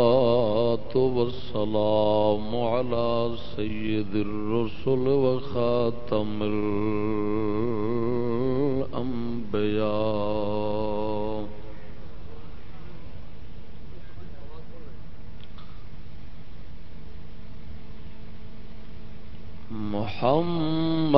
والصلاة والسلام على سيد الرسل وخاتم الأنبياء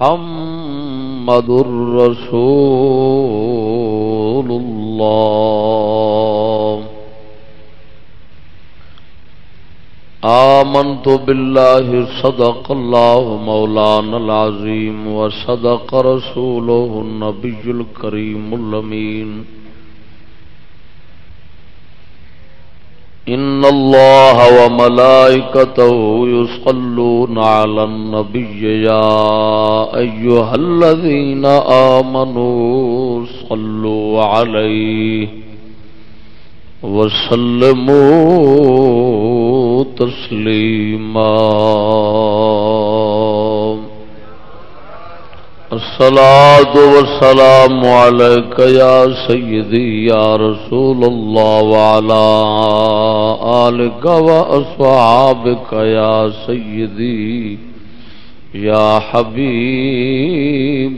محمد رسول الله آمنت بالله صدق الله مولانا العظيم وصدق رسوله النبي الكريم اللمين الله وملائكته يصلون على النبي يا أيها الذين آمنوا صلوا عليه وسلموا تسليماً. الصلاة والسلام عليك يا سيدي يا رسول الله وعلى آلك وأصحابك يا سيدي يا حبيب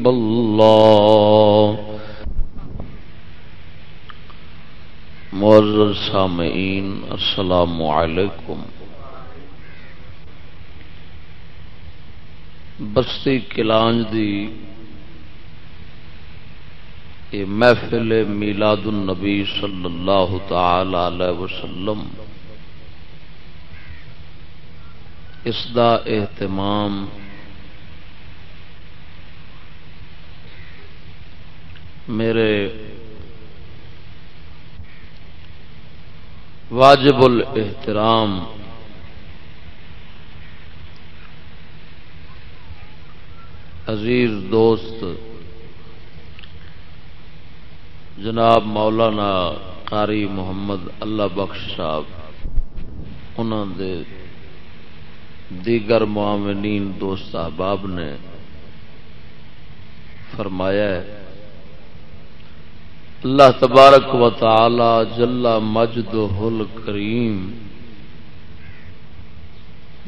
الله معزز سامعين السلام عليكم بستی کلانج دی یہ محفل میلاد النبی صلی اللہ تعالی علیہ وسلم اس دا اہتمام میرے واجب الاحترام عزیز دوست جناب مولانا قاری محمد اللہ بخش صاحب انہوں دے دیگر معاونین دوست احباب نے فرمایا ہے، اللہ تبارک و تعالی جل مجد ہل کریم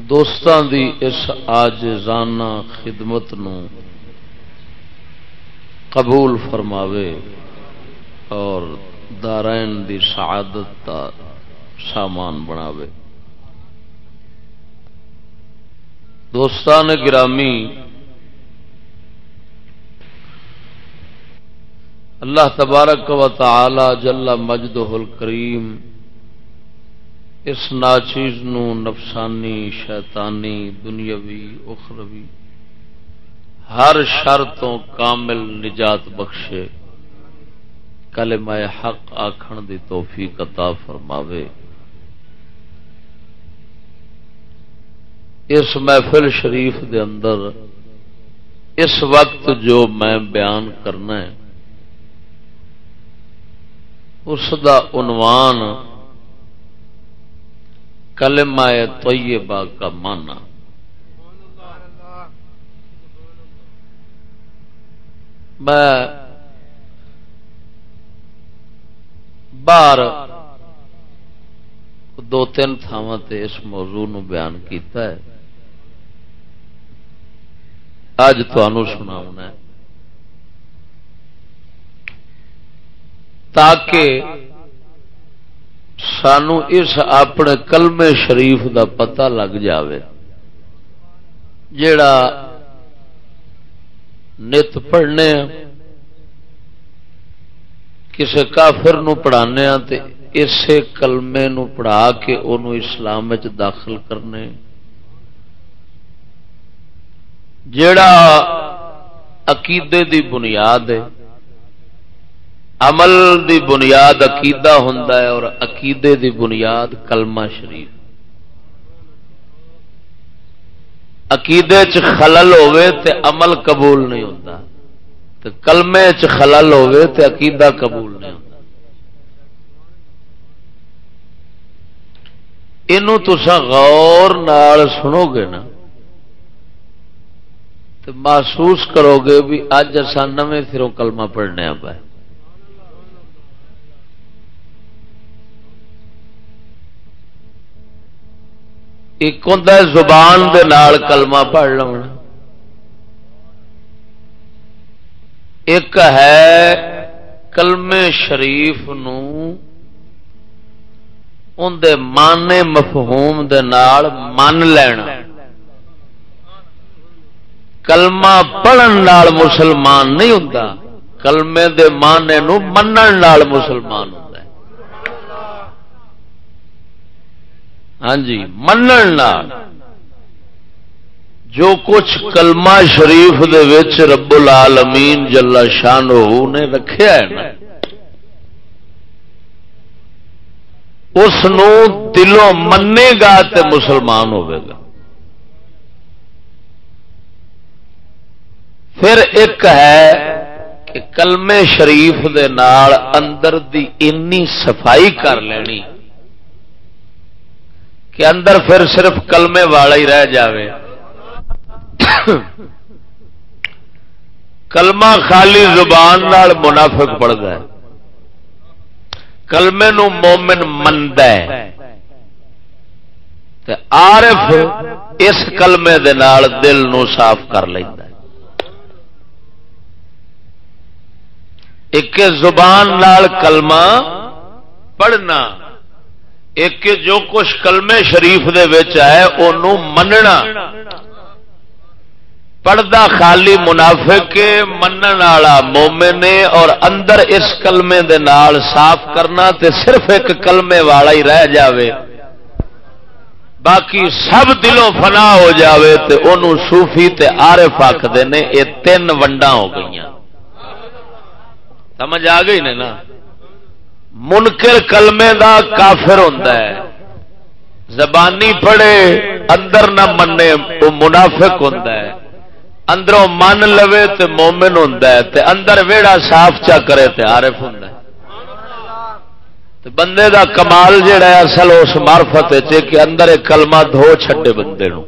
دوستان دی اس آج زانہ خدمت نو قبول فرماوے اور دارائن دی سعادت کا سامان بناوے۔ دوستان گرامی، اللہ تبارک و تعالی جل مجد ہل کریم اس ناچیز نو نفسانی، شیطانی، دنیاوی، اخروی، ہر شر تو کامل نجات بخشے، کلمہ حق آکھن دی توفیق عطا فرماوے۔ اس محفل شریف دے اندر اس وقت جو میں بیان کرنا ہے، اس دا عنوان کلمہ طیبہ کا مانا میں باہر دو تین تھاواں اس موضوع نو بیان کیتا ہے۔ اج سنا تاکہ سانو اس اپنے کلمے شریف دا پتہ لگ جاوے جڑا نت پڑھنے ہاں، کسی کافر نو پڑھانے ہاں، تے اسے کلمے نو پڑھا کے انہوں اسلام داخل کرنے۔ جڑا عقیدے دی بنیاد ہے، عمل دی بنیاد عقیدہ ہوں اور عقیدے دی بنیاد کلمہ شریف۔ عقیدے چ خلل ہوئے تے عمل قبول نہیں ہوتا تے کلمے چ خلل ہوئے تے عقیدہ قبول نہیں ہوتا یہ تسا غور نال سنو گے نا۔ تو محسوس کرو گے بھی اج اصا نویں سروں کلمہ پڑھنے پہ ایک ہوں زبان دے نال کلمہ پڑھ لو ایک ہے کلمے شریف نو ان دے مانے مفہوم دے نال من لینا۔ کلمہ پڑھن نال مسلمان نہیں ہوں کلمے دے مانے نو منن نال مسلمان ہوں ہاں جی منن جو کچھ کلمہ شریف دے وچ رب العالمین جلا شان نے رکھیا ہے نا، اس دلوں منے گا تے مسلمان ہوئے گا۔ پھر ایک ہے کہ کلمے شریف دے نال اندر دی انی صفائی کر لینی، کہ اندر پھر صرف کلمے والا ہی رہ جاوے۔ کلمہ خالی زبان نال منافق پڑتا ہے۔ کلمے نو مومن مند ہے۔ آرف اس کلمے دے نال دل نو صاف کر لینا ایک زبان نال کلمہ پڑھنا، ایک جو کچھ کلمے شریف دے وچ ہے انہوں مننا۔ پڑھدا خالی منافق منن والا مومن اور اندر اس کلمے دے نال صاف کرنا تے صرف ایک کلمے والا ہی رہ جاوے۔ باقی سب دلوں فنا ہو جاوے تے انہوں صوفی تے عارف آکھدے نے، یہ تین ونڈا ہو گئی سمجھ آ گئی نے نا؟ منکر کلمے دا کافر ہوتا ہے۔ زبانی پڑھے، اندر نہ منے وہ منافق ہوتا ہے۔ اندروں من لوے تو مومن ہوتا ہے تے اندر ویڑا صاف چا کرے تے عارف ہوتا ہے۔ بندے دا کمال جڑا ہے، اصل اس مارفت کہ اندر ایک کلمہ دھو چھڈے بندے نو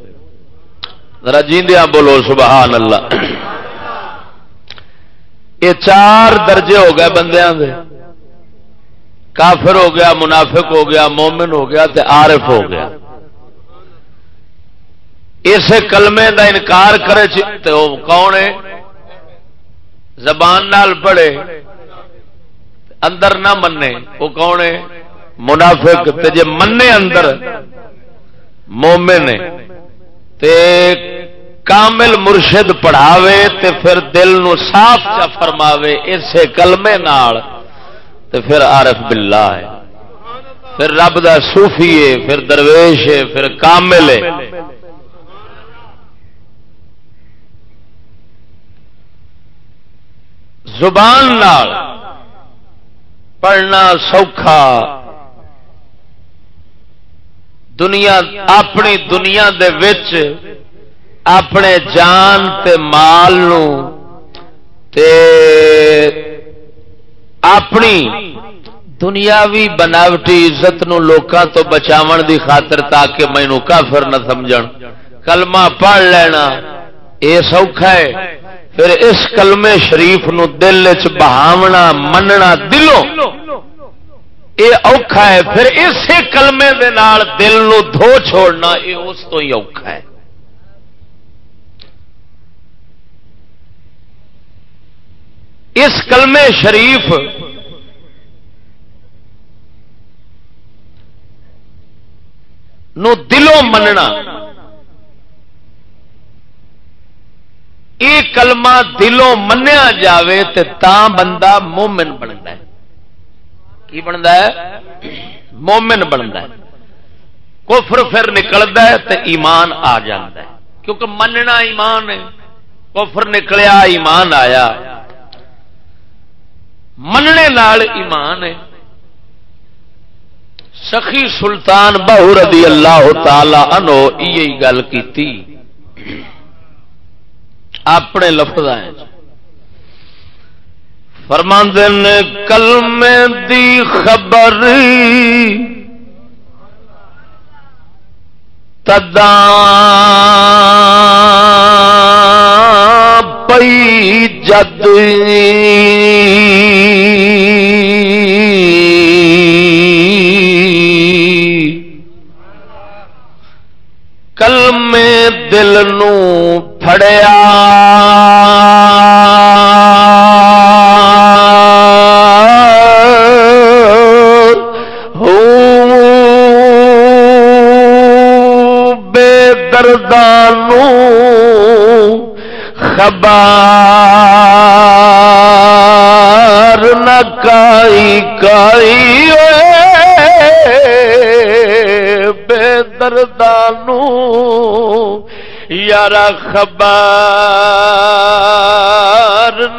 ذرا جیندیاں بولو، سبحان اللہ۔ یہ چار درجے ہو گئے بندیاں دے۔ کافر ہو گیا، منافق ہو گیا، مومن ہو گیا تے عارف ہو گیا۔ اسے کلمے دا انکار کرے تو کون ہے؟ زبان نال پڑھے، اندر نہ منے، وہ کون ہے؟ منافق۔ تے جے منے اندر، مومن تے کامل مرشد پڑھاوے تے پھر دل نو صاف چا فرماوے اسے کلمے نال تے پھر عارف باللہ ہے۔ پھر رب دا صوفی ہے، پھر درویش ہے، پھر کامل ہے۔ زبان نال پڑھنا سوکھا۔ دنیا، اپنی دنیا دے وچ اپنے جان تے مال نو تے اپنی دنیاوی بناوٹی عزت نو لوکاں تو بچاون دی خاطر تاکہ مینو کافر نہ سمجھن۔ کلمہ پڑھ لینا، اے سوکھا ہے۔ پھر اس کلمے شریف نو دل چ بہاونا، مننا دلوں۔ یہ اوکھا ہے۔ پھر اسی کلمے دے نال دل نو دھو چھوڑنا یہ اس تو ہی اوکھا ہے۔ اس کلمے شریف نو دلوں مننا۔ یہ کلمہ دلوں منیا جاوے تے تا بندہ مومن بنتا ہے۔ کی بنتا ہے؟ مومن بنتا ہے۔ کفر پھر نکلتا ہے تے ایمان آ جاتا ہے۔ کیونکہ مننا ایمان ہے۔ کفر نکلیا، ایمان آیا۔ مننے نال ایمان ہے۔ سخی سلطان بہو رضی اللہ تعالی انو یہ گل کی اپنے لفظ فرماندن کلم دی خبر تدا پئی جد کلمے دل نو پھڑیا۔ خبر نہ کائی کائی بے دردانو۔ یار خبر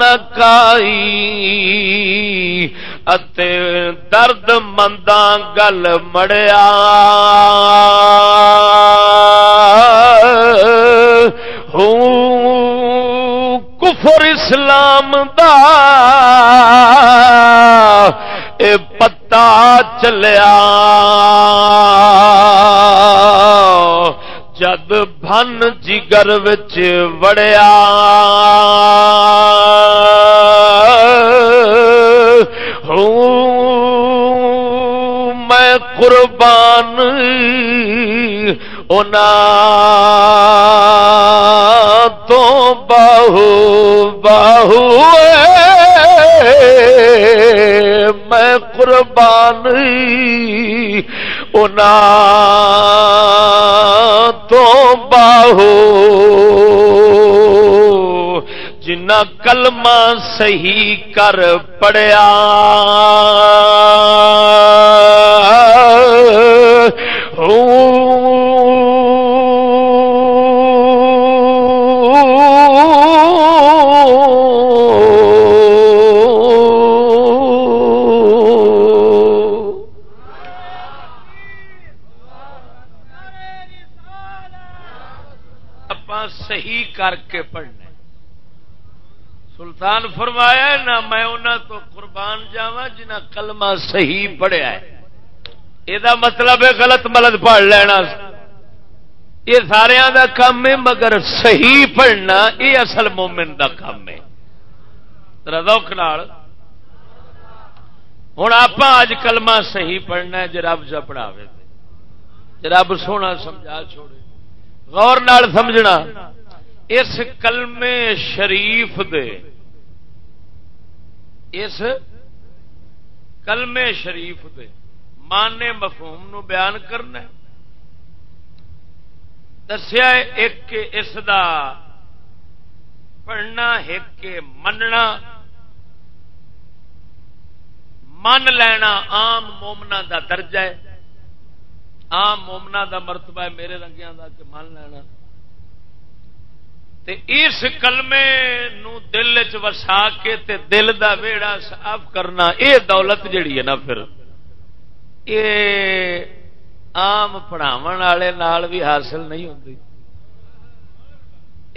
نکائی اتے درد منداں گل مڑیا۔ اسلام دا اے پتا چلیا۔ جد بن جگر وڑیا۔ میں قربان تو باہو باہو میں قربان تو باہو جنا کلمہ صحیح کر پڑیا سلطان فرمایا نہ میں انہوں تو قربان جاوا جنہ کلمہ صحیح پڑھیا ہے۔ یہ مطلب ہے غلط ملت پڑھ لینا۔ یہ سارے دا کام ہے، مگر صحیح پڑھنا یہ اصل مومن دا کام ہے۔ ردوک ہوں آپ اج کلمہ صحیح پڑھنا ہے جی رب جا پڑھاوے جی رب سونا سمجھا چھوڑے۔ غور نال سمجھنا۔ اس کلمے شریف دے اس کلمے شریف دے مانے مفہوم نو بیان کرنا دسیا ایک اس دا پڑھنا، ایک مننا، من لینا آم مومنا دا درجہ ہے۔ آم مومنا دا مرتبہ ہے میرے رنگیاں دا کہ من لینا۔ تے اس کلمے نو دل چ وسا کے تے دل دا ویڑا صاف کرنا اے دولت جڑی ہے نا پھر۔ اے عام پڑھاو والے نال بھی حاصل نہیں ہوتی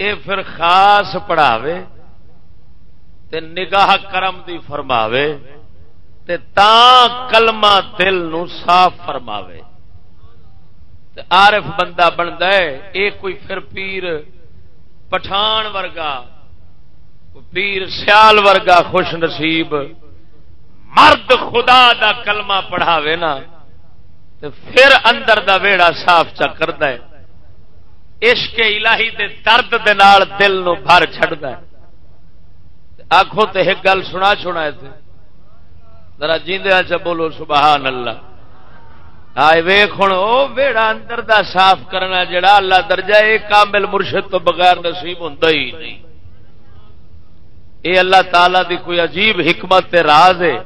اے پھر خاص پڑھاوے تے نگاہ کرم دی فرماوے تے تا کلمہ دل نو صاف فرماوے۔ تے عارف بندہ بنتا ہے، اے کوئی پھر پیر پٹھان ورگا، پیر سیال ورگا خوش نصیب، مرد خدا دا کلمہ پڑھاوے نا تو پھر اندر دا ویڑا صاف چکر عشق الہی دے درد دے نال دل نو بھر چڑھتا ہے۔ آخو تو ایک گل سنا چھوڑا ہے ذرا جیندے چ بولو، سبحان اللہ۔ آئے ویخ ہوں وہ ویڑا اندر دا صاف کرنا جڑا اللہ درجہ یہ کامل مرشد تو بغیر نصیب ہوں ہی نہیں۔ یہ اللہ تعالی دی کوئی عجیب حکمت تے راز ہے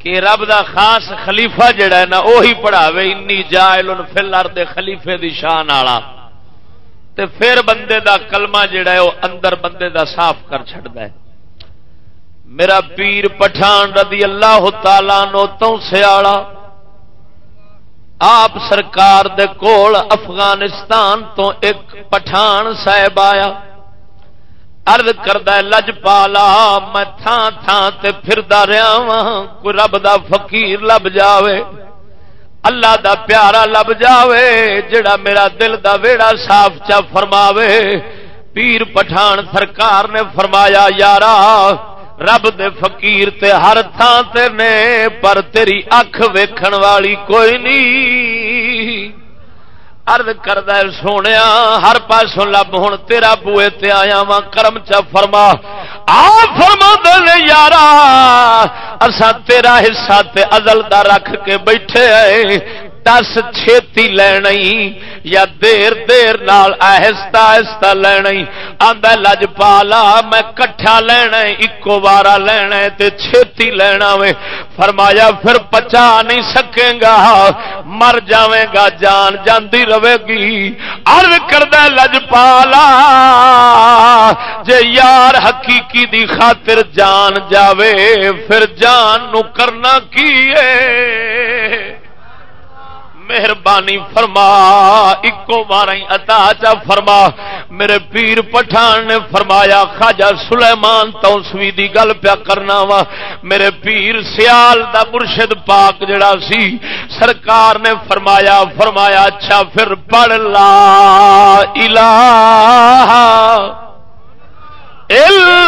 کہ رب دا خاص خلیفہ جڑا ہے نا وہی پڑھاوے، انی جائل فل دے خلیفے دی شان والا۔ تے پھر بندے دا کلمہ جڑا ہے وہ اندر بندے دا صاف کر چھڑدا ہے۔ میرا پیر پٹھان رضی اللہ تعالی نو تو سیاڑا آپ سرکار دے کول افغانستان تو ایک پٹھان صاحب آیا۔ ارد کرد لج پالا، میں تھان تھان تے پھردا رہا وا کوئی رب دا فقیر لب جاوے، اللہ دا پیارا لب جاوے، جڑا میرا دل دا ویڑا صاف چا فرماوے۔ پیر پٹھان سرکار نے فرمایا، یارا رب دے فقیر تے ہر تھان تے نے پر تیری اکھ ویکھن والی کوئی نہیں۔ ارد کرد سونے ہر پاسوں لب ہوں تیرا بوئے تے آیا وا کرم چا فرما۔ آ فرما دل یارا اسا تیرا حصہ تے ازل دا رکھ کے بیٹھے دس چھتی لینی یا دیر دیر نال آہستہ آہستہ لینی آدھا لج پالا، میں کٹھا لینا اکو بارا لینا تے چھتی لینا وے۔ فرمایا، پھر پچا نہیں سکے گا، مر جاویں گا، جان جاندی رہے گی۔ عرض کردہ لج پالا، جے یار حقیقی دی خاطر جان جاوے، پھر جان نو کرنا کیے مہربانی فرما اکو بار اتا چا فرما۔ میرے پیر پٹھان نے فرمایا خاجا سلیمان تو دی گل پیا کرنا وا۔ میرے پیر سیال دا مرشد پاک جڑا سی، سرکار نے فرمایا فرمایا اچھا پھر پڑھ لا الہ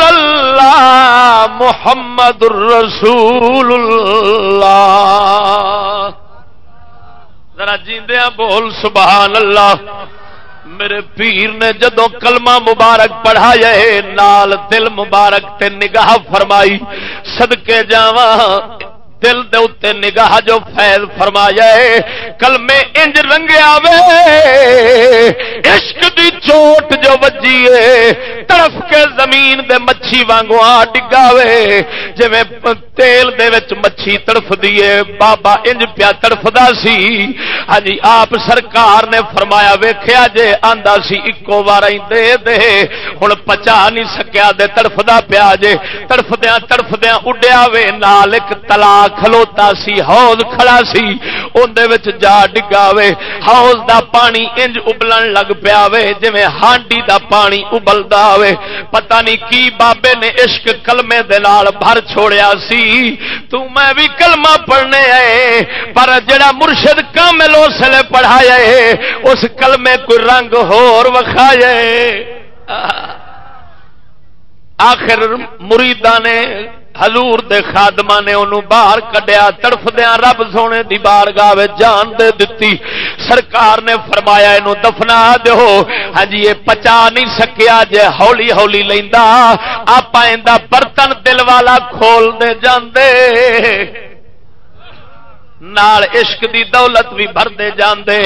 اللہ محمد الرسول اللہ۔ ذرا جیندیا بول، سبحان اللہ۔ میرے پیر نے جدو کلمہ مبارک پڑھایا نال دل مبارک تے نگاہ فرمائی۔ صدقے جاواں دل دے اتے نگاہ جو فیض فرمایا کلمے انج رنگیا وے عشق دی چوٹ جو وجیے طرف کے زمین دے مچھی وانگو آ ڈگا وے جی تیل دے وچ مچھی تڑف دیے بابا انج پیا تڑفدا سی۔ ہاں جی آپ سرکار نے فرمایا، ویکھیا جے، آندا سی، اکو بار دے دے۔ ہن پچا نہیں سکیا دے، تڑفدا پیا جے۔ تڑفدیاں تڑفدیاں اڈیا وے، نال ایک طلاق کھلوتا سی، حوض کھڑا سی اندر جا ڈگا وے۔ حوض دا پانی انج ابلن لگ پیا وے جی ہانڈی دا پانی ابلدا وے۔ پتہ نہیں کی بابے نے عشق کلمے دے نال بھر چھوڑیا سی۔ تو میں بھی کلمہ پڑھنے آئے، پر جڑا مرشد کامل اس لیے پڑھایا ہے، اس کلمے کو رنگ ہور وکھایا آخر مریدا نے حضور دے خادمہ نے انہوں باہر کڈیا تڑفدیا رب سونے دی بار گاہ جان دے دتی۔ سرکار نے فرمایا انہوں دفنا دو ہاں جی یہ پچا نہیں سکیا جے ہولی ہولی لینا آپ برتن دل والا کھول دے جاندے۔ نال عشق دی دولت بھی بھردے جاندے۔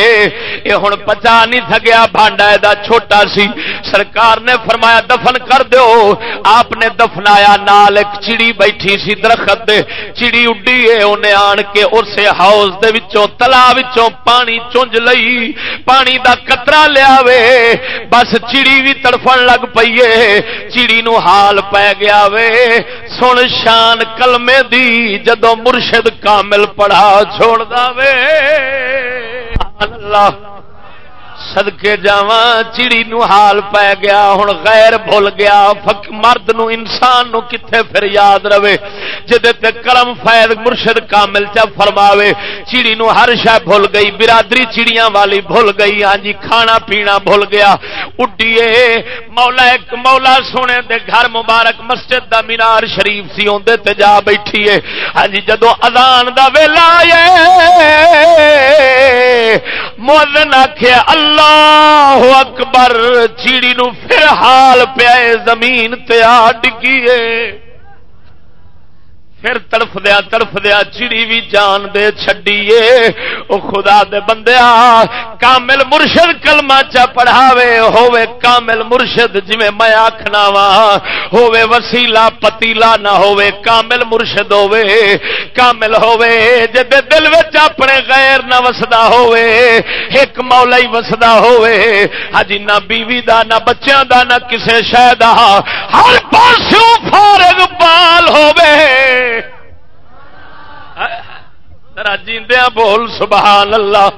اے ہن پچا نہیں تھگیا بھانڈا دا چھوٹا سی۔ سرکار نے فرمایا، دفن کر دیو۔ آپ نے دفنایا، نال ایک چڑی بیٹھی سی درخت دے۔ چڑی اڈی ہے انہیں آن کے اسے ہاؤس دے وچوں، تلا وچوں پانی چونج لئی۔ پانی دا قطرہ لیا وے۔ بس چڑی بھی تڑفن لگ پئیے چڑی نو حال پے گیا وے۔ سن شان کلمے دی جدو مرشد کامل پڑھا چھوڑ دے اللہ۔ سدکے جا چڑی نو حال پی گیا ہوں غیر بھول گیا فک مرد نو انسان نو کتنے پھر یاد رہے جہد کرم فیض مرشد کامل چا فرماوے چڑی نو ہر شہ بھول گئی برادری چڑیاں والی بھول گئی ہاں جی کھانا پینا بھول گیا اڈیے مولا ایک مولا سونے دے گھر مبارک مسجد دا مینار شریف سی آدھے تے جا بیٹھیے ہاں جی جدو ادان کا ویلا مولن آخیا اللہ اکبر، چیڑی نو پھر حال پیا زمین تیا ڈگیے پھر تڑف دیا تڑف دیا چڑی بھی جان دے چڈیے او خدا دے بندیا کامل مرشد کلمہ چا پڑھاوے، ہووے کامل مرشد جی میں آخنا وا۔ ہووے وسیلہ پتیلا نہ ہووے، کامل مرشد ہووے، کامل ہووے۔ جد دل وچ اپنے غیر نہ وسدا ہووے، ایک مولا ہی وسدا ہووے۔ ہجی نہ بیوی دا، نہ بچیاں دا، نہ کسے شہ دا۔ ہر پاسوں فارغ بال ہووے۔ جیندیا بول، سبحان اللہ۔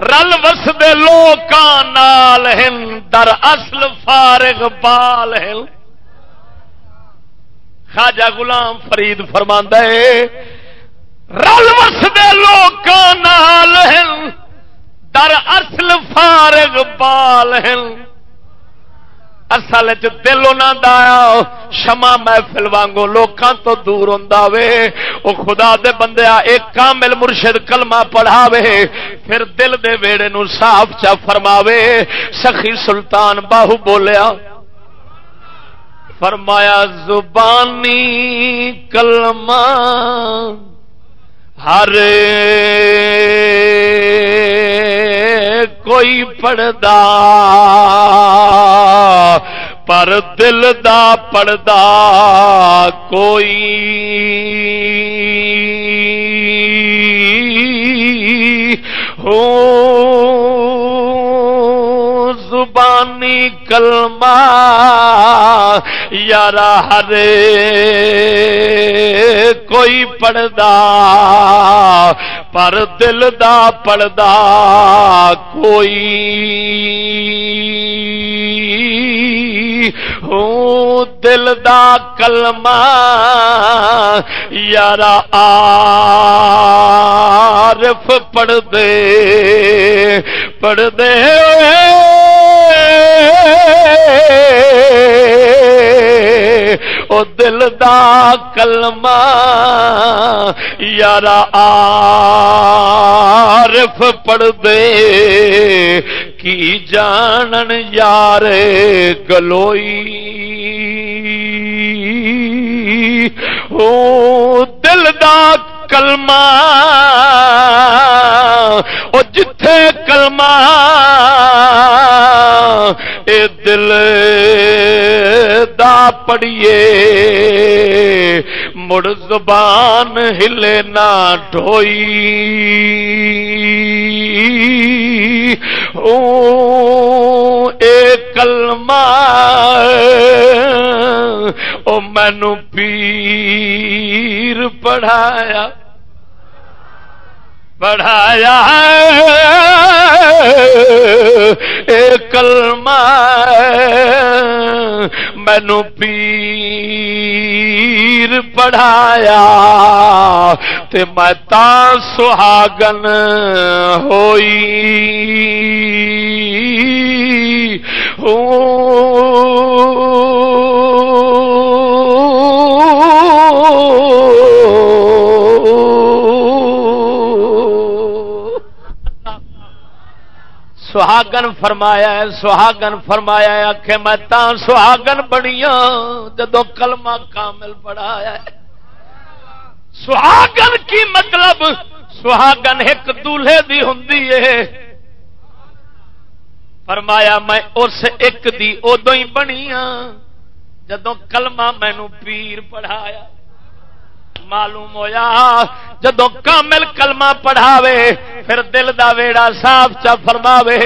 رل وسدے نال در اصل فارغ بال خاجا غلام فرید فرماندہ رل وسدے نال در اصل فارغ بال اصل چ دل دایا شما محفل وانگو لوکاں تو دور ہوں وے۔ او خدا دے بندیا ایک کامل مرشد کلمہ پڑھاوے، پھر دل دے ویڑے نو صاف چا فرماوے۔ سخی سلطان باہو بولیا، فرمایا، زبانی کلمہ ہر کوئی پڑدا پر دل دا پڑدا کوئی۔ ہو زبانی کلمہ یار ہر کوئی پڑدا پر دل دا پڑدا کوئی ہوں دل دا کلمہ یار آرف پڑھ دے پڑھ دے او دل دا کلمہ یار آرف پڑھ دے، کی جانن یار گلوئی۔ او دل دا کلمہ او جتھے کلمہ اے دل دا پڑیے مڑ زبان ہلے نہ ڈوئی او اے کلمہ مینو پیر پڑھایا۔ پڑھایا کلمہ۔ مینو پیر پڑھایا تے میں تا سہاگن ہوئی۔ او سہاگن فرمایا ہے، سہاگن فرمایا ہے آخ میں تا سہاگن بڑیا جدو کلمہ کامل پڑھایا ہے۔ سہاگن کی مطلب؟ سہاگن ایک دولہے دی ہوں فرمایا، میں اس ایک دی ادو ہی بنی جدو کلمہ مینو پیر پڑھایا۔ معلوم ہویا جدو کامل کلمہ پڑھاوے، پھر دل دا ویڑا صاف چا فرماوے،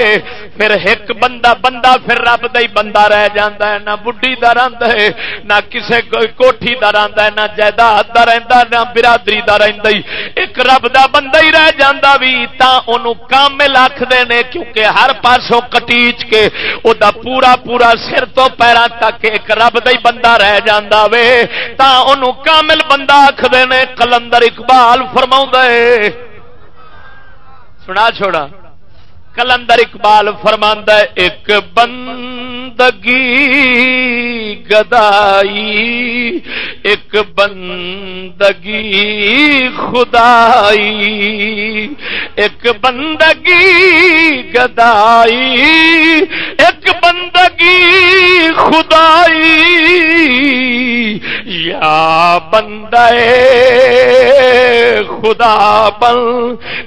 پھر ایک بندہ بندہ، پھر رب دا ہی بندہ رہ جاندا ہے، نہ بڈھی دا رہندا ہے، نہ کسے کوئی کوٹھی دا رہندا ہے، نہ جائیداد دا رہندا نہ برادری دا رہندا ہی۔ ایک رب دا بندہ ہی رہ جاندا وی، تا اونوں کامل آکھدے نے، کیونکہ ہر پاسوں کٹیچ کے او دا پورا پورا سر تو پیراں تک ایک رب دا ہی بندہ رہ جاندا وے۔ تا اونوں کامل بندہ آکھدے نے کلندر اقبال فرماؤں ہے۔ سنا چھوڑا۔ کلندر اقبال فرماندہ ایک بند بندگی گدائی، ایک بندگی خدائی، ایک بندگی گدائی، ایک بندگی خدائی۔ یا بندے خدا بن،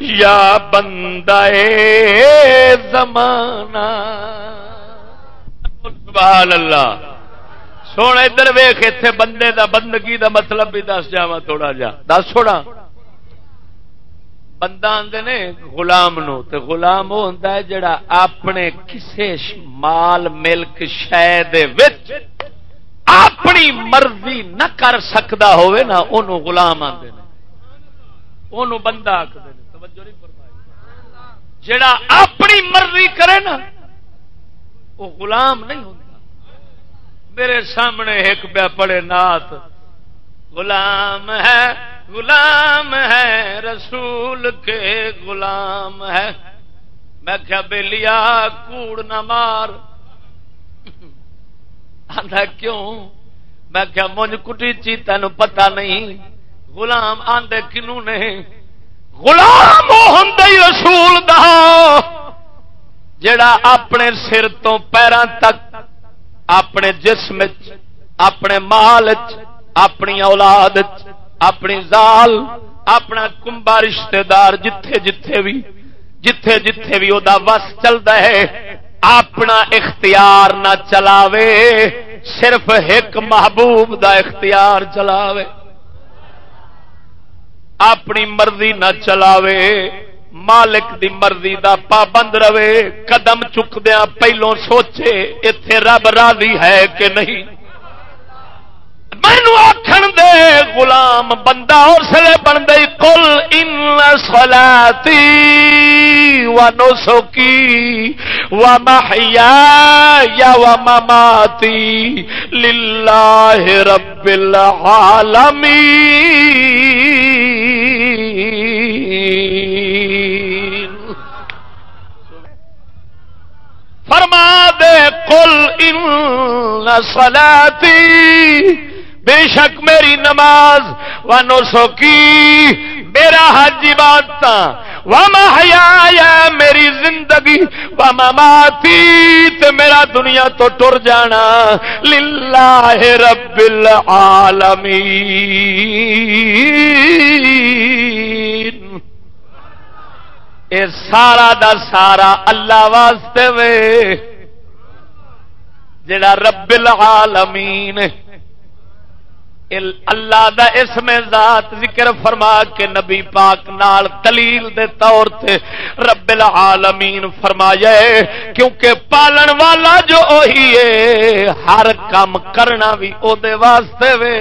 یا بندے زمانہ۔ سبحان اللہ۔ سونا ادھر ویخ اتے بندے دا بندگی دا مطلب بھی دس جا تھوڑا جا۔ دس چھوڑا بندہ آدھے نے غلام نو، تے غلام وہ ہوتا ہے جڑا اپنے کسے مال، ملک شہ اپنی مرضی نہ کر سکتا ہوئے نا انہوں غلام آدھے انہوں بندہ آخر جڑا اپنی مرضی کرے نا، وہ غلام نہیں ہوتا میرے سامنے ایک پیا پڑے نات غلام ہے غلام ہے، رسول کے غلام ہے۔ میں کیا بے لیا کوڑ نہ مار۔ کیوں؟ میں کیا مجھ کٹی چی تین پتا نہیں۔ غلام آندے کنو نہیں۔ غلام رسول دا۔ جڑا اپنے سر تو پیروں تک اپنے جسم اپنے مال اپنی اولاد اپنی زال، اپنا کمبا رشتے دار جتھے جتھے بھی جتھے جتھے بھی وہ وس چلتا ہے، اپنا اختیار نہ چلاوے، صرف ایک محبوب دا اختیار چلاوے۔ اپنی مرضی نہ چلاوے۔ مالک دی مرضی دا پابند رہے، قدم چکدیا پہلو سوچے اتے رب راضی ہے کہ نہیں؟ مینو آخر دے، غلام بندہ اسلے بن گئی کل ان سلاتی و نسوکی و محیا یا و مماتی للہ رب العالمین۔ فرما دے کل ان سلاتی بے شک میری نماز، و نسوکی میرا حج عبادت و محیا میری زندگی، و مماتی، تے میرا دنیا تو ٹر جانا، للہ رب العالمین۔ اے سارا دا سارا اللہ واسطے وے۔ جڑا رب العالمین اللہ دا اسم ذات ذکر فرما کے نبی پاک نال دلیل دے طور تے رب العالمین فرمایا کیونکہ پالن والا جو اوہی ہے، ہر کام کرنا بھی او دے واسطے وے۔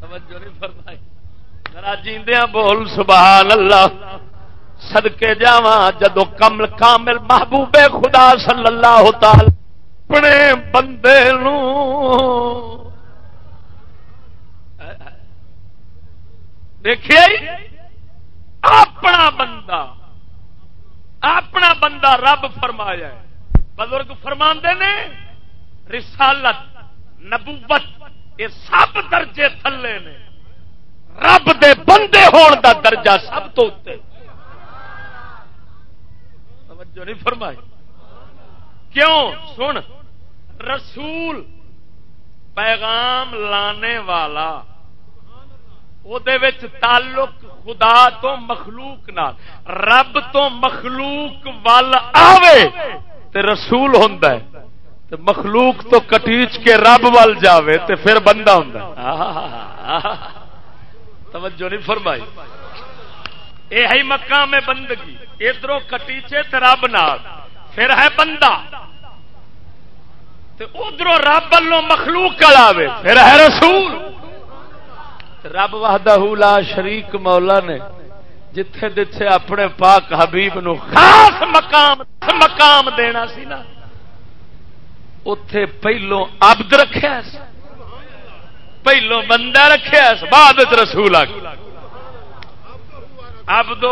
توجہ نہیں فرمائی۔ ذرا جیندیاں بول، سبحان اللہ۔ صدقے جاواں جدو کمل کامل محبوب خدا صلی اللہ تعالی اپنے بندے نو۔ دیکھے جی، اپنا بندہ اپنا بندہ رب فرمایا ہے۔ بزرگ فرما نے، رسالت، نبوت، یہ سب درجے تھلے نے۔ رب دے بندے ہون دا درجہ سب تو توجہ نہیں فرمائی۔ کیوں؟ سن، رسول پیغام لانے والا تعلق خدا تو مخلوق نال، رب تو مخلوق وال آوے، تے رسول ہوں تے مخلوق تو کٹیچ کے رب وال جاوے، تے پھر بندہ ہوں توجہ نہیں فرمائی۔ یہ مقام ہے بندگی۔ ادھر کٹیچے رب نال۔ پھر ہے بندہ۔ ادھر رب والوں مخلوق کلاوے پھر ہے رسول۔ رب وحدہ لا شریک مولا نے جتھے جتھے اپنے پاک حبیب نو خاص مقام مقام دینا سی نا۔ اتے پہلو عبد رکھا پہلو بندہ رکھا بعد رسول آ ابد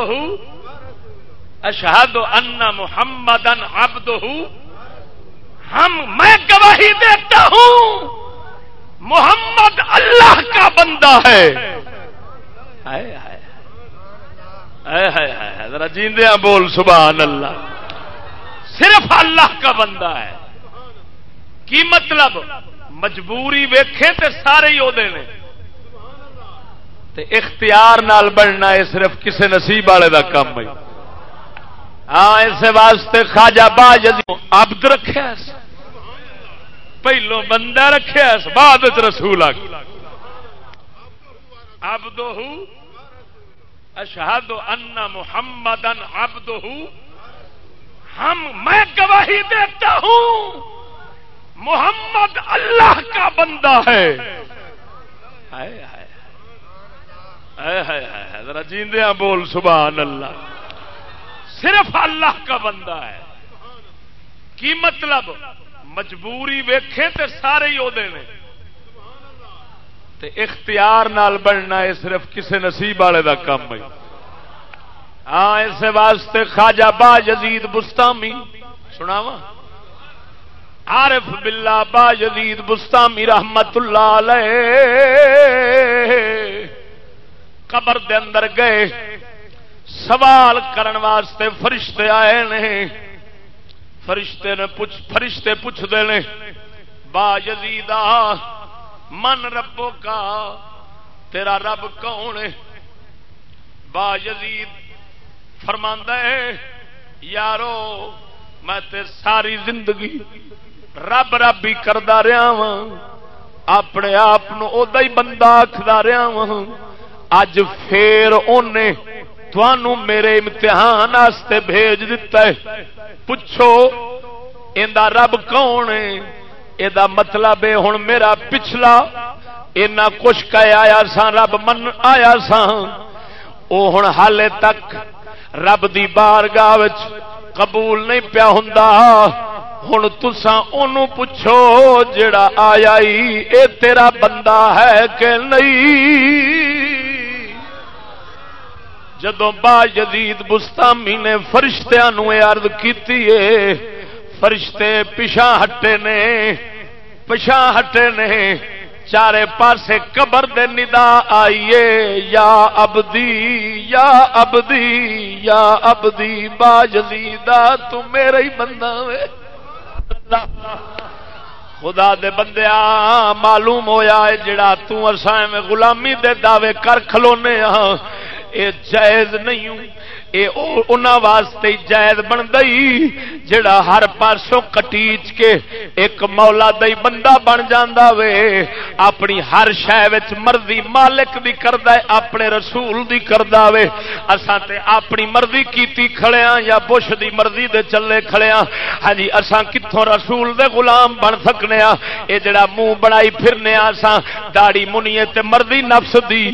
اشہد ان محمد ابد ہم میں گواہی دیتا ہوں محمد اللہ کا بندہ ہے۔ ذرا جیندیا بول، سبحان اللہ۔ صرف اللہ کا بندہ ہے۔ کی مطلب؟ مجبوری ویکھے تے سارے ہی وہ تے اختیار نال بننا ہے صرف کسے نصیب والے دا کام ہے۔ ہاں اس واسطے خواجہ با عبد رکھا پہلو بندہ رکھا بعد رسول عبد اشہد ان محمد عبد ہم، میں گواہی دیتا ہوں، محمد اللہ کا بندہ ہے۔ ذرا جیندیا بول، سبحان اللہ۔ صرف اللہ کا بندہ ہے۔ کی مطلب؟ مجبوری ویکھے تے سارے ہی وہ اختیار نال بننا ہے صرف کسے نصیب والے کا کام ہے۔ ہاں اس واسطے خواجہ با یزید بستامی سناوا عارف باللہ با یزید بستامی رحمت اللہ علیہ۔ قبر دے اندر گئے، سوال کرن واسطے فرشتے آئے نے۔ فرشتے نے پوچھ فرشتے پوچھتے نے، با یزیدا من ربو کا تیرا رب کون ہے؟ با یزید فرماندا ہے، یارو، میں تے ساری زندگی رب رب ہی کردا رہا وا اپنے آپ ہی بندہ آخدا رہا وا اج پھر انہیں تھانوں میرے امتحان آستے بھیج دیتا ہے۔ پوچھو اندا رب کون ہے؟ یہ مطلب ہے ہوں میرا پچھلا۔ اینا کچھ کہہ آیا سا رب من آیا سا وہ ہوں حالے تک رب دی بارگاہ قبول نہیں پیا ہوں ہوں تسا ان پوچھو جڑا آیا اے تیرا بندہ ہے کہ نہیں؟ جدو با جدید بستامی نے فرشتیا ارد کی فرشتے پچھا ہٹے نے پچھا ہٹے نے، چارے پاسے قبر دے ندا آئیے، یا ابدی یا ابدی یا ابدی با جدیدا تو میرا ہی بندہ وے خدا دے بندے معلوم ہویا ہے جڑا تسائیں میں غلامی دے دعوے کر کھلونے ہاں اے جائز نہیں اے واسطے جائز بن گئی جڑا ہر پاسوں کٹیچ کے ایک مولا دئی بندہ بن جانا وے، اپنی ہر شہ مرضی مالک دی کردا ہے، اپنے رسول دی کردا وے۔ اساں تے اپنی مرضی کیتی کھڑیاں یا بش دی مرضی دے چلے کھڑیاں۔ ہاں جی اساں کتھوں رسول دے غلام بن سکنے ہاں۔ اے جڑا منہ بنائی پھرنے ہاں، اساں داڑھی منیے تے مرضی نفس دی۔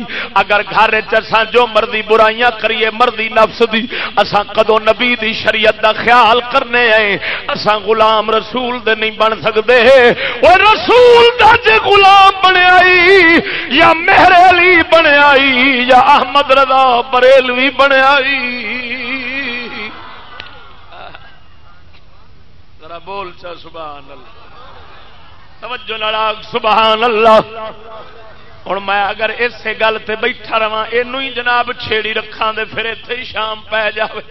اگر گھر وچ اساں جو مرضی برائیاں کریے، مرضی نفس دی، اساں کدو نبی دی شریعت دا خیال کرنے آئے، اساں غلام رسول دے نہیں بن سکتے وہ رسول دا جے غلام بنے آئی، یا مہر علی بنے آئی، یا احمد رضا بریلوی بنے آئی۔ ذرا بول چا، سبحان اللہ۔ توجہ لڑا سبحان اللہ۔ ہوں میں اگر اسی گل سے بیٹھا رہا یہ جناب چھیڑی رکھا دے پھر اتے ہی شام پی جائے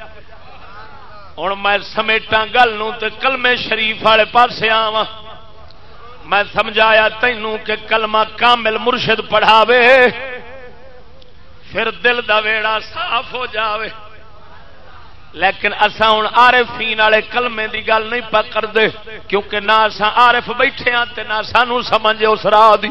ہوں میں سمیٹا گل کلمے شریف والے پاس آوا میں سمجھایا تینوں کہ کلمہ کامل مرشد پڑھاوے، پھر دل دا ویڑا صاف ہو جاوے۔ لیکن اسا ہوں آرفین والے کلمے دی گل نہیں پا کرتے، کیونکہ نہ اسا آرف بیٹھے ہاں تے نہ سانو سمجھ اس راہ دی۔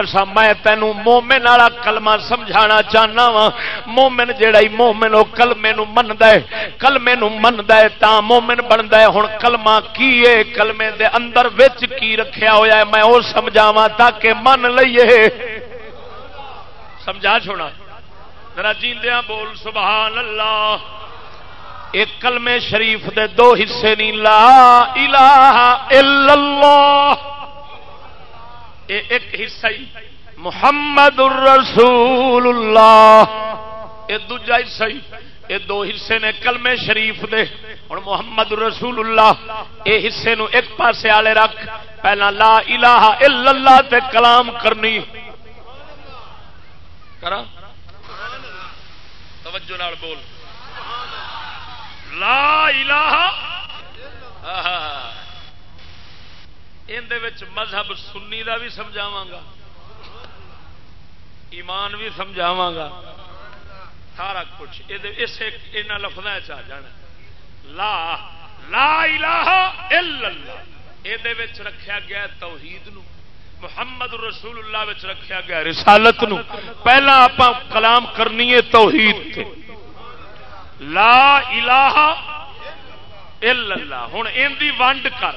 اسا میں تینوں مومن والا کلمہ سمجھانا چاہنا وا مومن جیڑا ہی مومن او کلمے نو مندا ہے، کلمے نو مندا ہے تا مومن بندا ہے۔ ہن کلمہ کی ہے؟ کلمے دے اندر وچ کی رکھیا ہویا ہے؟ میں او سمجھاواں تاکہ من لئیے۔ سمجھا چھوڑا۔ ذرا جیندیاں بول، سبحان اللہ۔ ایک کلمے شریف دے دو حصے نہیں، لا الہ الا اللہ۔ اے ایک حصہ ہی، محمد الرسول اللہ۔ اے دوجا حصہ ہی، اے دو حصے نے کلمے شریف دے۔ اور محمد الرسول اللہ، اے حصے نو ایک پاسے آلے رکھ۔ پہلا لا الہ الا اللہ تے کلام کرنی۔ کرا۔ توجہ نال بول۔ لا الہ اندر مذہب سنی کا بھی سمجھاوا گا، ایمان بھی سمجھاوا گا۔ سارا کچھ اس لفظ آ جانا۔ لا لا الہ الا اللہ۔ یہ رکھا گیا توحید نو۔ محمد رسول اللہ وچ رکھا گیا رسالت نو۔ پہلا آپ کلام کرنی ہے توحید تے۔ لا الہ الا اللہ۔ ہوں ان دی ونڈ کر۔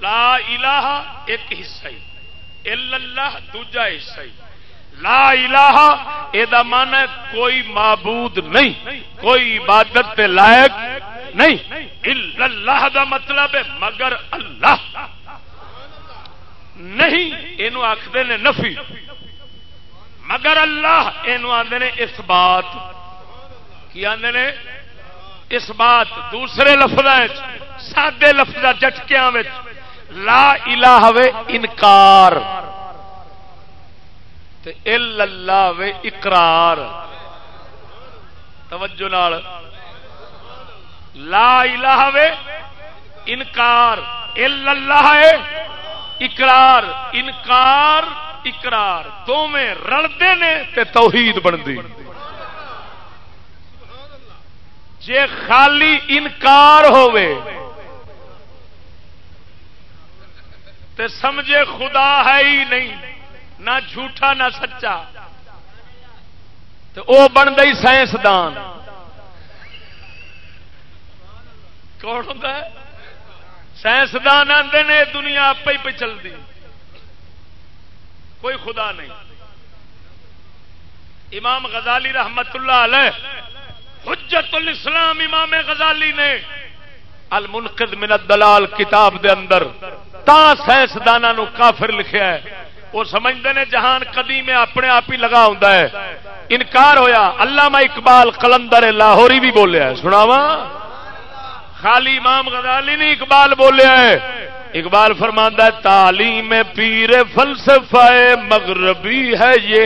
لا الہ ایک حصہ ہی۔ الا اللہ دوجا حصہ ہی۔ لا الہ یہ من ہے کوئی معبود نہیں۔ کوئی عبادت تے لائق نہیں۔ الا اللہ دا مطلب ہے مگر اللہ۔ نہیں یہ آخر نے نفی۔ مگر اللہ یہ آدھے نے اس بات کی آدھے نے؟ اس بات دوسرے لفظ سادے لفظ جٹکیا لا الہ وے انکار۔ اللہ وے اقرار۔ توجہ نال۔ لا الہ وے انکار۔ اللہ ہے اقرار، انکار، اقرار۔ دونیں رلتے نے تے توحید بنتی جے خالی انکار ہوئے تے سمجھے خدا ہے ہی نہیں، نہ جھوٹا نہ سچا۔ تو وہ بن گئی سائنسدان۔ کون ہوتا ہے؟ سائنسدان آتے نے، دنیا آپ ہی پہ چلتی کوئی خدا نہیں۔ امام غزالی رحمت اللہ علیہ حجت الاسلام امام غزالی نے المنقذ من الدلال کتاب دے اندر تا سائنسدان کافر لکھیا ہے۔ وہ سمجھتے ہیں جہان قدیم اپنے آپ ہی لگا ہوں ہے۔ انکار ہویا، علامہ اقبال قلندر لاہوری بھی بولیا ہے۔ سناوا خالی امام غزالی نہیں، اقبال بولیا ہے۔ اقبال فرماندہ ہے، تعلیم پیر فلسفہ مغربی ہے یہ۔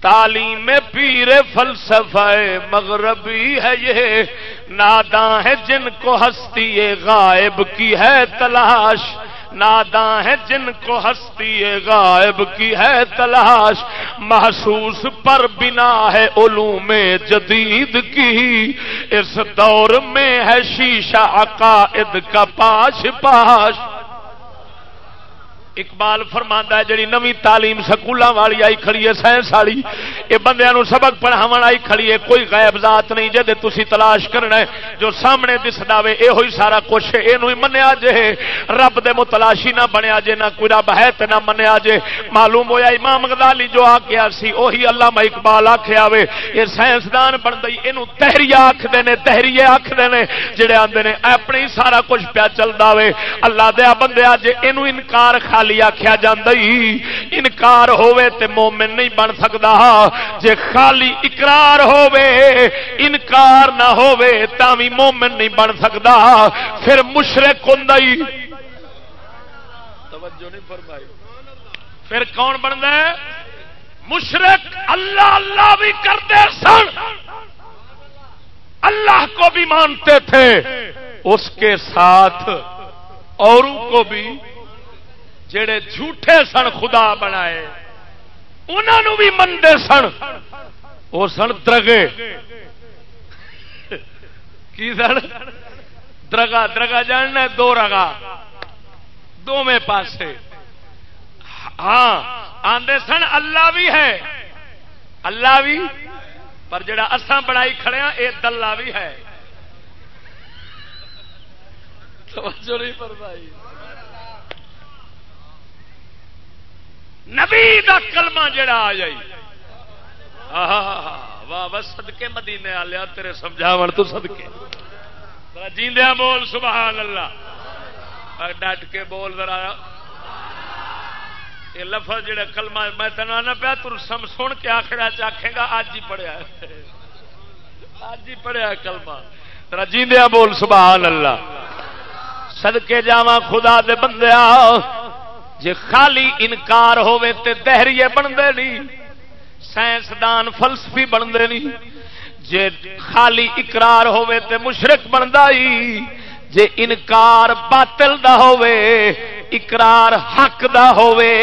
تعلیم پیر فلسفہ مغربی ہے یہ۔ ناداں ہے جن کو ہستی غائب کی ہے تلاش۔ ناداں ہے جن کو ہستی غائب کی ہے تلاش۔ محسوس پر بنا ہے علوم جدید کی۔ اس دور میں ہے شیشہ عقائد کا پاش پاش۔ اقبال فرما ہے جی نوی تعلیم سکولوں والی آئی کھڑی ہے، سائنس والی یہ بندے سبق پڑھاو آئی کھڑی ہے، کوئی غائب ذات نہیں جی تھی تلاش کرنا ہے، جو سامنے دستا وے یہ سارا کچھ یہ منیا جے رب دے متلاشی نہ بنیا جے، نہ کوئی رب ہے تو نہ منیا جے۔ معلوم ہویا امام غزالی جو آ گیا سی وہی اللہ میں اقبال آخیا وے، یہ سائنسدان بن گئی یہ تحری آخر نے تحریے آخر نے، جڑے آتے ہیں اپنے سارا کچھ پیا چلتا وے اللہ دیا بندے جی یہ انکار خالی خالی آخیا جا انکار ہوے تے مومن نہیں بن سکتا جے خالی اقرار ہوے انکار نہ ہوے تاوی مومن نہیں بن سکتا پھر مشرق ہوں پھر کون بنتا ہے؟ مشرق اللہ اللہ بھی کرتے سن۔ اللہ کو بھی مانتے تھے۔ اس کے ساتھ اوروں کو بھی جڑے جھوٹے سن خدا بنائے انہوں بھی منتے سن وہ سن درگے۔ کی سن؟ درگا درگا جاننا دو رگا۔ دو میں پاسے۔ ہاں آدھے سن اللہ بھی ہے۔ اللہ بھی؟ پر جڑا اساں بڑائی کھڑے ہیں یہ دلہ بھی ہے۔ توجہ نہیں فرمائی۔ نبی دا کلمہ جڑا آ جائی۔ واہ واہ سدکے مدینے آ لیا تیرے سمجھاو تو سدکے جیندیا بول، سبحان اللہ۔ ڈٹ کے بول ذرا۔ یہ لفظ جڑا کلمہ میں تین آنا پیا تر سم سن کے آخر آخے گا اج ہی پڑھیا اج ہی پڑھیا کلمہ۔ ذرا جیندیا بول، سبحان اللہ۔ سدکے جاوا خدا دے بندیا جے خالی انکار ہوے تے دہریے بنتے نہیں، سائنسدان فلسفی بنتے نہیں۔ جے خالی اقرار ہوے تے مشرق بنتا ہی، جے انکار باطل دا ہوے اقرار حق دا ہوے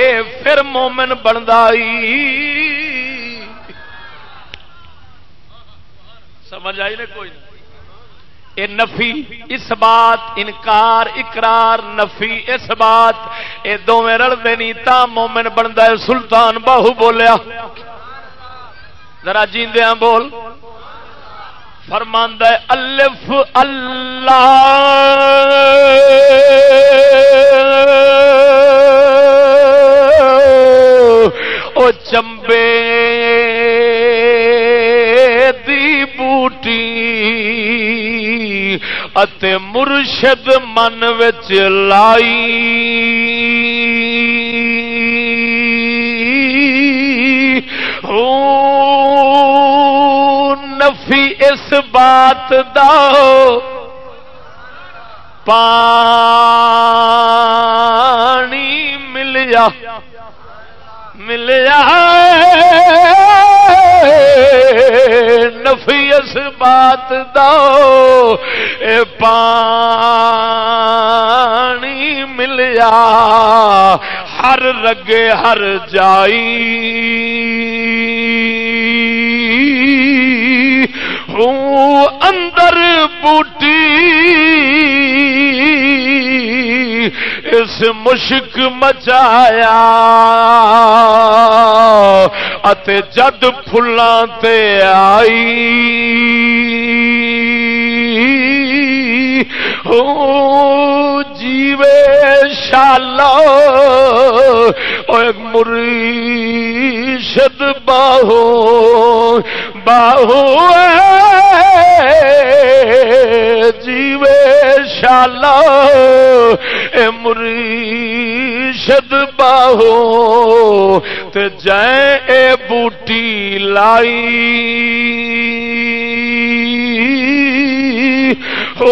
پھر مومن بنتا ہی۔ سمجھ آئی نے کوئی؟ نہیں اے نفی، اس بات انکار، اقرار، نفی، اس بات یہ دونوں رلتے نہیں تا مومن بنتا ہے، سلطان باہو بولیا۔ ذرا جیندیا بول۔ فرماندہ الف، اللہ۔ او چمبے اتے مرشد من وچ لائی نفی اس بات دا پانی ملیا ملیا نفی اس بات دو اے پانی ملیا ہر رگے ہر جائی۔ ہوں اندر بوٹی۔ اس مشک مچایا اتے جد فلاں تے آئی جیوے شالا مرشد باہو باہو جیوے شالا مرشد باہو تے جائیں اے بوٹی لائی۔ انکار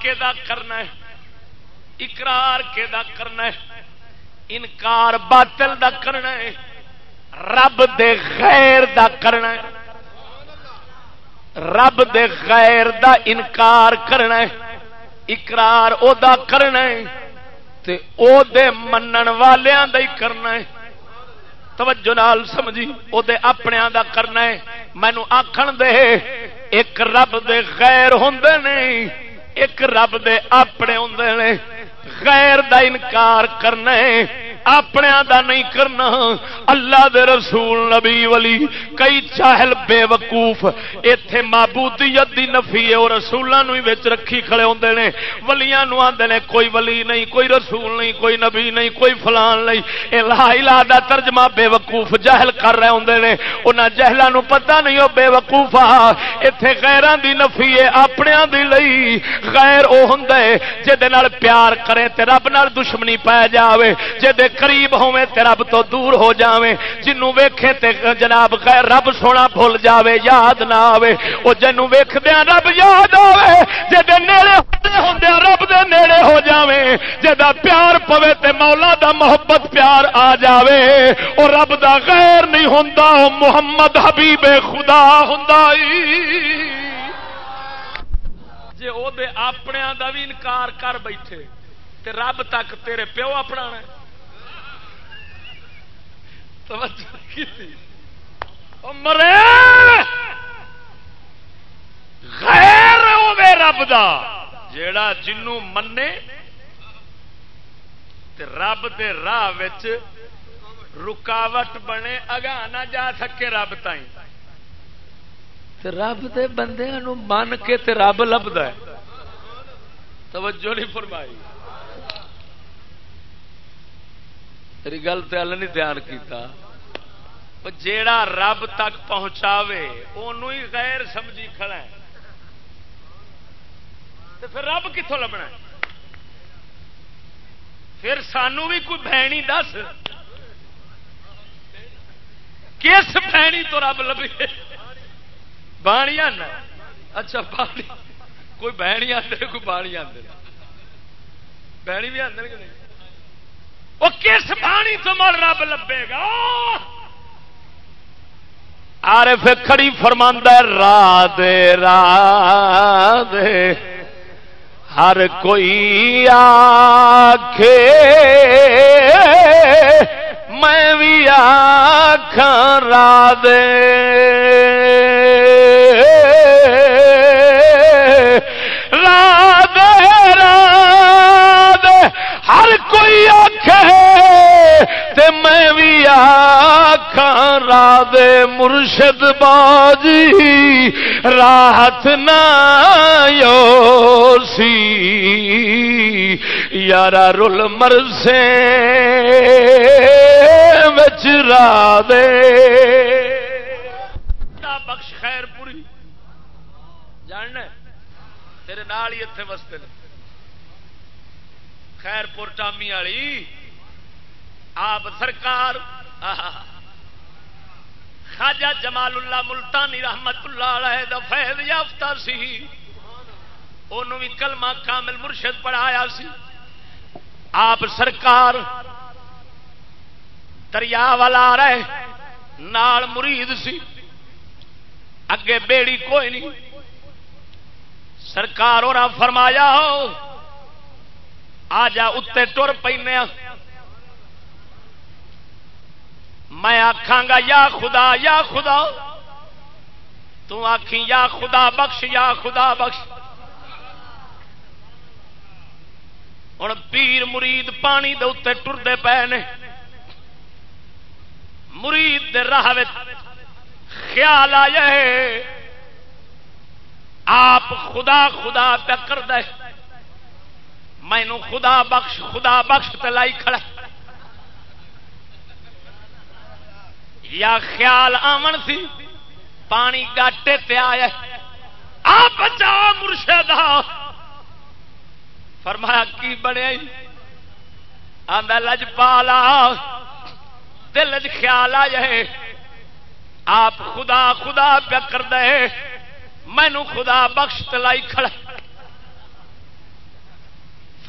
کے کرنا ہے؟ اقرار کے کرنا ہے؟ انکار باطل دا کرنا ہے؟ رب دے غیر دا کرنا ہے؟ رب دے غیر دا انکار کرنا ہے؟ اقرار او دا کرنا ہے؟ تے او دے منن والیاں دا ہی کرنا ہے۔ توجہ نال سمجھی او دے اپنے دا کرنا ہے۔ مینو آکھن دے، ایک رب دے غیر ہوندے نہیں ایک رب دے اپنے ہوندے نے۔ غیر دا انکار کرنا ہے۔ اپنے دا نہیں کرنا۔ اللہ دے رسول، نبی ولی، کئی چاہل بے وقوف۔ ایتھے معبودیت دی نفی ہے اور رسولاں نو وچ رکھی کھڑے ہوندے نے۔ ولیاں نو آندے نے، کوئی ولی نہیں، کوئی رسول نہیں، کوئی نبی نہیں، کوئی فلان نہیں۔ اے لا الہ دا ترجمہ بے وقوف، جاہل کر رہے ہوندے نے۔ انہاں جاہلاں نو پتہ نہیں او بے وقوف آ۔ ایتھے غیراں دی نفی ہے، اپنیاں دی لئی غیر او ہوندا جے دے نال پیار کرے تے رب نال دشمنی پے جاوے جے دے قریب ہوے تے رب تو دور ہو جاوے جنوں ویکھے تے جناب غیر رب سونا بھول جاوے، یاد نہ آوے۔ او جنوں ویکھدیاں رب یاد آوے جے دے نیڑے ہوندے ہوندے رب دے نیڑے ہو جاوے جے دا پیار پوے تے مولا دا محبت پیار آ جاوے۔ او رب دا غیر نہیں ہوندا محمد حبیب خدا ہوندا۔ جے او دے اپنے دا بھی انکار کر بیٹھے، تے رب تک تیرے پیو اپنا مرے! غیر ہوے رب دا۔ جیڑا جنوں منے، تے رب دے راہ وچ رکاوٹ بنے اگا نہ جا سکے رب تائیں۔ تے رب دے بندے من کے تے رب لبدا ہے۔ توجہ نہیں فرمائی۔ تیری گل تے اللہ نہیں دھیان کیتا۔ جیڑا رب تک پہنچاوے انہوں ہی غیر سمجھی کھڑا ہے۔ تو پھر رب کتوں لبنا پھر سانو بھی کوئی بہنی دس؟ کس بہنی تو رب لبے؟ بانیاں اچھا بانی کوئی بہنی آدھے کوئی بانی آدھے بہنی بھی آدھے کہ نہیں؟ وہ کس بانی تو مر رب لبے گا؟ آر کھڑی فرماندہ را دے را دے ہر کوئی آخ میں بھی آخ را دے را دے را دے ہر کوئی آخ میں بھی آخا را دے مرشد باجی راحت نہ سی یار رول مرسے بچ را دے۔ بخش، خیر پوری۔ جاننا تیرے نال ہی اتنے وستے خیر پور ٹامی والی، آپ سرکار خاجہ جمال اللہ ملتانی رحمت اللہ علیہ دا فیض یافتہ سی۔ انہوں بھی کلمہ کامل مرشد پڑھایا سی۔ آپ سرکار دریا والا رہے، نال مرید سی۔ اگے بیڑی کوئی نہیں۔ سرکار اور فرمایا ہو آ جا اتنے ٹر ہاں۔ پہ میں آخا گا، یا خدا یا خدا۔ تو آخی یا خدا بخش، یا خدا بخش۔ ہوں پیر مرید پانی دے اتنے ٹرتے پے نے۔ مرید دے راہ خیال آیا آپ خدا خدا پہ کر دے مینو خدا بخش خدا بخش تلائی کھڑا یا خیال آمن سی، پانی گاٹے تے آیا آپ بچا مرشد فرمایا، کی بنے؟ آدھا لج پالا۔ دل خیال آ جائے آپ خدا خدا پیا کر دے۔ مینو خدا بخش تلائی کھڑا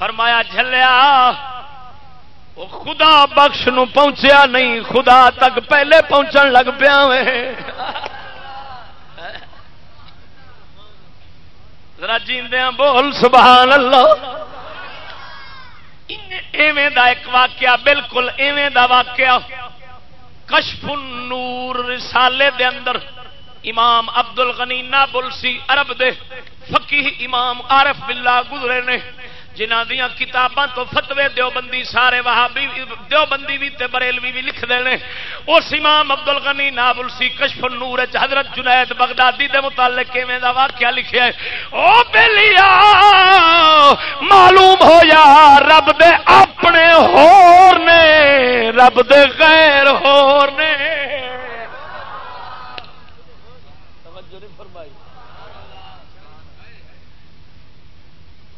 فرمایا، جھلیا، وہ خدا بخش نو پہنچیا نہیں، خدا تک پہلے پہنچن لگ پیا ذرا جیندیا بول سبحان اللہ ایویں دا ایک واقعہ، بالکل ایویں دا واقعہ۔ کشف نور رسالے دے اندر امام ابد ال غنی نابلسی عرب دے فقی امام عارف باللہ گزرے نے۔ جنہ دیا کتاباں تو فتوے دیوبندی سارے وہابی دیوبندی بھی تے بریلوی بھی لکھ دینے اس امام عبد الغنی نابل سی کشف نور حضرت جنید بغدادی دے متعلق کیویں دا واقعہ لکھیا ہے۔ او بیلیا معلوم ہو یا رب دے اپنے ہور نے، رب دے غیر ہور نے۔ توجہ نہیں فرمائی۔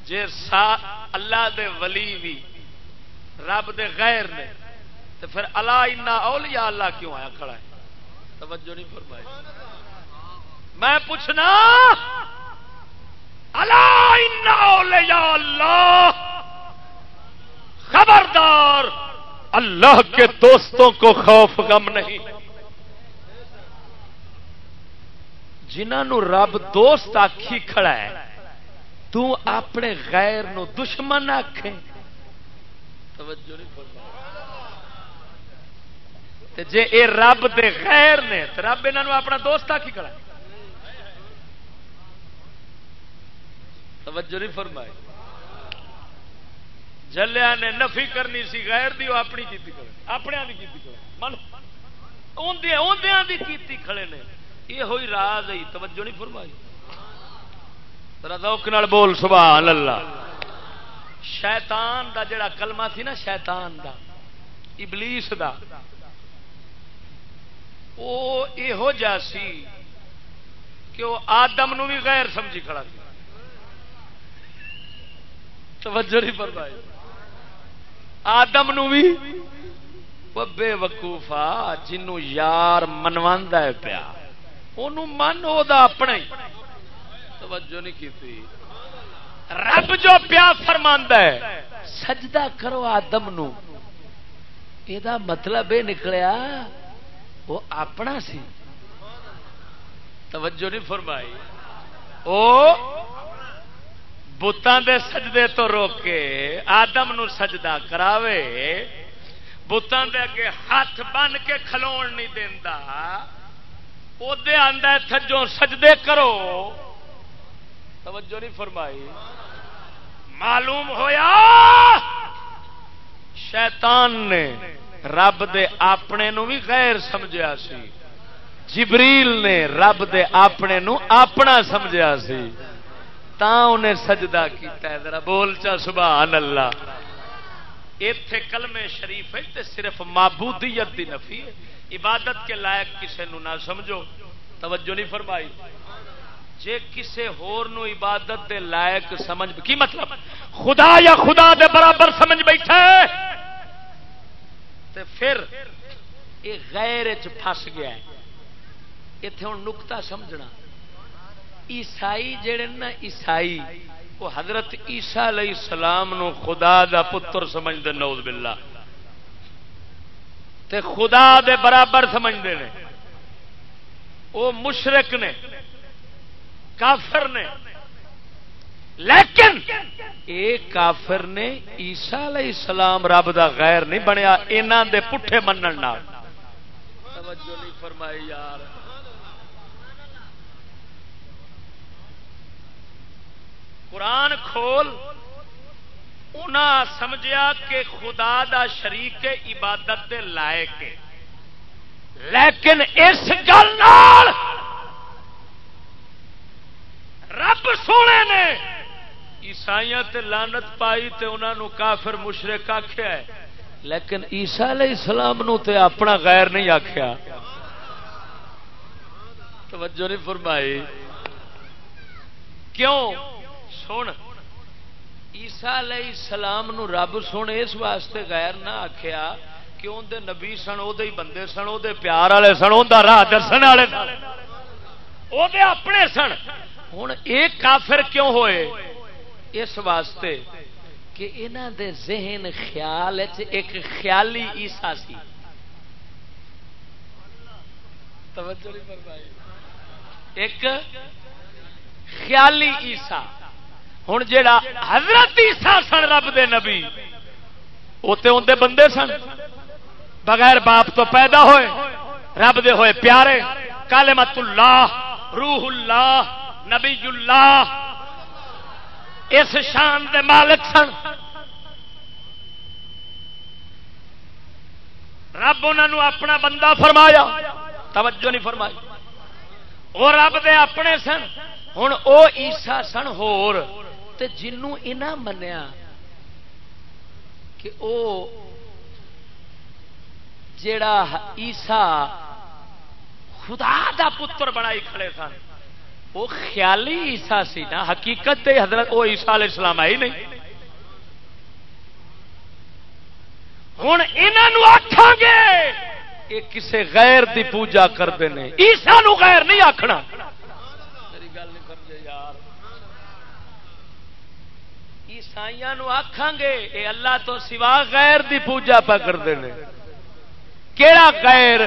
جی سا اللہ دے ولی بھی رب دے غیر نے تو پھر اللہ انا اولیاء اللہ کیوں آیا کھڑا ہے؟ توجہ نہیں فرمائی۔ میں پوچھنا اللہ انا اولیاء اللہ، خبردار، اللہ کے دوستوں کو خوف غم نہیں۔ جنہوں رب دوست آخی کھڑا ہے تو اپنے غیر نو دشمن آخ توجہ نہیں جے اے رب دے غیر نے تو رب یہاں اپنا دوست آ کی کرا توجہ نہیں فرمائی۔ جلیا نے نفی کرنی سی، غیر دی وہ اپنی کیتی کرے اپنے دی کیتی کرے من، اوندیاں دی کیتی کھڑے نے۔ یہ ہوئی راز ہے، توجہ نہیں فرمائی۔ ذوق نال بول، سبحان اللہ۔ شیطان دا جڑا کلمہ تھی نا، شیطان دا، ابلیس دا وہ یہو جا سی کہ وہ آدم نو بھی غیر سمجھی کھڑا سی۔ توجہ نہیں فرمائی۔ آدم نو بھی بے وقوفا جنوں یار منوا ہے پیا۔ ان من وہ اپنا ہی۔ توجہ نہیں کی رب جو پیا فرما ہے، سجدہ کرو آدم نو۔ یہ مطلب یہ نکلیا، وہ اپنا سی۔ توجہ نہیں فرمائی۔ وہ بتان دے سجدے تو روکے آدم نو سجدہ کراوے۔ بتان دے اگے ہاتھ بن کے کھلو نہیں دینا ادے آدھا تھجو سجدے کرو۔ توجہ نہیں فرمائی۔ معلوم ہویا؟ شیطان نے رب دے اپنے نو بھی غیر سمجھا سی۔ جبریل نے رب دے اپنے نو اپنا سمجھا سی۔ تا انہیں سجدہ کیتا ہے۔ ذرا بول چا سبحان اللہ اتے کلمے شریف ہے صرف معبودیت دی نفی ہے۔ عبادت کے لائق کسے نو نہ سمجھو۔ توجہ نہیں فرمائی۔ جے کسے ہور نو عبادت دے لائق سمجھ کی مطلب؟ خدا یا خدا دے برابر سمجھ بیٹھا ہے؟ تے پھر یہ غیر پھس گیا ہے۔ ہوں نکتا سمجھنا۔ عیسائی جڑے نا عیسائی، وہ حضرت عیسا علیہ السلام نو خدا دا پتر سمجھتے نوز باللہ۔ تے خدا دے برابر سمجھتے ہیں۔ وہ مشرق نے۔ کافر نے۔ لیکن ایک کافر نے عیسا علیہ السلام رب دا غیر نہیں بنیا انہوں دے پٹھے منن نال۔ توجہ نہیں فرمائی یار۔ قرآن کھول، انہاں سمجھیا کہ خدا دا شریک عبادت دے لائق لیکن اس گل رب سونے نے عیسائی تے لانت پائی تے انہوں نے کافر مشرق آخیا ہے۔ لیکن عیسا علیہ السلام نو تے اپنا غیر نہیں آخیا توجہ نہیں فرمائی۔ کیوں؟ سن عیسا علیہ السلام نو رب سن اس واسطے غیر نہ آخیا کہ اندر نبی سن وہ بندے سن وہ پیار والے سن وہ راہ درسن والے وہ اپنے سن۔ ہوں ایک کافر کیوں ہوئے؟ اس واسطے کہ انہ دے ذہن خیال ایک خیالی عیسا سی۔ ایک خیالی عیسا ہوں جا حضرت عیسا سن رب دے نبی، وہ تو اندر بندے سن۔ بغیر باپ تو پیدا ہوئے، رب دے ہوئے پیارے کالمت اللہ، روح اللہ نبی اللہ اس شان دے مالک سن۔ رب انہوں اپنا بندہ فرمایا، توجہ نہیں فرمائی۔ وہ رب دے اپنے سن ہوں وہ عیسا سن ہور، تے جنوں انہ منیا کہ او جیڑا عیسا خدا دا پتر بنائی کھڑے سن۔ وہ خیالی عیسا سی نا، حقیقت تے حضرت، وہ عیسا علیہ السلام آئی نہیں۔ ہوں یہ آخان گے، یہ کسے غیر دی پوجا کرتے ہیں عیسا نو غیر نہیں آخنا عیسائی آخان گے یہ اللہ تو سوا غیر دی پوجا پہ کرتے ہیں کیڑا غیر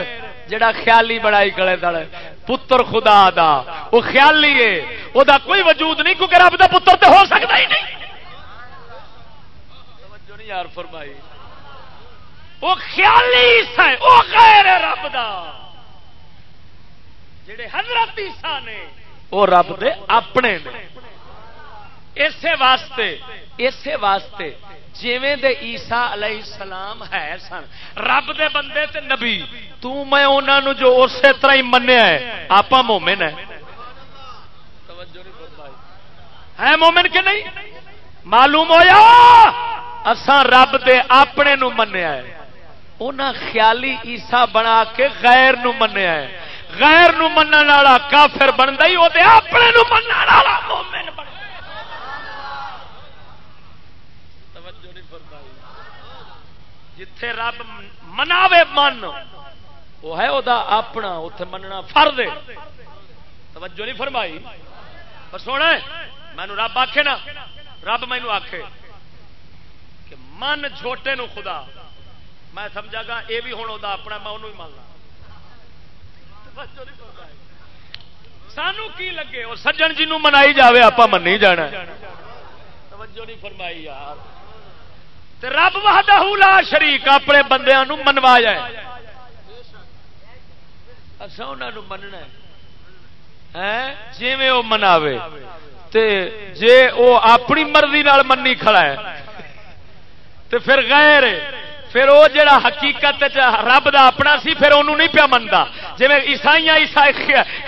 جڑا خیالی بڑائی کرے دڑے پتر خدا دا۔ وہ خیالی ہے۔ وہ دا کوئی وجود نہیں، کیونکہ رب دا پتر تو ہو سکتا ہی نہیں۔ نہیں یار فرمائی۔ وہ خیالی عیسا ہے، وہ غیر رب دا۔ جڑے حضرت عیسا نے، وہ رب دے اپنے نے۔ اسی واسطے اسی واسطے جیویں دے عیسا علیہ السلام ہے سن۔ رب دے بندے تے نبی۔ تو میں انہاں نو جو اسی طرح ہی منیا ہے آپ مومن ہے ہے مومن کہ نہیں؟ معلوم ہویا؟ اساں رب دے اپنے نو منیا ہے۔ انہاں خیالی عیسا بنا کے غیر نو منیا ہے۔ غیر نو منن والا کافر بندا ہی، او دے اپنے نو منن والا مومن بن جتھے رب مناوے من، وہ ہے وہ اپنا اتے مننا فرد توجہ نہیں فرمائی؟ پر سونا مینو رب آخے نا، رب مینو آخے کہ من چھوٹے نو خدا۔ میں سمجھا گا یہ بھی ہوں وہ اپنا میں انہوں ہی ماننا سانو کی لگے؟ اور سجن جی منائی جائے آپ منی جانا توجہ نہیں فرمائی یار۔ رب وحدہ لا شریک اپنے بندیاں نو منوایا ہے اچھا انہوں مننا ہے۔ جی وہ مناوے۔ تے جے وہ اپنی مرضی نال منی کھڑا ہے تو پھر غیر پھر وہ جڑا حقیقت رب دا اپنا سی، پھر انہوں نہیں پیا منتا جی عیسائی عیسا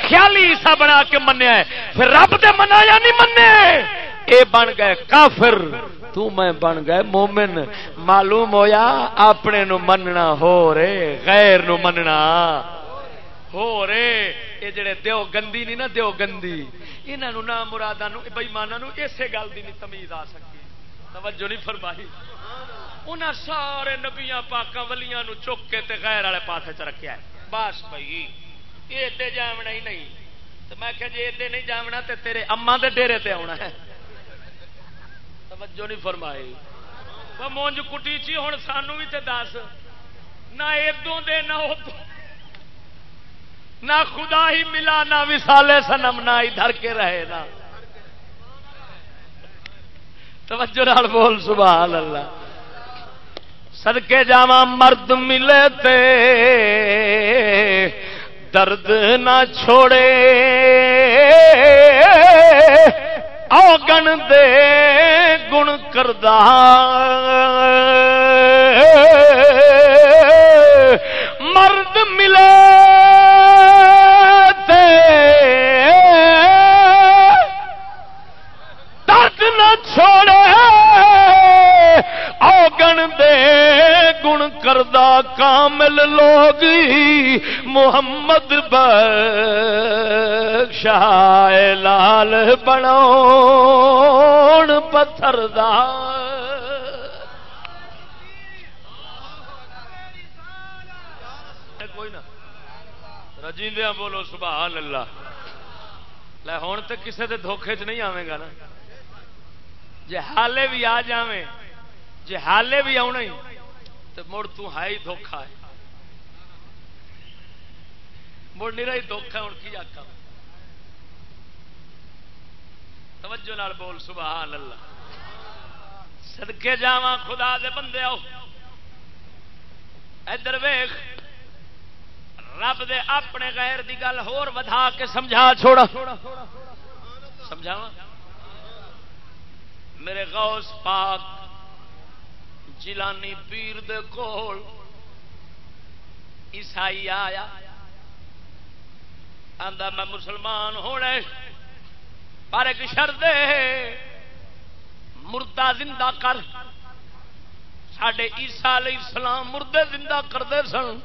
خیالی عیسا بنا کے منیا ہے، پھر رب دے منایا نہیں منے اے بن گئے کافر۔ تو میں بن گئے مومن۔ معلوم ہویا اپنے نو مننا ہو رے غیر نو مننا ہو رے یہ جڑے دیو گندی نہیں نا دیو گندی انہوں نہ مرادا بئیمانا اسی گل کی نہیں تمیز آ سکی۔ توجہ نہیں فرمائی۔ انہیں سارے نبیا پاکا ولیاں نو چک کے تے غیر والے پاس چ رکھا بس بھائی، یہ ادے جامنا ہی نہیں۔ تو میں کہ جی ادے نہیں جامنا تے تیرے اما دے ڈیرے تے آنا ہے۔ توجہ نہیں فرمائی۔ مونج کٹی چی ہوں سانو بھی تے دس۔ نہ ادو دے، نہ نہ خدا ہی ملا، نہ وسالے سنم نہ ادھر کے رہے نا توجہ نال بول، سبحان اللہ۔ سدکے جا مرد ملے تے درد نہ چھوڑے۔ اوگن دے گن کردہ مرد ملے تے درد نہ چھوڑے کردہ کامل لوگ محمد بخشاہ لال بنو پتھر کوئی نہ۔ رجیندیا بولو سبحان اللہ۔ لے ہوں تو کسے دے دھوکھے چ نہیں آئے گا نا۔ جی حالے بھی آ جائیں جی حالے بھی آنا ہی تو مڑ تائی دھوکھا ہے۔ مڑ نہیں رہی دکھا ہوں کی آخا توجہ نال بول، سبحان اللہ۔ سدکے جا خدا دے بندے آؤ۔ ادھر ویخ رب دے اپنے غیر دی گل ہور ودھا کے سمجھا چھوڑا۔ سمجھاوا میرے غوث پاک جیلانی پیر دے کول عیسائی آیا، آندا میں مسلمان ہونے، پر ایک شرط مردہ زندہ کر۔ سڈے عیسا علیہ السلام مردے زندہ کرتے سن۔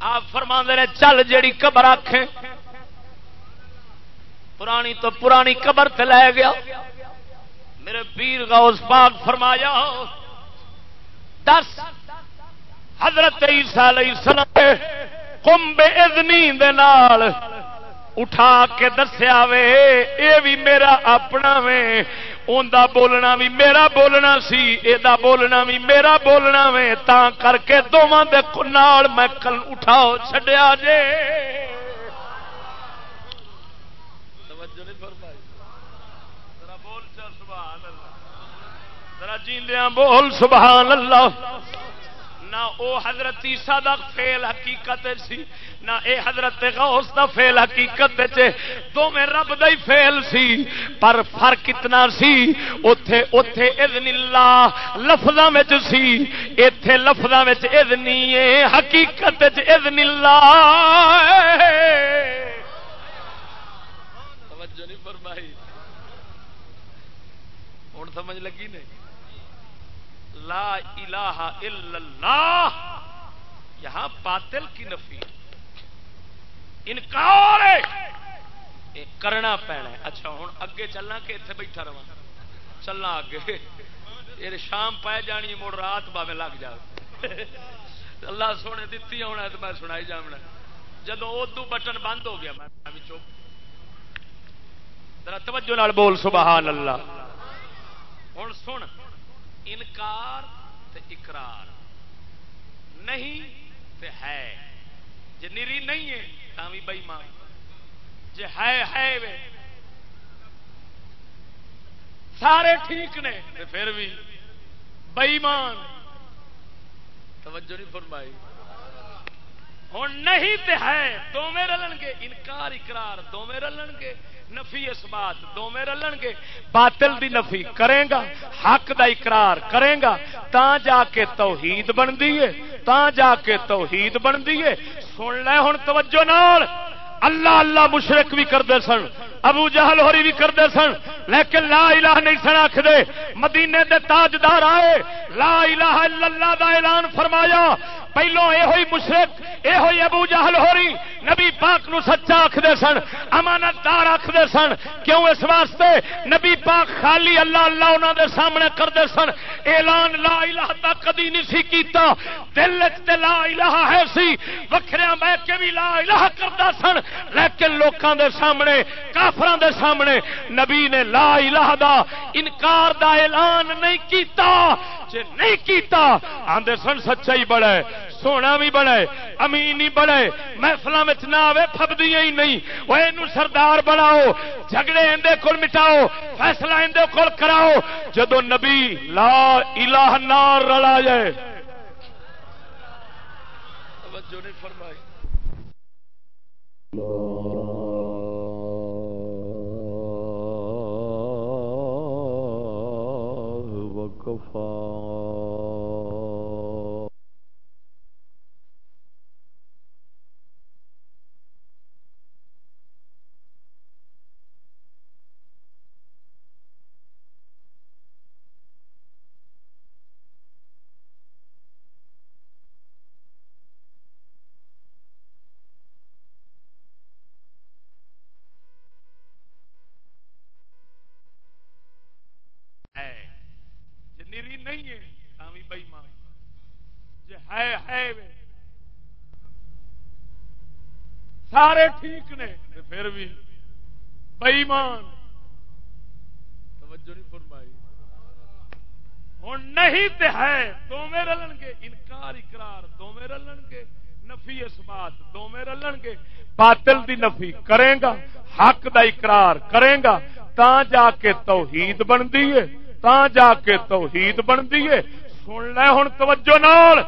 آپ فرما نے، چل جیڑی قبر آخے پرانی تو پرانی قبر تے لے گیا۔ میرے پیر غوث پاک فرمایا، دس، حضرت عیسیٰ علیہ السلام کم بے ادنی نال اٹھا کے دسیا وے اے بھی میرا اپنا وے اوندا بولنا بھی میرا بولنا سی اے دا بولنا بھی میرا بولنا وے تا کر کے دونوں دے نال میں کل اٹھاؤ، چھڈیا جے۔ ذرا جیندیاں بول، سبحان اللہ۔ نہ او حضرت عیسیٰ دا فیل حقیقت سی، نہ اے حضرت غوث دا فیل حقیقت چے۔ دو میں رب دا ہی فیل سی، پر فرق کتنا سی، اوتھے اوتھے اذن اللہ لفظاں وچ سی۔ ایتھے لفظاں وچ اذنی ہے حقیقت وچ اذن اللہ۔ توجہ نہیں فرمائی۔ ہن سمجھ لگی نہیں؟ لا الہ الا اللہ۔ یہاں باطل کی نفی۔ انکار ہے۔ کرنا پینا اچھا ہوں اگے چلنا کہ اتنے بیٹھا رہا چلنا اگے۔ یہ شام پائے جانی مڑ رات باوے لگ جائے اللہ سونے دیتی ہونا تو میں سنائی جامنا جدو ادو بٹن بند ہو گیا، میں چپ توجہ نال بول، سبحان اللہ۔ ہوں سن۔ انکار تے اقرار۔ نہیں تے ہے۔ جی نری نہیں ہے تو بھی بئی مان جی ہے ہے وے۔ سارے ٹھیک نے تے پھر بھی بئیمان۔ توجہ نہیں فرمائی۔ ہوں نہیں تے ہے دو رلن گے۔ انکار، اقرار دو میں رلن گے۔ نفی اس بات دو میں رلن گے۔ باطل دی نفی کرے گا، حق دا اقرار کرے گا۔ تا جا کے توحید بنتی ہے تا جا کے توحید بنتی ہے۔ سن لے ہوں توجہ نال۔ اللہ اللہ مشرق بھی کرتے سن، ابو جہل ہوری بھی کرتے سن۔ لیکن لا الہ نہیں سن آخ دے مدینے دے تاجدار آئے۔ لا الہ الا اللہ دا اعلان فرمایا۔ پہلو یہ ہوئی مشرق یہ ہوئی ابو جہل ہوری۔ نبی پاک نو سچا آخر سن امانت دار آخر سن۔ کیوں اس واسطے؟ نبی پاک خالی اللہ اللہ انہوں دے سامنے کرتے سن۔ اعلان لا الہ تا کدی نہیں سی کیتا۔ دل تے لا الہ ہے سی۔ وکھریا بہ کے بھی لا الہ کرتا سن۔ لیکن لوکاں دے سامنے کافران دے سامنے نبی نے لا الہ دا انکار دا اعلان نہیں کیتا۔ جے نہیں کیتا، آندے سن سچائی بڑا ہے سونا بھی بڑا ہے امین ہی بڑا ہے محفل نہ آئے فبدی ہی نہیں۔ وہ یہ سردار بناؤ، جھگڑے اندے کول مٹاؤ، فیصلہ اندے کول کراؤ۔ جدو نبی لا الہ نار رلا جائے۔ توجہ فرمائی۔ نہیں ہے بئی مان جی ہے ہے سارے ٹھیک نے پھر بھی بئیمان توجہ نہیں فرمائی۔ ہوں نہیں تے ہے دو میں رلن گے۔ انکار، اقرار دو میں رلن گے۔ نفی اس بات دو میں رلن گے۔ باطل دی نفی کرے گا، حق دا اقرار کرے گا۔ تا جا کے توحید بنتی ہے، تا جا کے توحید بنتی ہے۔ سن لے ہوں توجہ نال۔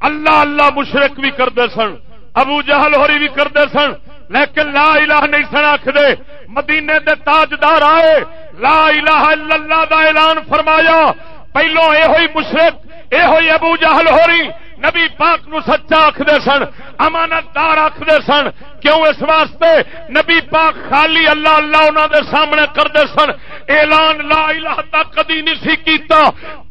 اللہ اللہ مشرق بھی کرتے سن۔ ابو جہل ہوری بھی کرتے سن، لیکن لا الہ نہیں سن آخر مدینے دے تاجدار آئے، لا الہ الا اللہ دا اعلان فرمایا۔ پہلو یہ ہوئی مشرق یہ ہوئی ابو جہل ہوری نبی پاک نو سچا آخر سن امانت دار آخر سن۔ کیوں اس واسطے؟ نبی پاک خالی اللہ اللہ انہوں دے سامنے کرتے سن۔ اعلان لا الہ تا کدی نہیں سی کیتا۔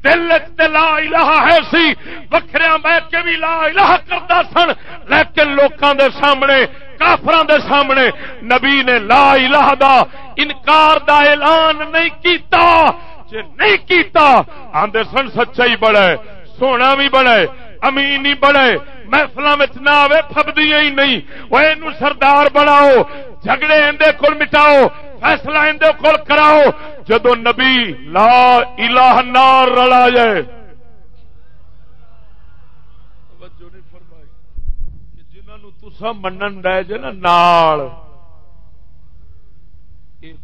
دل تے لا الہ ہے سی۔ وکھریا بہ کے بھی لا الہ کرتا سن۔ لیکن لوکاں دے سامنے کافران دے سامنے نبی نے لا الہ دا انکار دا اعلان نہیں کیتا۔ جے نہیں کیتا، آندے سن سچائی بڑا ہے سونا بھی بڑا ہے امین ہی بڑے محفل نہ آئے فبدی ہی نہیں۔ وہ سردار بناؤ، جھگڑے اندے کول مٹاؤ، فیصلہ اندے کول کراؤ جدو نبی لا الہ نار رلا جائے۔ جنہوں تسا منن رہ جے نا، نال۔ ایک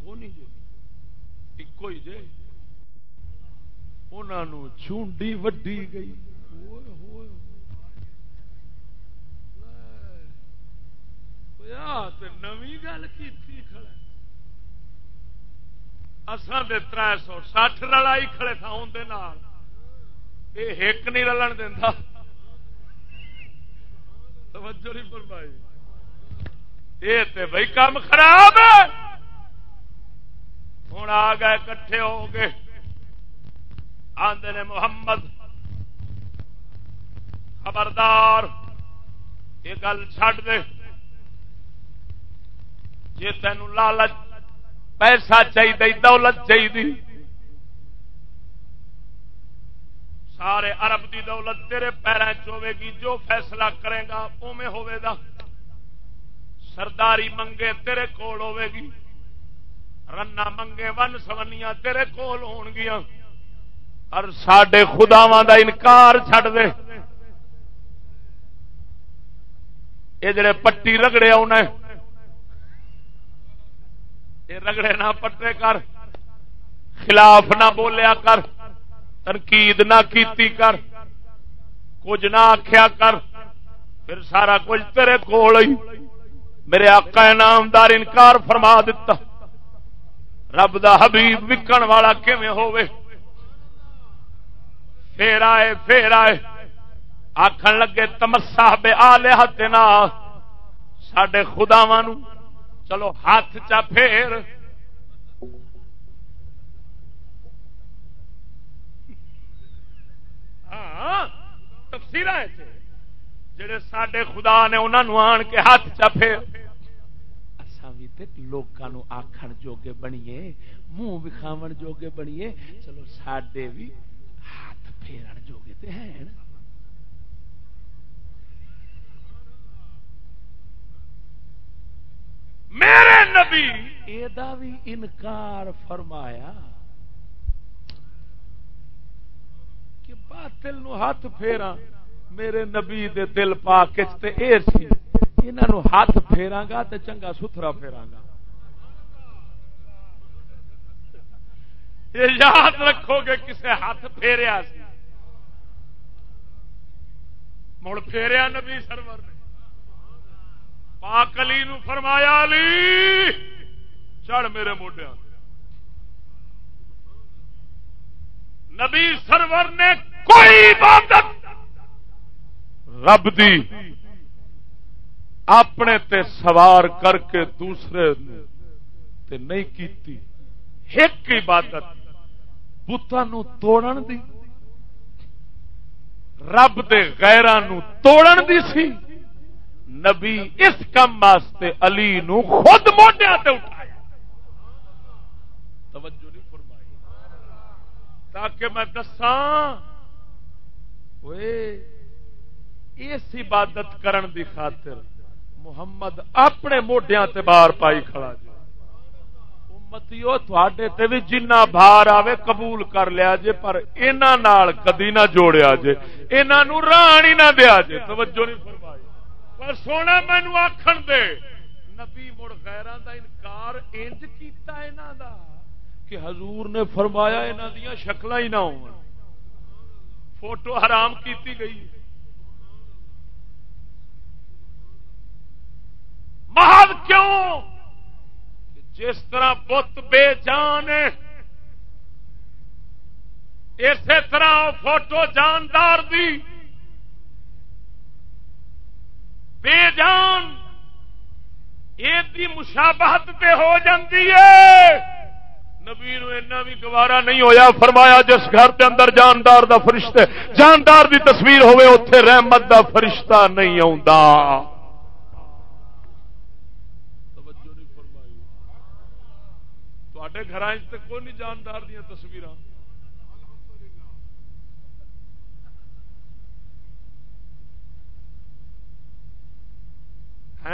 ہی جے۔ انہوں چونڈی وڈی گئی۔ نوی گل کی اسان دے تر سو سٹھ رلائی کھڑے تھا اندر یہ ایک نہیں رلن دینا توجہ نہیں فرمائی یہ تے بھائی کام خراب ہوں آ گئے کٹھے ہو گئے آدھے نے محمد خبردار یہ گل چڈ دے جی تین لالچ پیسہ چاہیے دولت چاہیے سارے عرب دی دولت تیرے پیروں چوے گی، جو فیصلہ کرے گا اوے گا۔ سرداری منگے تیرے کول ہوے گی۔ رنا منگے ون سونیاں تیرے کول ہون گیا اور سڈے خداواں دا انکار چھڈ دے۔ یہ جڑے پٹی رگڑے آنا رگڑے نہ پٹے کر، خلاف نہ بولیا کر، تنقید نہ کیتی کر، کچھ نہ آخیا کر، پھر سارا کچھ تیرے کول ہی۔ میرے آقا نامدار انکار فرما دیتا رب دا حبیب وکن والا کیویں ہوے پھر آئے پھر آئے۔ آخر لگے تمسا بے آلے ہاتھ سڈے خداوا چلو ہاتھ چا پھیر۔ ہاں تفصیل جی۔ جڑے سڈے خدا نے انہوں آن کے ہاتھ چا پھیر۔ لوگوں آخر جوگے بنیے منہ وکھاو جوگے بنیے۔ چلو سڈے بھی ہاتھ پھیرن جوگے تے ہیں۔ میرے نبی! بھی انکار فرمایا کہ باطل نو ہاتھ پھیرا میرے نبی دے دل پا کے سی انہوں ہاتھ پھیرا گا تو چنگا ستھرا پھیرا گا۔ یہ یاد رکھو گے کسے ہاتھ پھیریا سی۔ مڑ پھیریا نبی سرور نے۔ پاک علی نو فرمایا، علی، چڑھ میرے موڈیا نبی سرور نے کوئی عبادت رب دی اپنے تے سوار کر کے دوسرے تے نہیں کیتی۔ ایک عبادت بتان توڑن دی، رب دے غیران توڑن دی سی۔ نبی اس کم واسطے علی نو خود موڈیا اٹھایا۔ توجہ نہیں فرمائی۔ تاکہ میں دساں اس عبادت کرن دی خاطر محمد اپنے موڈیا بار پائی کھڑا جی۔ امتیو تھوڑے تے بھی جنہ بھار آوے قبول کر لیا جے، پر انہاں کدی نہ جوڑیا جے، انہاں ران ہی نہ دیا جے۔ توجہ نہیں فرمائی۔ پر سونا مینو آخر دے۔ نبی مڑ غیران دا انکار انج کیتا انہاں دا کہ حضور نے فرمایا انہاں دیاں شکلاں ہی نہ ہون۔ فوٹو حرام کیتی گئی۔ محض کیوں؟ جس طرح بت بے جان اسی طرح فوٹو جاندار دی بے جان یہ مشابہت تے ہو جاتی ہے۔ نبی نو بھی گوارا نہیں ہویا، فرمایا جس گھر کے اندر جاندار دا فرشتے جاندار دی تصویر ہوئے اتے رحمت دا فرشتہ نہیں آ گھر کوئی نہیں جاندار دیا تصویر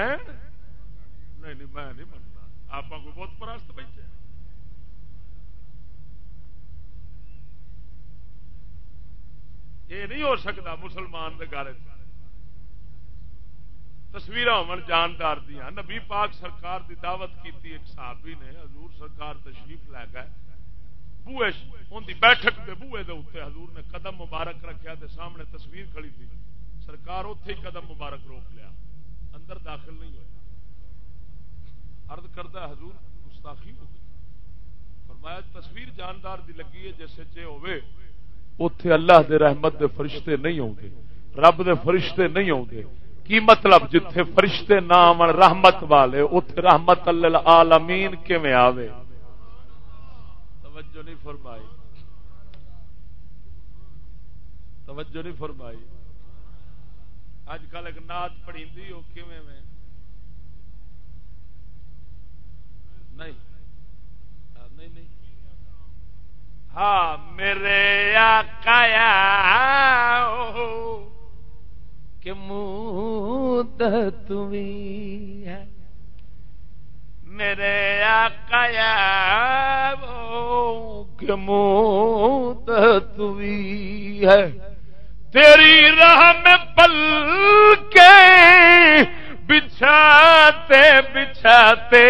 نہیں نہیں، میں نہیں منتا آپ کو بہت پرست بیٹھے یہ نہیں ہو سکتا مسلمان کے گھر تصویر ہون جاندار دیا نبی پاک سرکار دی دعوت کی ایک صحابی نے حضور سرکار تشریف لے گئے۔ بوئے ان کی بیٹھک کے بوئے دے اتنے حضور نے قدم مبارک رکھا دے سامنے تصویر کھڑی تھی۔ سرکار اتے ہی قدم مبارک روک لیا۔ اندر داخل نہیں ہوئے۔ ارد کرتا حضور گستاخی ہو گئی۔ فرمایا، تصویر جاندار دی لگی ہے جیسے چے ہوئے۔ اتے اللہ دے رحمت دے فرشتے نہیں آتے رب دے فرشتے نہیں آتے کی مطلب؟ جتھے فرشتے نام رحمت والے اتے رحمت اللہ عالمین کیویں آوے؟ توجہ نہیں فرمائی۔ توجہ نہیں فرمائی۔ اج کل ایک نات پڑھی وہ کیویں میں؟ نہیں۔ نہیں نہیں۔ ہاں میرے آقایا کہ مود تمہیں ہے۔ میرے آقایا کہ مود تمہیں ہے۔ تیری راہ میں پل کے بچھاتے بچھاتے۔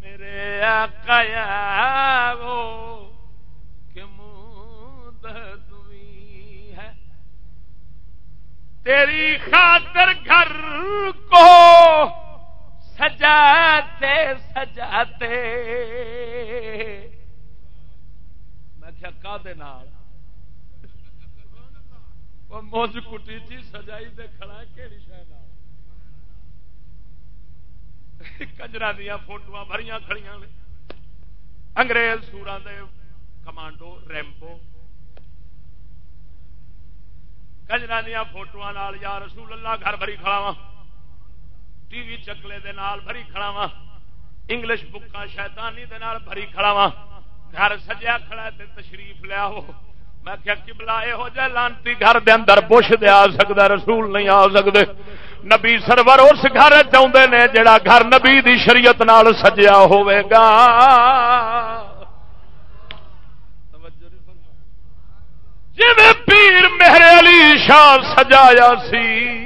میرے آقایا وہ کہ مود ہے۔ تیری خاطر گھر کو سجاتے سجاتے۔ میں کیا کا موج کٹی چی سجائی دے کھڑا کہڑی شہ کجرا دیا فوٹو بھری کھڑی نے۔ انگریز سورا دے کمانڈو ریمپو کجرا دیا فوٹو یا رسول اللہ، گھر بھری کھلاوا ٹی وی چکلے دے نال بھری کھڑا وا انگلش بکا شیطانی دے نال بھری کھڑا وا گھر سجیا کھڑا تے تشریف لیا ہو میں کیا کبلا یہو جہ لانتی گھر دے اندر بش دے آ سکتا رسول نہیں آ سکتے نبی سرور اس گھر چاہتے نے جڑا گھر نبی دی شریعت نال سجیا ہوئے گا۔ جی پیر مہر علی شاہ سجایا سی۔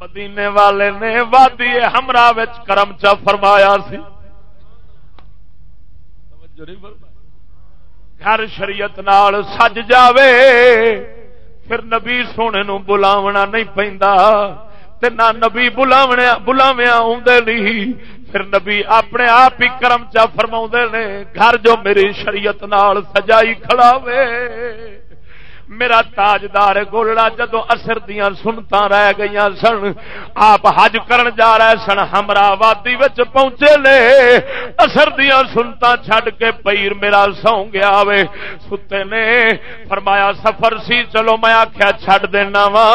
مدینے والے نے وادی ہمراہ کرم چا فرمایا سی۔ گھر شریعت نال سج جاوے، پھر نبی سونے نو بلاونا نہیں پہ نہ نبی بلاونے بلاویا آدھے نہیں، پھر نبی اپنے آپ ہی کرم چا فرما نے۔ گھر جو میری شریعت نال سجائی کھڑاوے۔ میرا تاجدار گولڑا جدو اثر دیا سنتا رہ گئی سن، آپ حج کرن جا رہے سن ہمرا وادی پہنچے لے۔ اثر دیا سنتا چھڈ کے پیر میرا سو گیا وے۔ ستے نے فرمایا، سفر سی، چلو میں آخیا چھڈ دینا وا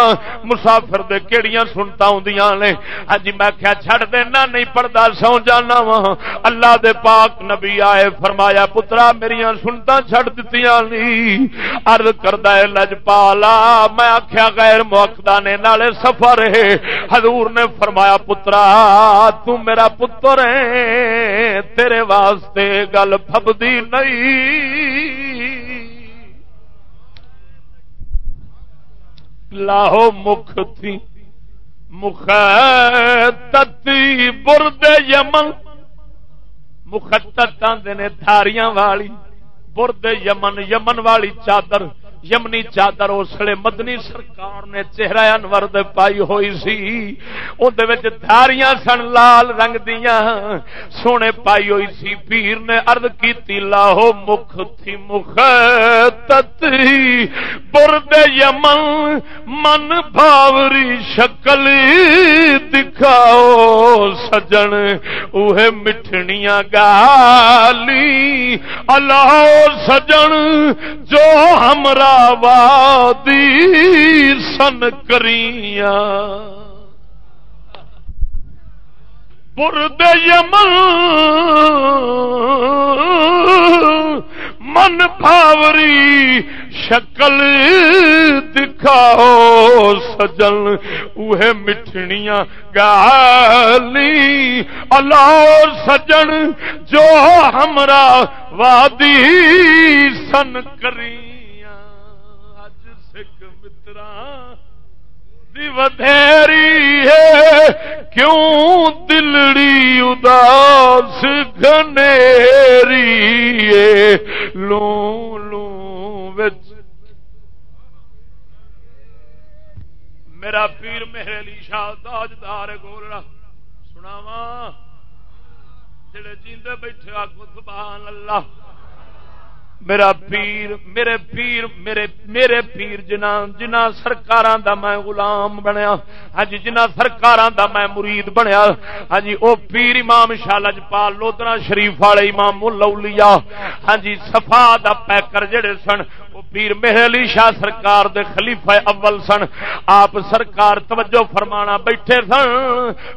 مسافر دے کیڑیاں سنتا ہوں نے۔ ہج میں آخیا چھڈ دینا، نہیں پڑتا سو جانا وا اللہ دے پاک نبی آئے، فرمایا، پترا میری سنتا چھڈ دیتی نہیں ارد کردہ لجپالا میں آخیا غیر موقع نے نالے سفر ہے۔ حضور نے فرمایا، پترا، تو میرا پتر ہے، تیرے واسطے گل فبدی نہیں۔ لاہو مکھ تھی مخ تتی برد یمن۔ مخت نے دھاریاں والی، برد یمن یمن والی چادر۔ یمنی چادر اسلے مدنی سرکار نے چہرہ انور دے پائی ہوئی سی۔ اندر دھاریاں سن لال رنگ دیا سونے پائی ہوئی سی۔ پیر نے ارد کی لاہو مکھ تھی مخ تتی برد یمن من بھاوری شکل دکھاؤ سجن۔ اوہ مٹھنیاں گالی، اللہ سجن جو ہمرا وادی سن کریاں۔ برد یمن، من پاوری شکل دکھاؤ سجن۔ اوہ مٹھنیاں گالی، اللہ سجن جو ہمرا وادی سن کری ودھیری ہے۔ کیوں دلڑی اداس گنیری لوں لوں بچ میرا پیر میرے علی شاہ تاجدار گولڑا۔ سناوا جڑے جیندے بیٹھے آگو سبحان اللہ۔ میرا پیر، میرے پیر، میرے میرے پیر جنا جنا سرکار دا میں غلام بنیا۔ ہاں جی، جنا سرکار دا میں مرید بنیا۔ ہاں جی، او پیر امام شاہ لجپال لودرا شریف والے امام الاولیاء ہاں جی صفا دا پیکر جڑے سن پیر میرے علی شاہ سرکار دے خلیفہ اول سن۔ آپ سرکار توجہ فرمانا بیٹھے سن۔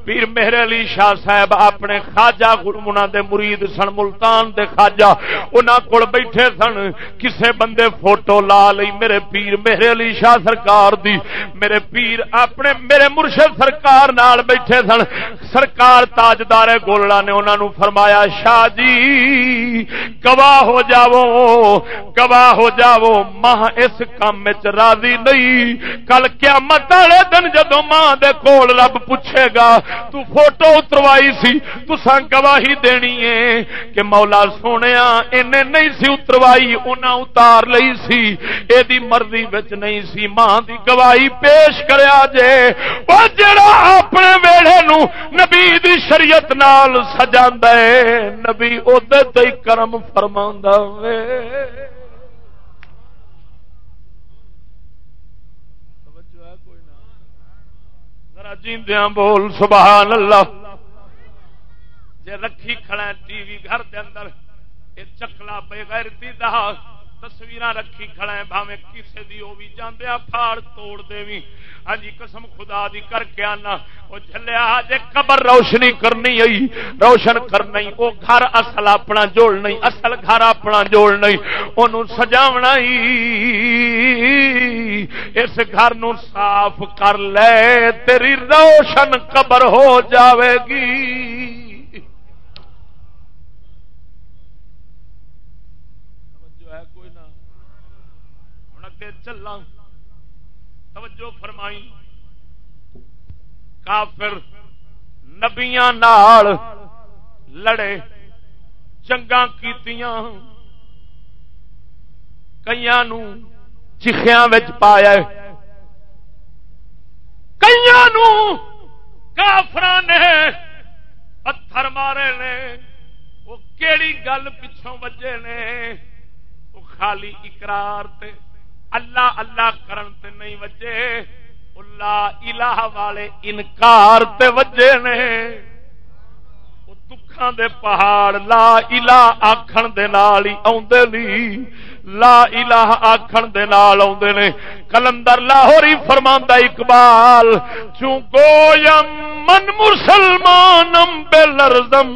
پیر میرے علی شاہ صاحب اپنے خواجہ گرمنا دے مرید سن، ملتان دے خواجہ۔ انہاں کول بیٹھے سن۔ کسے بندے فوٹو لا لی میرے پیر میرے علی شاہ سرکار دی۔ میرے پیر اپنے میرے مرشد سرکار نال بیٹھے سن۔ سرکار تاجدار گولڑا نے انہوں نے فرمایا، شاہ جی گواہ ہو جاؤ، گواہ ہو جاؤ۔ ماں اس کام راضی نہیں۔ کل کیا مت والے دن جدو ماں دے کول رب پوچھے گا، تو فوٹو اتروائی سی تو گواہی دینی ہے کہ مولا سونے نہیں سی اتروائی گواہی انہاں اتار لئی سی۔ اے دی مرضی وچ نہیں سی، ماں دی گواہی پیش کریا جے۔ او جڑا اپنے ویڑے نو نبی دی شریعت نال سجاندا ہے، نبی اودے تے کرم فرماندا وے جیندیاں بول، سبحان اللہ۔ جے رکھی کھڑا ٹی وی گھر دے اندر چکلا بے غیرتی دا۔ تصویر رکھی کھڑا ہے بھاوے کسے دی او بھی جاندے پھاڑ توڑ دے وی ہاں جی قسم خدا دی کر کے آنا او جھلیا جے قبر روشنی کرنی آئی روشن کرنا او گھر اصل اپنا جوڑ نہیں اصل گھر اپنا جوڑ نہیں اونوں سجاونا ہی اس گھر نو صاف کر لے تیری روشن قبر ہو جاوے گی چلا توجہ فرمائی۔ کافر نبیاں نال لڑے چنگا کیتیاں۔ کئی چیخیا پایا کئی کافر نے پتھر مارے نے، وہ کیڑی گل پچھوں وجے نے، وہ خالی اقرار تے اللہ اللہ کرن تے نہیں وجے اللہ الہ والے انکار تے وجے نے۔ دکھان دے پہاڑ لا الہ آکھن دے نال ہی اوندے نہیں لا الہ آکھن دے نال اوندے نے کلندر لاہوری فرماندا اقبال چوں گویم من مسلمانم بے لرزم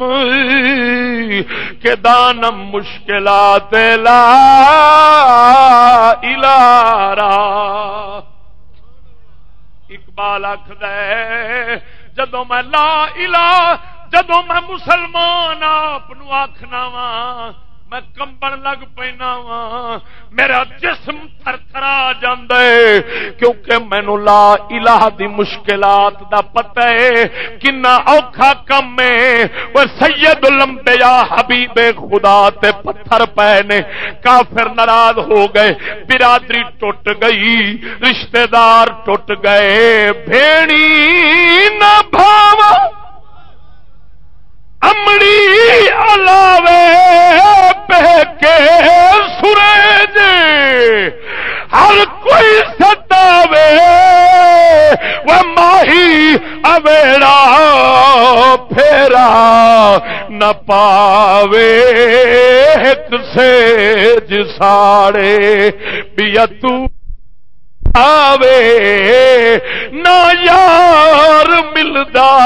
کہ دانم مشکلات لا الہ را اقبال آخد جدو میں لا الہ جدو میں مسلمان آپ آخنا وا میں کمبن لگ پینا وا میرا جسم تھر تھرا جائے کیونکہ مینو لا الہ دی مشکلات دا پتہ ہے، کنا اوکھا کم ہے، وہ سید لمبیا حبیب خدا تے پتھر پے نے کافر ناراض ہو گئے، برادری ٹوٹ گئی، رشتہ دار ٹوٹ گئے بھیڑی نہ بھاوا امڑی علاوے کے سورج ہر کوئی ستاوے، وہ ماہی اویڑا پھیرا نہ پاوے۔ ایک سے جساڑے بیتو آوے، نہ یار ملدا،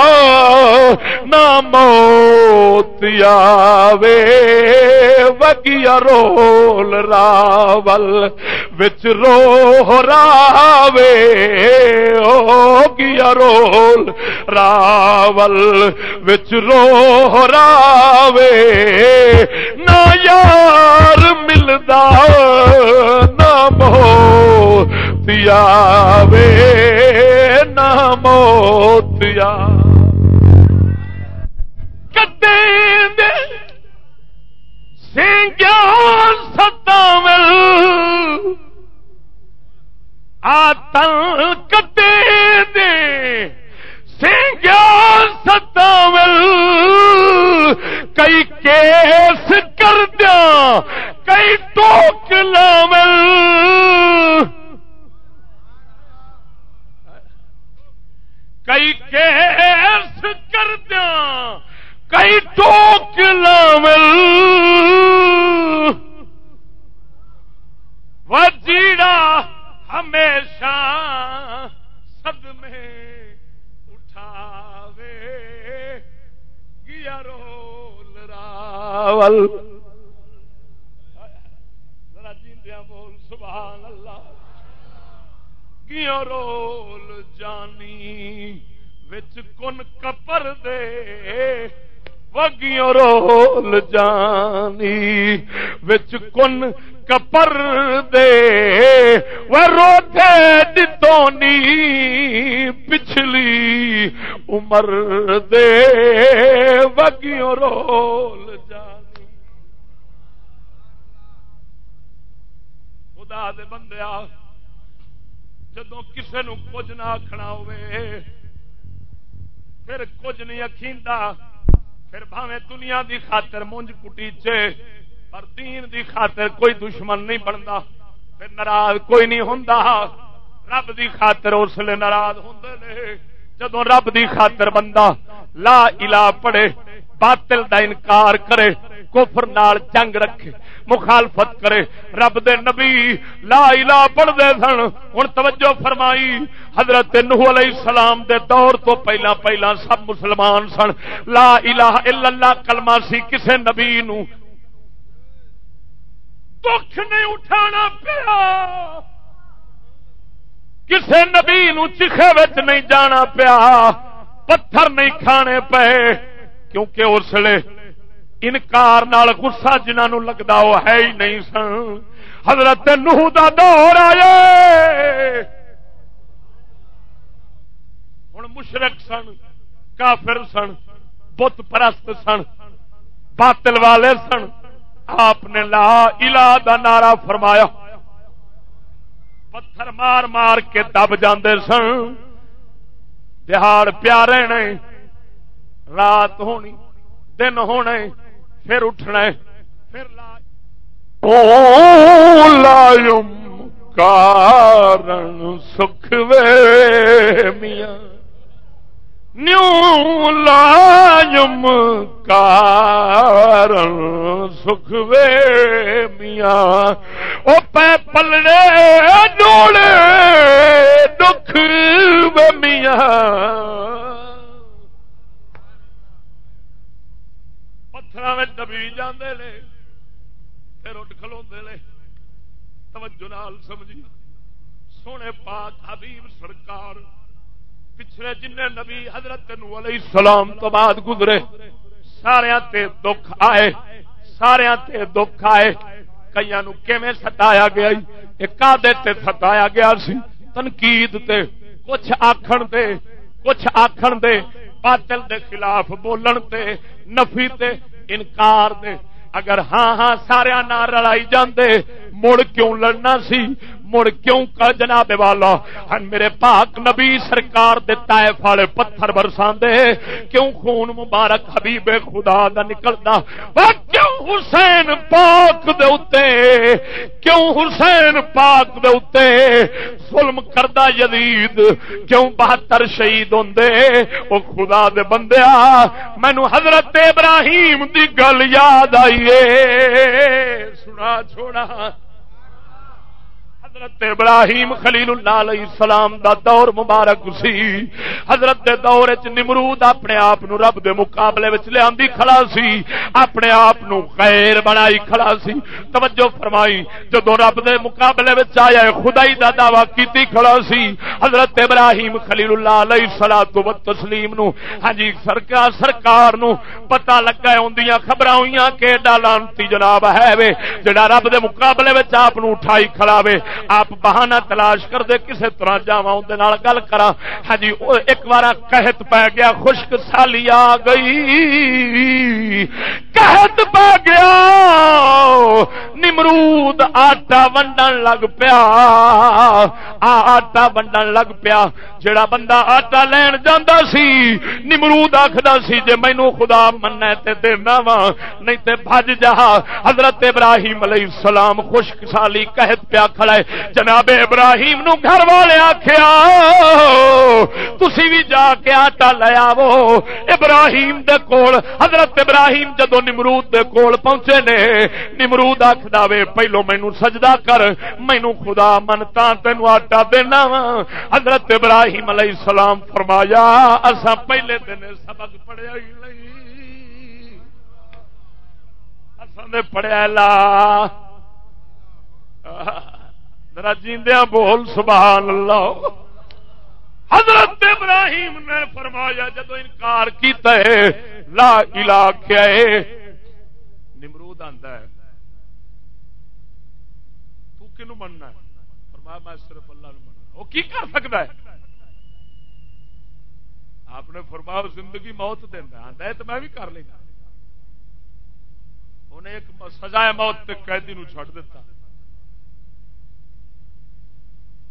نہ موت آوے۔ وگیا رول راول وچ رو راوے۔ او گیا رول راول وچ رو راوے۔ نہ یار ملدا، نہ موت وے نہ موت یا کدے دے سینگیا ستاول آتن کدے دے سینگیا ستاول کئی کیس کر دیا کئی ٹوک لاول کئی کیس کر دیا کئی ٹوک لاول۔ وجیڑا ہمیشہ سد میں اٹھاوے، گیا رول راول ذرا جیندیا بول سبحان اللہ گیا رول جانی، وچ کن کپر دے وگیوں رول جانی، وچ کن کپر دے۔ وہ روتے دتونی پچھلی عمر دے وگیوں رول جانی۔ خدا دے بندیا جدو کسے نو کچھ نہ آخنا ہوئے پھر کچھ نہیں اکھیندا پھر بھاویں دنیا دی خاطر مونج کٹی چے، پر دین دی خاطر کوئی دشمن نہیں بنتا پھر ناراض کوئی نہیں ہوندا۔ رب دی خاطر اس لیے ناراض ہوندے نے جدو رب دی خاطر بندہ لا الہ پڑے باطل دا انکار کرے، کفر نال جنگ رکھے، مخالفت کرے۔ رب دے نبی لا الہ پڑھ دے سن۔ ہن توجہ فرمائی، حضرت نوح علیہ السلام دے دور تو پہلا پہلا سب مسلمان سن۔ لا الہ الا اللہ، کلمہ سی کسے نبی نو۔ دکھ نہیں اٹھانا پیا۔ کسے نبی نو چیخے وچ نہیں جانا پیا۔ پتھر نہیں کھانے پے۔ کیونکہ اس لیے انکار نال گسا جنہوں لگتا وہ ہے ہی نہیں سن۔ حضرت نوح دا دور آئے۔ ہوں مشرق سن، کافر سن، بت پرست سن، باطل والے سن۔ آپ نے لا الہ دا نعرہ فرمایا۔ پتھر مار مار کے دب جاندے سن۔ بہار پیارے نے رات ہونی دن ہونے پھر اٹھنا پھر لائم کارن سکھ وے میاں نیو لائم کارن سکھ وے میاں او پہ پلڑے ڈوڑے دکھ وے میاں پتھر دبی جاندے لے پھر اٹھ کھلو لے توجہ نال سمجھی سونے پاک حبیب سرکار پچھلے جن نبی حضرت نو علیہ السلام تو بعد گزرے سارے تے دکھ آئے سارے تے دکھ آئے کئی کیویں ستایا گیا کادے تے ستایا گیا سی تنقید تے کچھ آخر دے کچھ آخر دے باطل دے خلاف بولن تے نفی تے انکار دے۔ اگر ہاں ہاں سارا نہ رلائی جاندے مڑ کیوں لڑنا سی؟ مڑ کیوں کر جناب والا؟ ہن میرے پاک نبی سرکار دے طائف والے پتھر برساندے، کیوں خون مبارک حبیب خدا دا نکلدا؟ کیوں حسین پاک دے اوتے کیوں حسین پاک دے اوتے ظلم کردا یزید کیوں 72 شہید ہوندے؟ او خدا دے بندیا، مینوں حضرت ابراہیم دی گل یاد آئیے۔ سنا چھوڑا۔ حضرت ابراہیم خلیل اللہ علیہ السلام دا دور مبارک سی۔ حضرت دے دور چ نمرود اپنے آپ نو رب دے مقابلے وچ لے آندی کھڑا سی۔ اپنے آپ نو غیر بنائی کھڑا سی۔ توجہ فرمائی، جدوں رب دے مقابلے وچ آیا، خدائی دا دعویٰ کیتی کھڑا سی۔ حضرت ابراہیم خلیل اللہ علیہ الصلوۃ و تسلیم نو۔ ہاں جی سرکار سرکار نو پتہ لگا ہوندیاں خبراں ہویاں کہ ڈالانتی جناب ہے وے، جڑا رب دے مقابلے وچ آپ نو اٹھائی کھڑا وے۔ آپ بہانہ تلاش کر دے، کسے طرح جاوا گل کرا ہاں جی ایک بار قحط پی گیا، خشک سالی آ گئی۔ قحط پی گیا۔ نمرود آٹا ونڈن لگ پیا۔ آٹا ونڈن لگ پیا۔ جڑا بندہ آٹا لین جانا سی، نمرود آخر سی جے مینو خدا مننا تے دینا وا، نہیں تے بج جا۔ حضرت ابراہیم علیہ السلام خشک سالی قحط پیا کھڑا ہے۔ جناب ابراہیم نو گھر والے آخیا تسی بھی جا کے آٹا لے آو ابراہیم دے کول، حضرت ابراہیم جدو نمرود دے کول پہنچے نے، نمرود آخ دے پہلو مینو سجدہ کر مینو خدا منتا تینو آٹا دینا حضرت ابراہیم علیہ السلام فرمایا اسا پہلے دن سبق پڑھیا ہی نہیں۔ پڑھیا لا۔ ذرا جیندیا بول، سبحان اللہ۔ حضرت ابراہیم نے فرمایا جب انکار کیتا ہے، لا الہ کیا ہے۔ نمرود آندا ہے۔ تو کنو مننا ہے؟ فرمایا، میں صرف اللہ نو مننا۔ وہ کی کر سکتا ہے؟ آپ نے فرمایا، زندگی موت دینا آتا ہے تو میں بھی کر لینا۔ انہیں ایک سزا موت تے قیدی نو چھڑ دیتا۔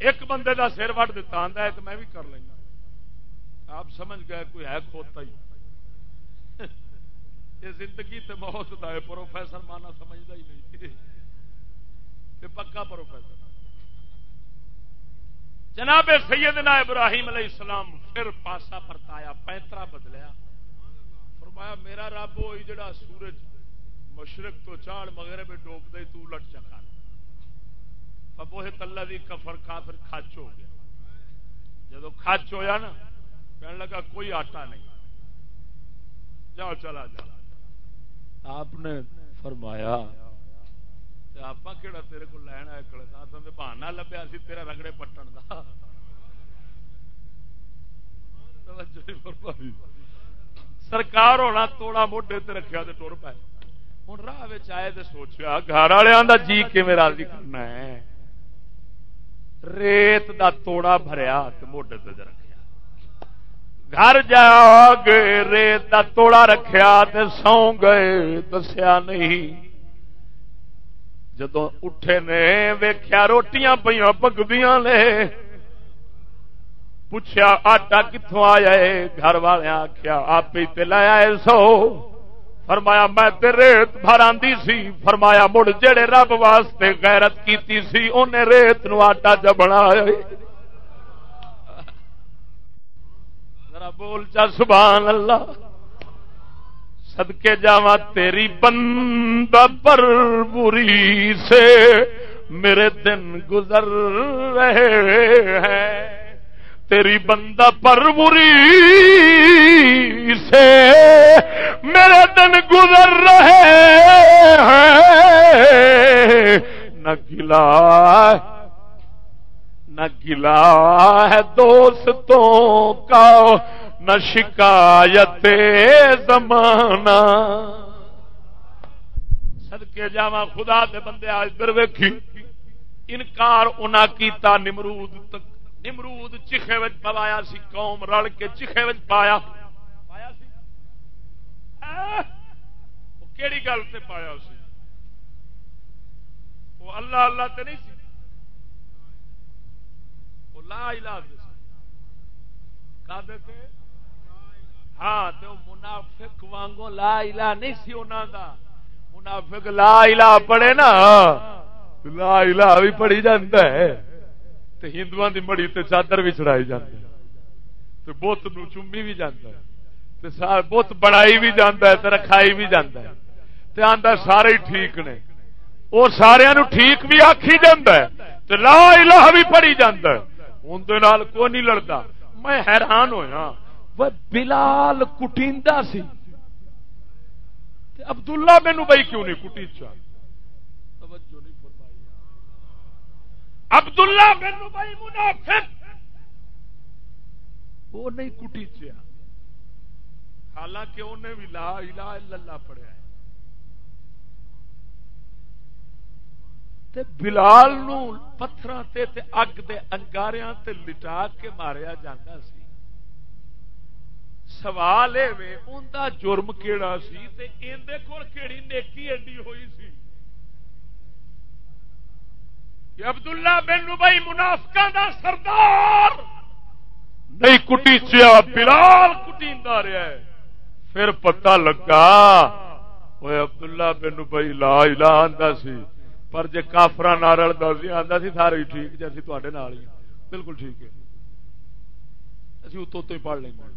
ایک بندے دا سر وٹ دیتا آتا ہے تو میں بھی کر لینا۔ آپ سمجھ گئے کوئی ہے کھوتا ہی۔ یہ زندگی تے موت دا ہے، پروفیسر مانا سمجھتا ہی نہیں۔ یہ پکا پروفیسر۔ جناب سیدنا ابراہیم علیہ السلام پھر پاسا پرتایا، پینترا بدلیا۔ فرمایا، میرا رب وہی جڑا سورج مشرق تو چاڑ مغرب ڈوب دے، تو لٹ چکا۔ ابوہ تلا دی کفر کافر کھچ ہو گیا۔ جدو کھچ ہویا نا کہنے لگا کوئی آٹا نہیں۔ جاؤ چلا جا۔ آپ نے فرمایا آپ کہڑا تیرے کو لینا ہے بہانا لبیا سی تیرا رگڑے پٹن کا سرکار ہونا توڑا موڈے تے رکھیا تے ٹر پائے ہوں راہ آئے تو سوچا گھر والوں کا جی کی راضی کرنا ہے؟ ریت دا توڑا بھریا موڈے تے رکھیا۔ گھر جا گئے ریت دا توڑا رکھیا تے سو گئے دسیا نہیں۔ جدو اٹھے نے ویخیا روٹیاں پہ پکدیاں نے۔ پوچھا آٹا کتوں آیا ہے؟ گھر والے آخیا آپ ہی لایا سو۔ فرمایا، میں تے ریت بھر آدھی سی. فرمایا، مڑ جڑے رب واسطے غیرت کیتی سی انہیں ریت نو آٹا چ بنایا ذرا بول چا سبحان اللہ سدکے جا تیری بند پر بری سے میرے دن گزر رہے ہیں۔ تیری بندہ پر بری سے میرے دن گزر رہے ہیں۔ نہ گلا نہ گلا ہے دوستوں کا، نہ شکایت زمانہ۔ سدکے جا خدا دے بندے آج در ویکھی، انکار انہاں کیتا نمرود تک۔ نمرود چیخے وچ پوایا سی، قوم رل کے چیخے وچ پایا۔ پایا سی؟ کیڑی گل سے پایا سی؟ وہ اللہ اللہ تے نہیں سی؟ وہ لا الہ کا دیتے ہاں تو منافق وانگو لا الہ نہیں سی انہوں دا۔ منافق لا الہ پڑھے نا۔ لا الہ بھی پڑھی جاتا ہے۔ تو ہندو دی مڑی تے چادر بھی چڑھائی جاتی ہے تو بت نو چومی بھی جاتا ہے تو بت بڑائی بھی جاتا ہے تو رکھائی بھی جاتا ہے تو آتا سارے ٹھیک نے۔ وہ سارا ٹھیک بھی آخی جاتا ہے تو لا الہ بھی پڑھی جاتا ہے۔ اندر کوئی نہیں لڑتا میں حیران ہویا وہ بلال کٹیندا سی۔ عبداللہ مینو بھائی کیوں نہیں کٹی چا توجہ نہیں فرمائی عبداللہ مینو بھائی منافق۔ وہ نہیں کٹی چیا۔ حالانکہ انہیں بھی لا الہ الا اللہ پڑھیا ہے۔ تے بلال نو پتھراں تے تے اگ دے انگاریاں تے لٹا کے ماریا جاندا سی۔ سوال اے وے، اوندا جرم کیڑا سی تے ایندے کول کیڑی نیکی ایڈی ہوئی سی؟ کہ عبداللہ بن نبی منافقاں دا سردار نہیں کٹی چیا بلال کٹیندا رہیا ہے۔ پھر پتہ لگا وہ عبداللہ بن نبی لا الہ آندا سی۔ پر جے کافرا نہ رلتا سی آتا سی سارے ٹھیک جی تے نال ہی بالکل ٹھیک ہے۔ اسی اتو تو ہی پڑھ لیں گے۔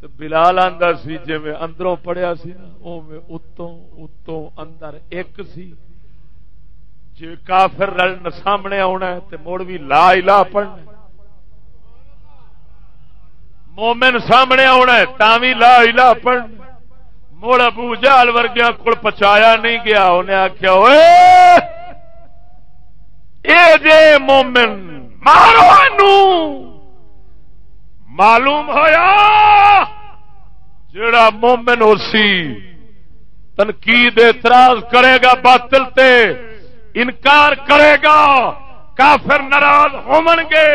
تو بلال آندا سی جی میں اندروں پڑھیا سی نا او میں اتوں اتوں اندر ایک سی۔ جی کافر رلن سامنے آنا ہے تو مڑ بھی لا الہ پڑھنا مومن سامنے آنا ہے تا بھی لا الہ پڑھنا مڑ ابو جال ورگیا کو پچایا نہیں گیا، انہیں آخیا جے مومن، مارو معلوم ہوا جڑا مومن ہو سی تنقید اعتراض کرے گا باطل تے انکار کرے گا۔ کافر ناراض ہون گے،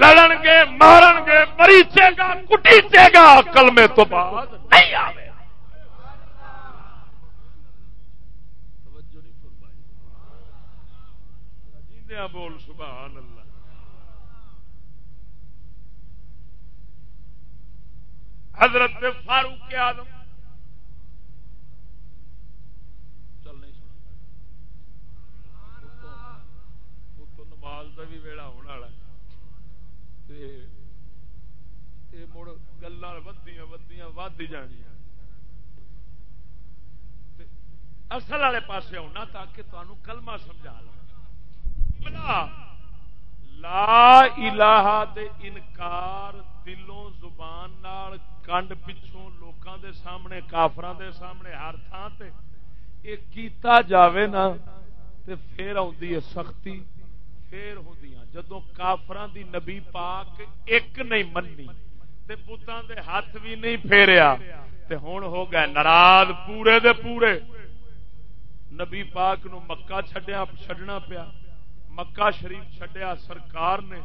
لڑن گے، مارن گے، مریچے گا، کٹیچے گا کلمے تو بعد نہیں آئے بول سبحان اللہ۔ حضرت فاروق آدم چل نہیں سنا نماز کا بھی ویڑا ہونے والا مڑ گلا ودیاں ودیاں ود ہی جانیا اصل والے پاسے آنا تاکہ تمہیں کلمہ سمجھا لو لا الہ دے انکار دلوں زبان نال کنڈ پچھوں لوکاں دے سامنے کافراں دے سامنے ہر تھان تے یہ کیتا جاوے نا تے پھر آندی ہے سختی پھر ہوندیاں جدوں کافراں دی نبی پاک ایک نہیں مننی تے بتاں دے ہاتھ بھی نہیں پھیریا۔ تے ہن ہو گئے ناراض پورے دے پورے۔ نبی پاک نو مکہ چھڈیا چھڈنا پیا۔ مکہ شریف چڈیا سرکار نے۔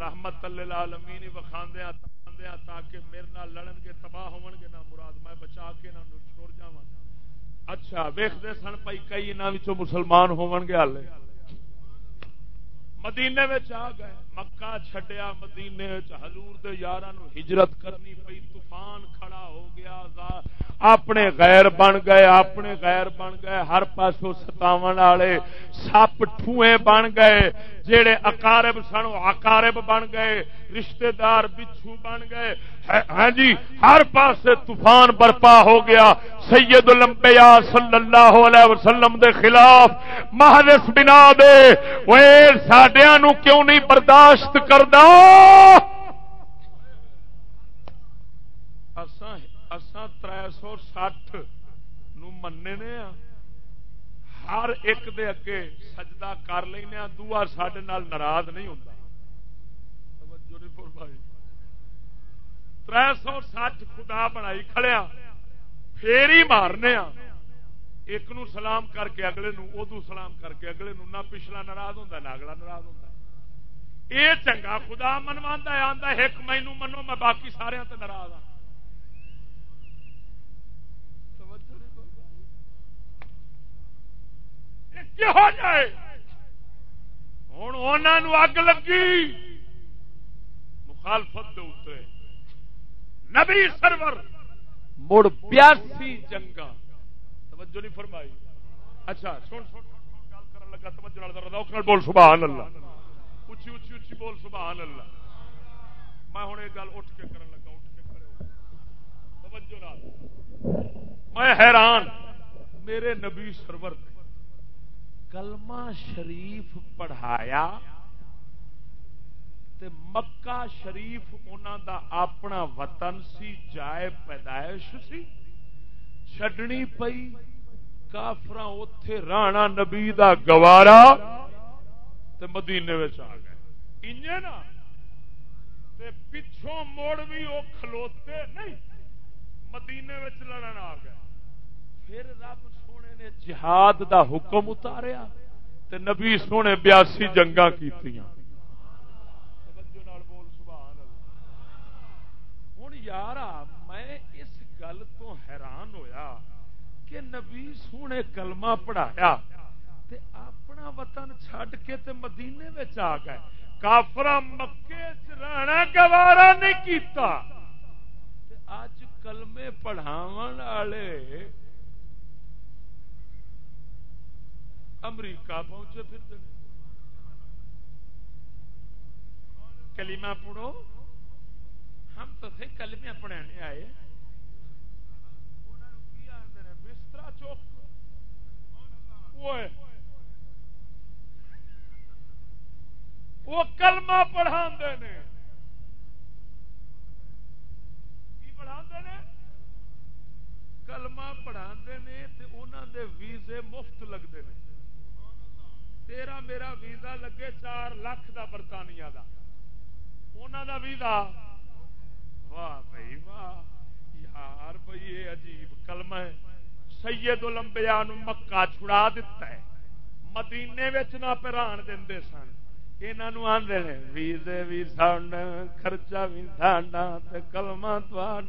رحمت العالمین وکھاندیا تاکہ میرے نال لڑن گے تباہ ہون گے۔ نہ مراد میں بچا کے نہ چھوڑ جاواں۔ اچھا ویکھدے سن پئی کئی انہاں وچوں مسلمان ہون گے ہلے مدینے آ گئے، مکہ چھڈیا، مدینے حضور دے یاراں نو ہجرت کرنی پئی، طوفان کھڑا ہو گیا اپنے غیر بن گئے، اپنے غیر بن گئے، ہر پاسوں ستاون والے سپ ٹھوئے بن گئے جڑے اقارب سن اقارب بن گئے، رشتہ دار بچھو بن گئے ہاں, ہاں جی ہر پاس طوفان برپا ہو گیا۔ سید الانبیاء صلی اللہ علیہ وسلم دے خلاف محدث بنا دے۔ وہ ساڈیاں نو کیوں نہیں برداشت کردا؟ اساں تر سو سٹھ ننے نے ہر ایک دے اگے سجدہ کر لینا دعا سڈے ناراض نہیں ہوں تر سو سٹھ خدا بنائی کھڑیا پھر ہی مارنے ایک نو سلام کر کے اگلے نو ادو سلام کر کے اگلے نو، نہ پچھلا ناراض ہوتا نہ اگلا ناراض ہوتا یہ چنگا خدا منوا آتا ایک مینو منو میں باقی سارے ناراض ہوں جی۔ ہو جائے؟ ہوں انہوں اگ لگی۔ مخالفت اترے۔ نبی سرور۔ مڑ بیاسی جنگا توجہ نہیں فرمائی۔ اچھا سن سن گل کر لگا، توجہ روک بول، سبحان اللہ۔ اچھی اچھی اچھی بول، سبحان اللہ۔ میں ہوں یہ گل اٹھ کے کرن لگا، اٹھ کے کرے۔ توجہ میں حیران۔ میرے نبی سرور کلمہ شریف پڑھایا۔ تے مکہ شریف انہوں دا اپنا وطن سی، جائے پیدائش سی۔ چڈنی پئی کافر اتے رانا نبی دا گوارا تے مدینے آ گئے۔ انجے نا؟ تے پچھوں موڑ بھی وہ کھلوتے نہیں، مدینے لڑن آ گئے۔ پھر رب سونے نے جہاد دا حکم اتاریا تے نبی سونے بیاسی جنگا کی ہوں یار میں اس گل تو حیران ہویا کہ نبی سونے کلمہ پڑھایا تے اپنا وطن چھڈ کے تے مدینے آ گئے۔ کافر مکے رہنا گوارا نہیں کیتا۔ تے اج کلمے پڑھاو والے امریکہ پہنچے پھر کلیما پڑھو۔ ہم تو تھے کلمے پڑھانے آئے۔ بستر چوک۔ وہ کلمہ پڑھا نے۔ پڑھا کلما پڑھا دے ویزے مفت لگتے ہیں تیرا میرا ویزا لگے چار لاکھ دا برطانیہ دا۔ انہوں دا ویزا واہ بھائی واہ۔ یار بھائی، یہ عجیب کلمہ ہے۔ سید الانبیاء نو مکہ چھڑا دیتا ہے۔ مدینے نہ پران دے سن۔ یہاں آدھے ویزے بھی سن خرچہ بھی ساڈا کلما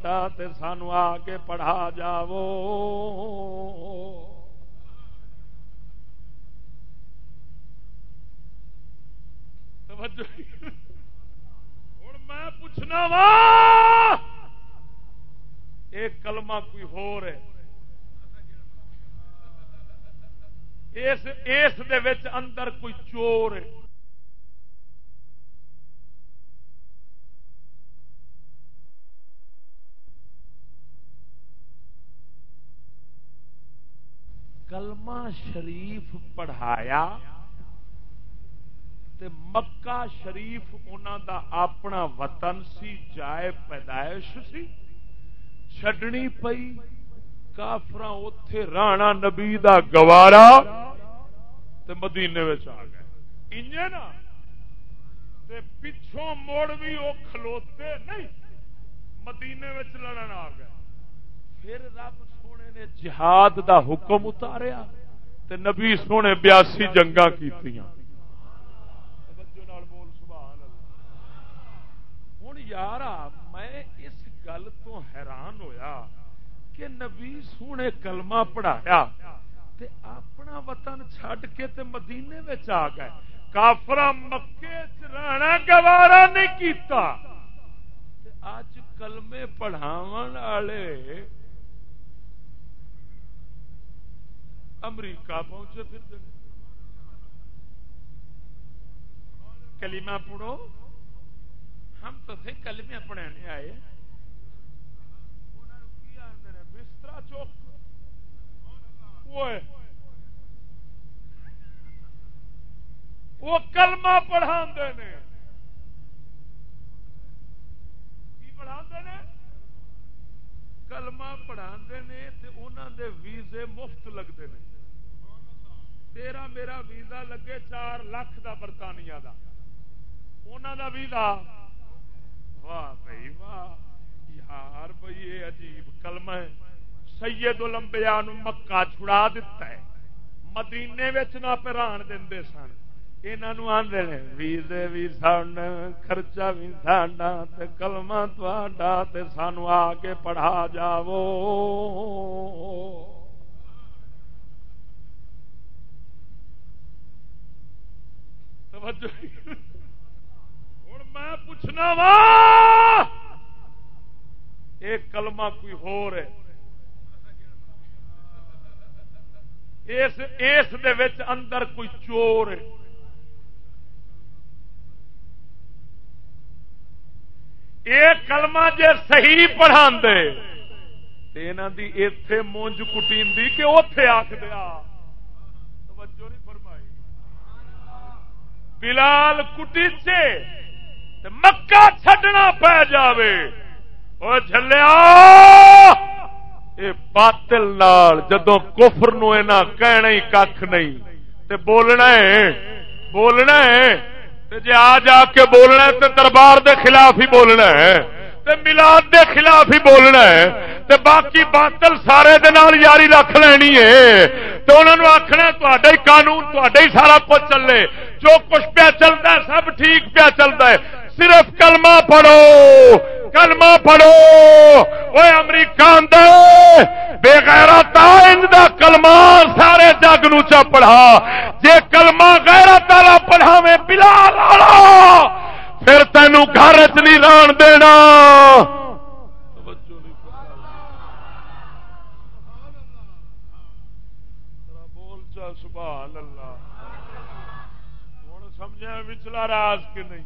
تا سانو آ کے پڑھا جاو ہوں میں پوچھنا وا، ایک کلمہ کوئی ہو رہے اس اس اندر کوئی چور ہے۔ کلمہ شریف پڑھایا۔ تے مکہ شریف انہوں دا اپنا وطن سی، جائے پیدائش سی۔ چڈنی پئی کافر اتے رانا نبی دا گوارا تے مدینے آ گئے۔ انجے نا؟ تے پچھوں موڑ بھی وہ کھلوتے نہیں، مدینے لڑن آ گئے۔ پھر رب سونے نے جہاد دا حکم اتاریا تے نبی سونے بیاسی جنگا کیتیاں۔ یار میں اس گل تو حیران ہویا کہ نبی سونے کلمہ پڑھایا تے اپنا وطن چھڈ کے تے مدینے میں آ گئے۔ کافر مکے رہنا گوارا نہیں کیتا۔ تے اج کلمے پڑھاو والے امریکہ پہنچے پھر کلیما پڑھو۔ ہم تو تھے کلمے پڑھانے آئے۔ بستر چوک۔ وہ کلمہ پڑھا نے۔ پڑھا کلما پڑھا دے ویزے مفت لگتے ہیں تیرا میرا ویزا لگے چار لاکھ دا برطانیہ دا۔ انہوں دا ویزا واہ بھائی واہ، یار بھائی یہ عجیب کلمہ ہے۔ سید الانبیاء نو مکہ چھڑا دیتا ہے۔ مدینے نہ پران دے سن۔ ویزے بھی سن، خرچہ بھی ساڈا کلما تا سانو آ کے پڑھا جاو توجہ۔ میں پوچھنا وا۔ ایک کلمہ کوئی ہو رہے اس اس اندر کوئی چور ہے۔ یہ کلمہ جے صحیح پڑھا دے دی اتے مونج کٹی کہ اتے آخ دیا توجہ نہیں فرمائی۔ بلال کٹی سے مکہ چھڈنا پی جاوے۔ وہ جلیا باطل نال جدو کفر نو کہنا ہی کھ نہیں۔ تے بولنا ہے بولنا ہے۔ تے جے آ جا کے بولنا ہے تے دربار دے خلاف ہی بولنا ہے۔ تے ملاد دے خلاف ہی بولنا ہے۔ تے باقی باطل سارے دے نال یاری رکھ لینی ہے۔ تو انہوں نے آخنا ہی قانون ہی سارا کچھ چلے۔ جو کچھ پیا چلتا ہے، سب ٹھیک پیا چلتا ہے۔ صرف کلمہ پڑھو کلمہ پڑھو۔ وہ امریکہ اندر بے غیرت دا کلمہ سارے جگ نو چا پڑھا۔ جے کلمہ غیرت والا پڑھاوے بلا لالا پھر تینوں گھر چ نہیں ران دینا۔ سبحان اللہ۔ ہوں سمجھا وچلا راز کہ نہیں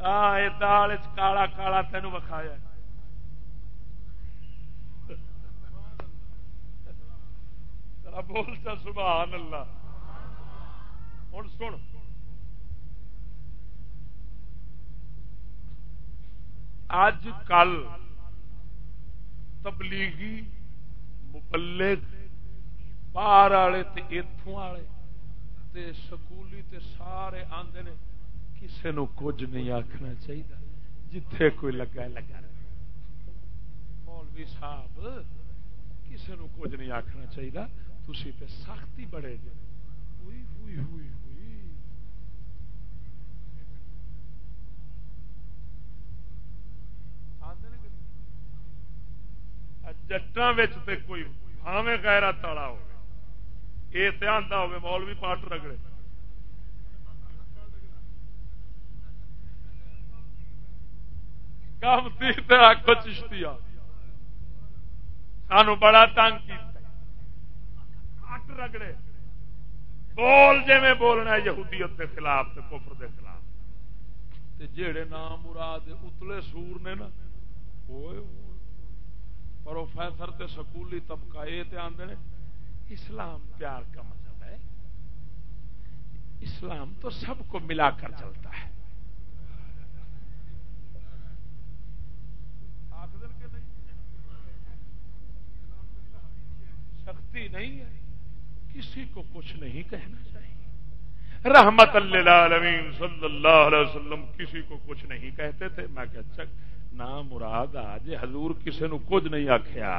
ہاں یہ دال کالا کالا تین وکھایا بولتا سبحان اللہ ہوں سن۔ اج کل تبلیغی مبلغ، باہر والے اتوں والے سکولی تے سارے آندے نے، کسے نو کچھ نہیں آخنا چاہیے جتھے کوئی لگا لگا مولوی صاحب، کسے نو کچھ نہیں آخنا چاہیے تھی تے سختی بڑے جی ہوئی ہوئی ہوئی۔ ہوئی جٹان کوئی بھاوے گہرا تالا ہو یہ آتا ہو مولوی پاٹ رگڑے کم تیر آخو چشتی سانو بڑا تنگ کٹ رگڑے بول جی میں بولنا یہودیت کے خلاف تے کفر دے خلاف تے جیڑے نام مراد اتلے سور نے نا پروفیسر تے سکولی طبقہ یہ تے آندے نے، اسلام پیار کا مذہب ہے۔ اسلام تو سب کو ملا کر چلتا ہے۔ سختی نہیں ہے۔ کسی کو کچھ نہیں کہنا چاہیے۔ رحمت اللہ صلی اللہ علیہ وسلم کسی کو کچھ نہیں کہتے تھے۔ میں کہ اچھا نہ مراد آج حضور کسی نو کچھ نہیں آخیا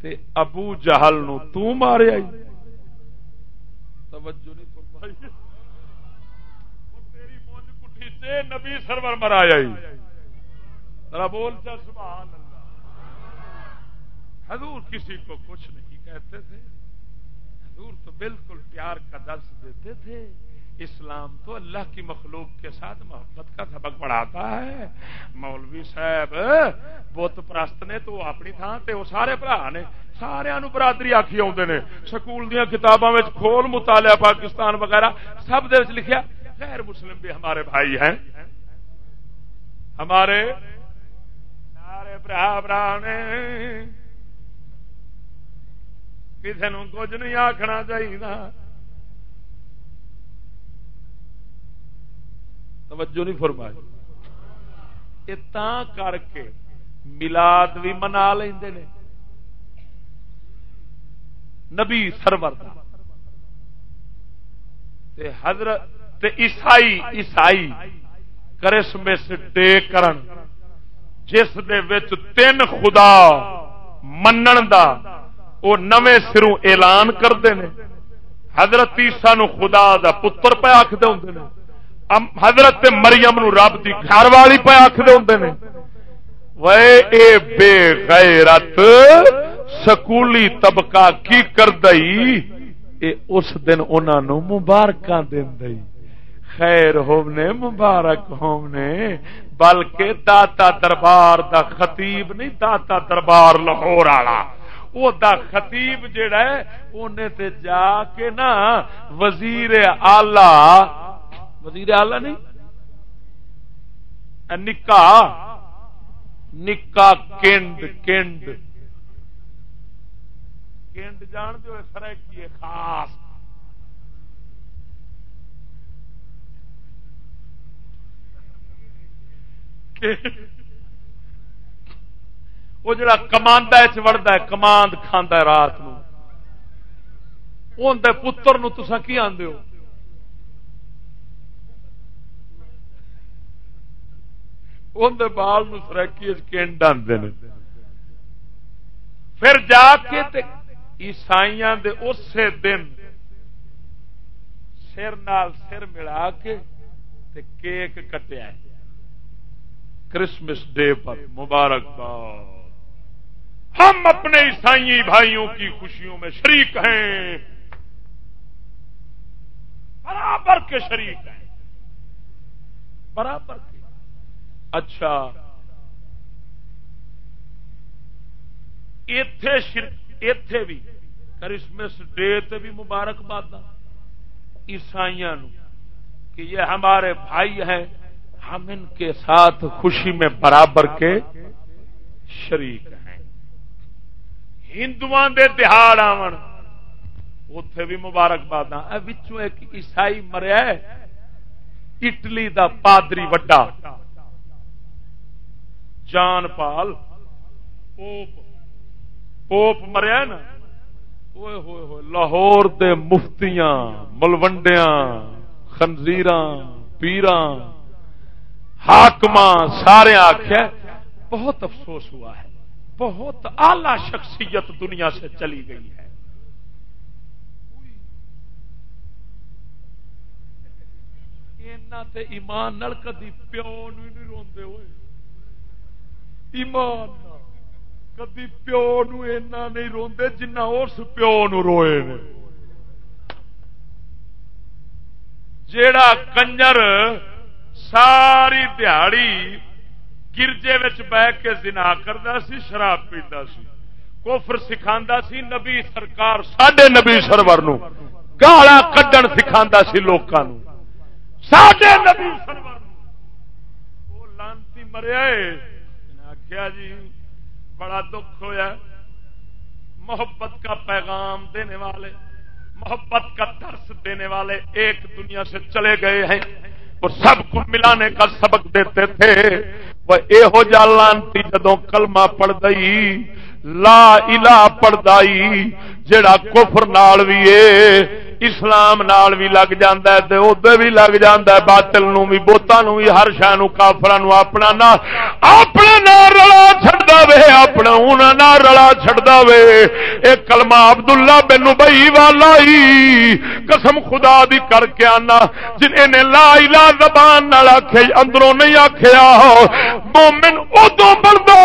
تے ابو جہل نو تو مارے آئی توجہ نہیں فرمائی۔ تیری مونج کٹھی سے نبی سرور مرایا ذرا بول چا، سبحان اللہ۔ حضور کسی کو کچھ نہیں کہتے تھے۔ حضور تو بالکل پیار کا درس دیتے تھے۔ اسلام تو اللہ کی مخلوق کے ساتھ محبت کا سبق پڑھاتا ہے۔ مولوی صاحب، بت پرست نے تو اپنی تھان تے وہ سارے برا نے سارا برادری آخی آتے نے۔ سکول دیا کتابوں کھول مطالعہ پاکستان وغیرہ، سب دے لکھیا، غیر مسلم بھی ہمارے بھائی ہیں۔ ہمارے سارے برا برا نے۔ کسی کچھ نہیں آخنا چاہیے توجہ نہیں فرمائی۔ کر کے ملاد بھی منا لیں نبی سرور حضرت عیسائی عیسائی کرسمس ڈے کرن، جس دے وچ تین خدا منن دا وہ نویں سروں اعلان کرتے ہیں حضرت عیسا نو خدا دا پتر پہ آخر ہوں حضرت مریم نو رب کی گھر والی پہ آخر ہوں اے بے غیرت، سکولی طبقہ کی کر دئی؟ اے اس دن انہوں مبارک دئی۔ خیر ہونے مبارک ہونے بلکہ داتا دربار دا خطیب نہیں، داتا دربار لاہور والا۔ وہ دا خطیب جڑا ہے انہیں تے جا کے نا وزیر آلہ وزیر آلہ نہیں؟ نکا نکا کنڈ کنڈ کنڈ جان دو سرکی خاص۔ وہ جڑا کمانڈا وڑتا ہے کماند کھانا رات نو۔ پتر نو تسا کی آدھے ہو؟ اندر بال سرکی کنڈ آتے ہیں پھر جا کے عیسائی دے اسی دن سر نال سر ملا کے تے کیک کٹیا۔ کرسمس ڈے پر مبارکباد ہم اپنے عیسائی بھائیوں کی خوشیوں میں شریک ہیں۔ برابر کے شریک ہیں۔ برابر کے اچھا۔ اتے بھی۔ کرسمس ڈے بھی مبارکباد عیسائی کہ یہ ہمارے بھائی ہیں، ہم ان کے ساتھ خوشی میں برابر کے شریک ہیں۔ ہندو دے تہاڑ آن اتے بھی مبارکباد ایک عیسائی مریا اٹلی دا پادری وڈا۔ جان پال۔ پوپ۔ پوپ مریا نا۔ وہ ہوئے ہوئے لاہور دے مفتیاں ملوڈیاں خنزیر پیران حاکم سارے آخیا بہت افسوس ہوا ہے۔ بہت اعلی شخصیت دنیا سے چلی گئی ہے۔ ایمان نل کدی پیو نہیں روندے ہوئے۔ ایمان کدی پیو نو اینا نہیں روندے جنہ اس پیو نو روئے نے۔ جیڑا کنجر ساری دیہڑی گرجے بہ کے زنا کرتا سی، شراب پیتا سی۔ کوفر سکھا سی، نبی سرکار سڈے نبی سرور گالا کڈن سکھا سی لوگوں سڈے نبی سرور وہ لانتی مریا آخیا جی بڑا دکھ ہویا محبت کا پیغام دینے والے، محبت کا درس دینے والے ایک دنیا سے چلے گئے ہیں۔ وہ سب کو ملانے کا سبق دیتے تھے۔ وہ یہو جا لانتی جدو کلمہ پڑھ دئی، لا الہ پڑھ دائی جڑا کفر نال بھی ہے اسلام نال بھی لگ جاندہ ہے ادھر بھی لگ جاندہ ہے، باطل نو بھی بوتا نو بھی ہر شہ نو کافر نو اپنا نہ، اپنے نہ رلا چھڑدا وے اپنا اون نہ رلا چھڑدا وے۔ اے کلمہ عبداللہ بن ابی والا ہی، قسم خدا دی کر کے آنا۔ جن نے لا الہ زبان نال آکھے اندروں نہیں آکھیا، مومن ادوں بندا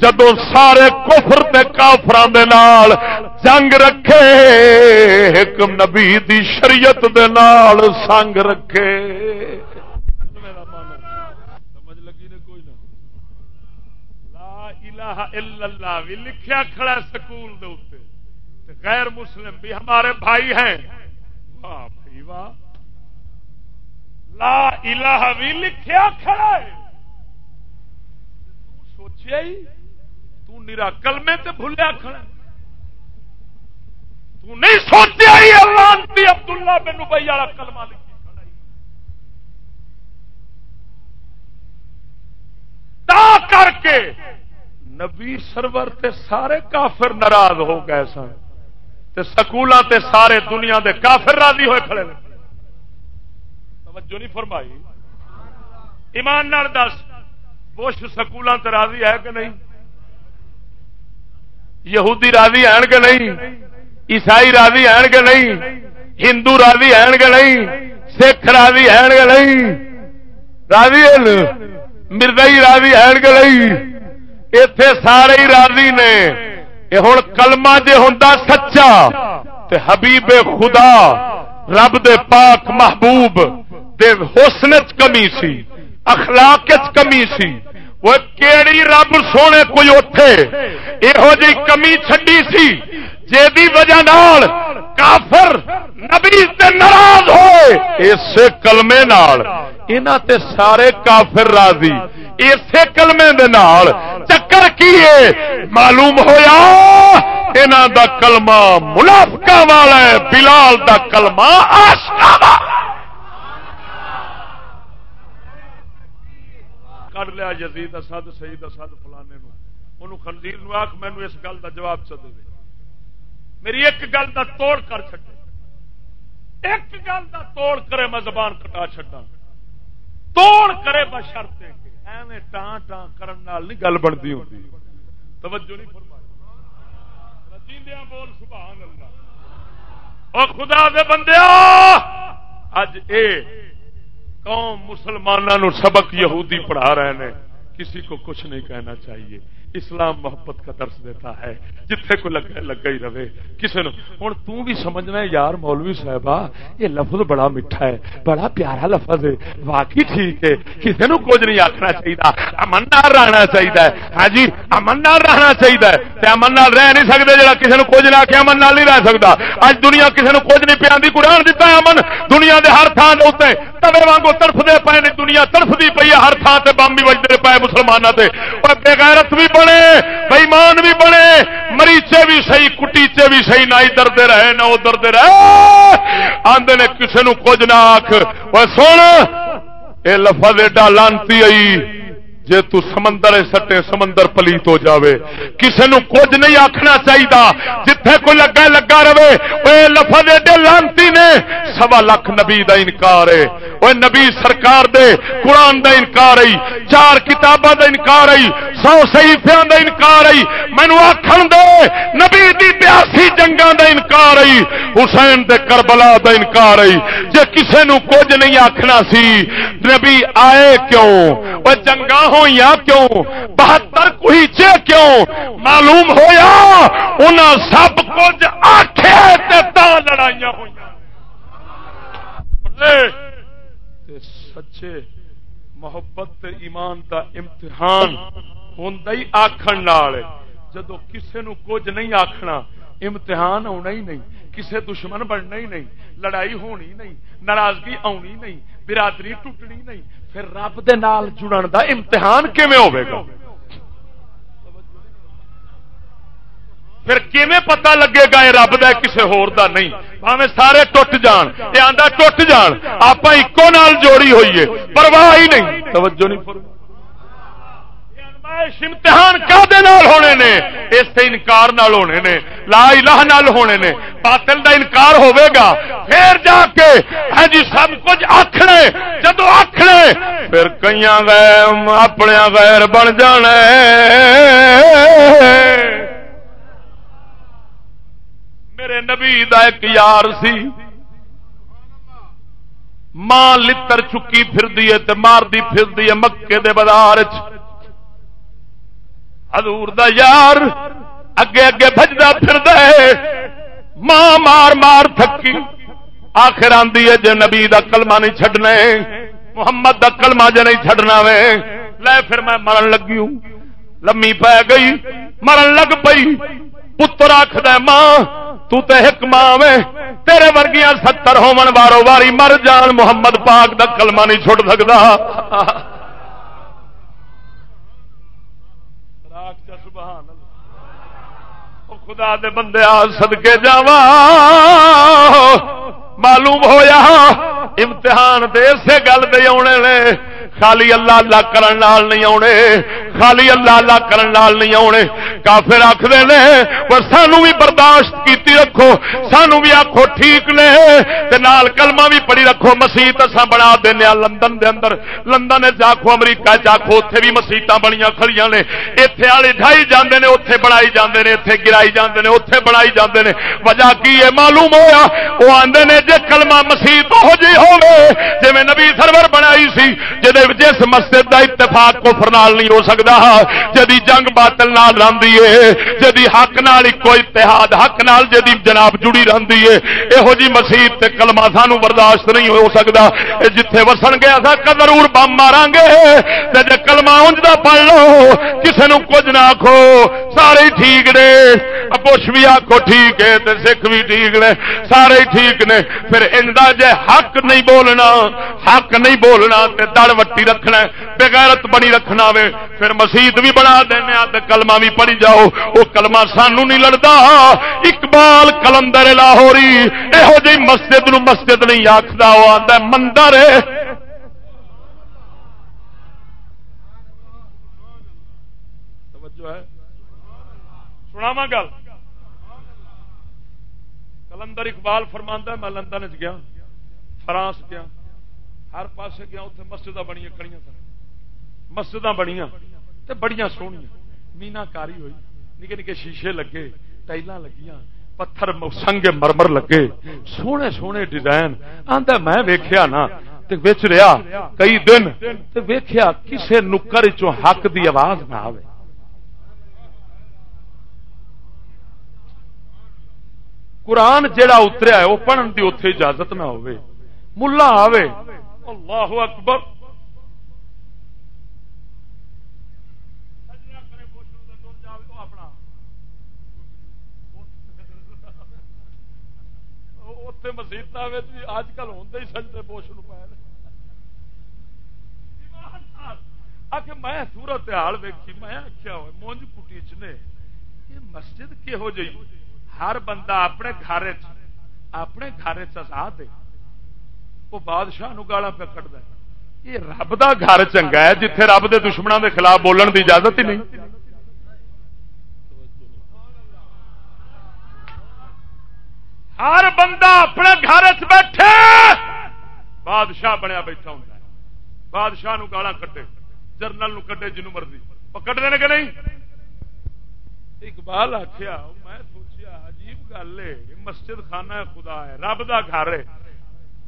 جدوں سارے کفر تے کافراں دے نال جنگ رکھے ایک نبی دی شریعت دے نال سنگ رکھے۔ اللہ بھی لکھیا کھڑا سکول دے غیر مسلم بھی ہمارے بھائی ہیں۔ واہ بھائی واہ۔ لا الہ بھی لکھیا کھڑا ہے۔ تو سوچیا ہی تو نرا کلمے تے بھولیا کھڑا ہے۔ نہیں سوچیا ہی اللہ عبد اللہ بن ابئی والا کلمہ لکھی۔ تا کر کے نبی سرور تے سارے کافر ناراض ہو گئے سن۔ تے سکولاں تے سارے دنیا دے کافر راضی ہوئے کھڑے توجہ نہیں فرمائی۔ ایمان نال دس بش سکولاں تے راضی ہے کہ نہیں؟ یہودی راضی ہیں کہ نہیں؟ عیسائی راضی ہے کہ نہیں؟ ہندو راضی ہے کہ نہیں؟ سکھ راضی ہے کہ نہیں؟ راضی مردئی راضی ہے کہ نہیں؟ اتے سارے ہی راضی نے، یہ ہوں کلما جی ہوں سچا، تے حبیب خدا، رب دے پاک محبوب، دے حسن کمی سی اخلاق کمی سی۔ وہ کیڑی رب سونے کوئی اٹھے یہو جی کمی چڈی سی جی وجہ نال کافر نبی ناراض ہوئے۔ اسے کلمے نال تے سارے کافر راضی۔ اسے کلمے دے نال چکر کی معلوم ہویا انہاں دا کلمہ منافقہ والا ہے، بلال دا کلمہ آشنا کر لیا یزید اسد سید اسد فلانے نو۔ انہوں خنزیر نو آخ مینو اس گل دا جواب چ دے۔ میری ایک گل دا توڑ کر چڈے ایک گل دا توڑ کرے میں زبان کٹا چڈا توڑ کرے بشرط ایویں ٹان ٹان کرن نال نہیں گل بنتی ہوتی توجہ نہیں فرمائی۔ بول، سبحان اللہ۔ او خدا دے بندے اج اے قوم مسلمانوں سبق یہودی پڑھا رہے ہیں کسی کو کچھ نہیں کہنا چاہیے۔ اسلام محبت کا درس دیتا ہے۔ جتنے کو لگا لگا ہی رہے۔ کسی نے ہوں تم بھی سمجھنا ہے، یار مولوی صاحبہ، یہ لفظ بڑا میٹھا ہے، بڑا پیارا لفظ ہے۔ واقعی ٹھیک ہے کسی نے کچھ نہیں آخنا چاہیے امن نال رہنا چاہیے ہاں جی امن نال رہنا چاہیے امن نال رہ نہیں سکتے جا کسی نے کچھ نہ آخیا امن نال نہیں رہ سکتا اج دنیا کسی نے کچھ نہیں پیا قرآن دیتا ہے امن۔ دنیا دے ہر تھان اتنے تبے وانگو ترف دے پے دنیا ترف پی ہے، ہر تھان سے بم بھی بجتے پے مسلمانوں سے بےغیرت بھی بنے بےمان بھی بنے مریچے بھی صحیح، کٹیچے بھی صحیح، نہ ادھر دے رہے، نہ ادھر رہے۔ آدھے نے کسی نو کچھ نہ آخ سن یہ لفظ ایڈا لانتی آئی۔ جے تو سمندر سٹے سمندر پلیت ہو جاوے۔ کسے نو کچھ نہیں آکھنا چاہیے جتھے کوئی لگا لگا رہے وہ لفظ ایڈے لانتی نے۔ سوا لاکھ نبی دا انکار ہے۔ وہ نبی سرکار دے، قرآن دا انکار ہے۔ چار کتاباں دا انکار ہے۔ سو صحیفیاں دا انکار ہے۔ مینو آکھن دے، نبی دی بیاسی جنگاں دا انکار ہے۔ حسین دے کربلا دا انکار ہے۔ جے کسے نو کچھ نہیں آکھنا سی، نبی آئے کیوں؟ وہ جنگاں ہوئی کیوں؟ بہتر کوئی کیوں؟ معلوم ہویا؟ انہاں سب کچھ آخے لڑائیاں ہوئی سچے محبت ایمان دا امتحان ہوں آخر جدو کسے نو کچھ نہیں آخنا امتحان ہونا ہی نہیں۔ کسے دشمن بننا ہی نہیں، لڑائی ہونی نہیں، ناراضگی آنی نہیں، برادری ٹوٹنی نہیں، پھر رب دے نال جڑن دا امتحان کیویں ہوے گا؟ پھر کیویں پتہ لگے گا یہ رب دا کسے ہور دا نہیں؟ بھاویں سارے ٹوٹ جان یہ آندا ٹوٹ جان آپ اکو نال جوڑی ہوئی ہے پرواہ ہی نہیں۔ توجہ نہیں فرمائی۔ امتحان ہونے نے؟ اس انکار نال ہونے نے۔ لا الہ نال ہونے نے۔ باطل دا انکار ہوے گا۔ پھر جا کے ہاں جی سب کچھ آخنے جدو آخنے پھر کئی غیر اپنے غیر بن جانے۔ میرے نبی دا ایک یار سی۔ ماں لتر چکی پھر دیئے تے مار دی پھر دیئے مکے دے بازار چ حضور دا یار اگے اگے بجتا پھر ماں مار مار تھکی۔ آخر آدھی ہے جی نبی دا کلمہ نہیں چھڈنا محمد دا کلمہ جے نہیں چھڈنا وے۔ لے پھر میں مرن لگی ہوں۔ لمی پی گئی، مرن لگ پئی۔ پتر آخد ماں، تو تے ایک ماں وے۔ تیرے ورگیاں ستر ہومن وارو واری مر جان۔ محمد پاک دا کلمہ نہیں چھوڑ سکتا خدا دے بندے آ سدکے جا معلوم ہویا، امتحان تو اسی گل دے آنے نے۔ خالی اللہ اللہ کرن نال نہیں آنے خالی اللہ اللہ کرن نال نہیں آنے کافر آخر نے، پر سانو بھی برداشت کیتی رکھو، سانو بھی آخو ٹھیک نے، تے نال کلمہ بھی پڑھی رکھو مسیت اصا بنا دینا لندن دے اندر۔ لندن چاخو امریکہ چاخو اتے بھی مسیت بڑی کھڑی نے۔ اتے والے ڈھائی جاندے نے اتے بنائی جاندے نے اتے گرائی جاندے نے اتے بنائی جاندے نے۔ وجہ کی ہے معلوم ہویا؟ وہ آندے نے، جے کلمہ مسیت ہو جی ہوے جی نبی سرور بنائی سی، جے جس مسجد دا اتفاق کو فرنال نہیں ہو سکتا جدی جنگ باطل نال رہی ہے جدی حق نال کوئی اتحاد حق نال جدی جناب جڑی رہی ہے یہو جی مسیح تے کلمہ سانو برداشت نہیں ہو سکتا جتھے وسن گیا تھا ضرور بم مارا گے جی کلمہ انجدا پڑھ لو کسی نو کچھ نہ آخو سارے ٹھیک نے بش بھی آخو ٹھیک ہے، تے سکھ بھی ٹھیک نے، سارے ٹھیک نے، پھر اندا جے حق نہیں بولنا، حق نہیں بولنا، تے دڑ وٹی رکھنا بغیرت بنی رکھنا وے، پھر مسیت بھی بنا دینا کلمہ بھی پڑھی جاؤ، وہ کلمہ سانو نہیں لڑتا اقبال کلندر لاہوری یہو جی مسجد نو مسجد نہیں آخر وہ آتا مندر سنا گل۔ کلندر اقبال فرماندہ میں لندن چ گیا، فرانس گیا، ہر پاسے گیا اتنے مسجد بڑی کڑی سن۔ مسجد بڑی بڑی سونی مینا کاری ہوئی، نکے نکے شیشے لگے ٹائل لگیاں، پتھر سنگ مرمر لگے۔ سونے سونے ڈیزائن۔ آدھا میں ویخیا نا بچ رہا کئی دن ویخیا کسی نکر چ حق دی آواز نہ آئے قرآن جیڑا اتریا ہے وہ پڑھن کی اتے اجازت نہ ہو ملا آوے۔ اللہ اکبر۔ مسیحت اج کل ہوں ہی سجتے پوشن پائے میں سورت حال ویکھی، میں آخیا مونج کٹی چنے، یہ مسجد کہہو جی ہر بندہ اپنے گھر اپنے گھر چا وہ بادشاہ گالا پہ کٹ دے یہ رب دا گھر چنگا ہے، جتھے رب دے دشمنوں دے خلاف بولن دی اجازت ہی نہیں۔ ہر بندہ اپنے گھر بیٹھے، بادشاہ بنیا بیٹھا ہوں بادشاہ نو گالا کٹے جرنل نو کٹے جنو مرضی۔ وہ کٹتے کہ نہیں؟ اقبال آخیا میں گل ہے مسجد خانہ خدا ہے، رب دا گھر ہے۔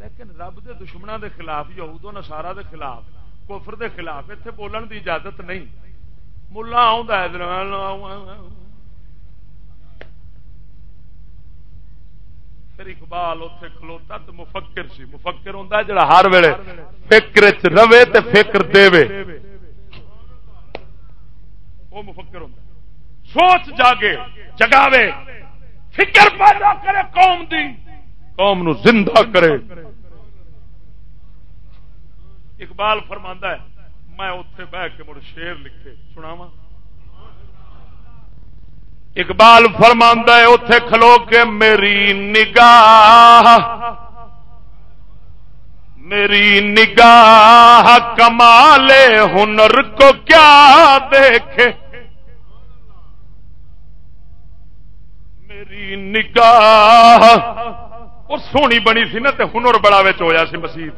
لیکن رب دے دشمنوں دے خلاف یہود و نصارا دے خلاف، کفر دے خلاف اتنے بولن دی اجازت نہیں۔ ملا پھر اقبال اتے کھلوتا تو مفکر سی۔ مفکر ہوں جڑا ہر ویلے فکر چ رہے تے فکر دے وہ مفکر ہوں سوچ جاگے، جگاوے۔ فکر پیدا کرے قوم دی۔ قوم نو زندہ کرے۔ اقبال فرماندا ہے، میں اتے بہ کے مڑ شیر لکھے سناوا اقبال فرماندا ہے اتے کھلو کے میری نگاہ۔ میری نگاہ کمال ہنر کو کیا دیکھے؟ میری نگاہ۔ وہ سونی بنی سی نا ہنر بڑا ہوا سی مسیح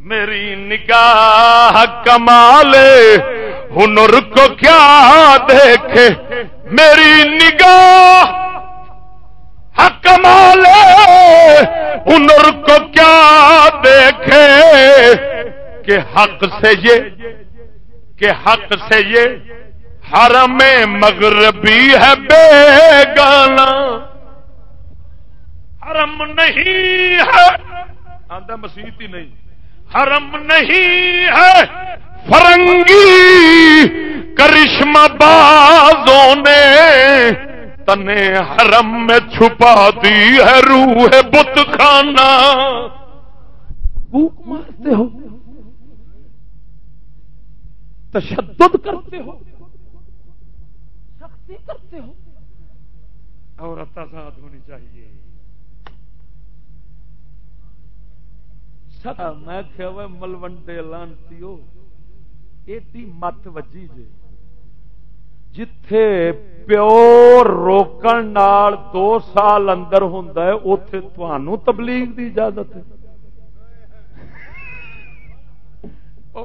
میری نگاہ کمال ہنر کو کیا دیکھے؟ میری نگاہ کمال ہنر کو کیا دیکھے؟ کہ حق سے یہ، کہ حق سے یہ حرم مغربی ہے بے گانا حرم نہیں ہے۔ آدھا مسیحت ہی نہیں۔ حرم نہیں ہے۔ فرنگی کرشمہ بازوں نے تنے حرم میں چھپا دی ہے روح بت خانہ۔ بھوک مارتے ہو۔ تشدد کرتے ہو۔ کرتے ہو۔ عورت آزاد ہونی چاہیے۔ میں کہ ملوڈے لانتی ایڈی مت وجی جے۔ جتھے پیو روکن نال دو سال اندر ہوں اتے تمہوں تبلیغ دی اجازت ہے۔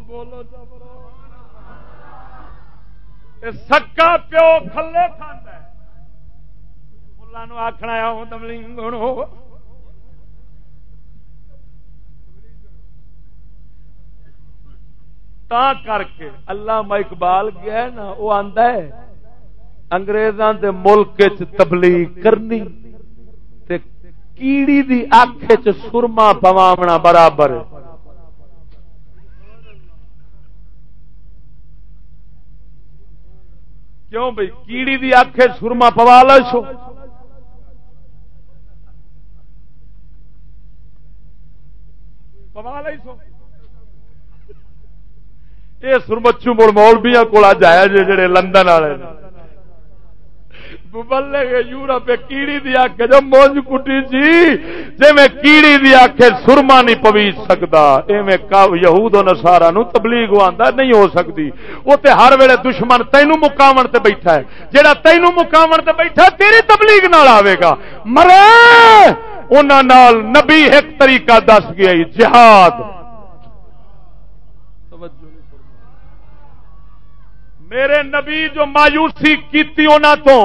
بولو سکا پیو کھلے کھانا ملا آخنا ہوں تملنگ تا کر کے اللہ اقبال گیا نا وہ آندا ہے، انگریزاں دے ملک چ تبلیغ کرنی تے کیڑی دی اکھ چ سرما پواونا برابر۔ ہے کیوں بھائی کیڑی دی آخے سرما پوا لو سو؟ پوا لو سو؟ یہ سرمچو مڑ مولبیا کو جایا جی جڑے لندن والے بلے یورپ کیڑی دی آخ جو مونج کٹی جی جی میں کیڑی دی آخ سرما نہیں پوی سکتا، ایویں یہود نسارا نو تبلیغ آندا نہیں ہو سکتی۔ وہ تے ہر ویلے دشمن تینوں مقامن تے بیٹھا ہے۔ جہاں تینوں مقامن تے بیٹھا تیری تبلیغ نال آئے گا۔ مرے! انہوں نبی ایک طریقہ دس گیا جہاد۔ میرے نبی جو مایوسی کی تو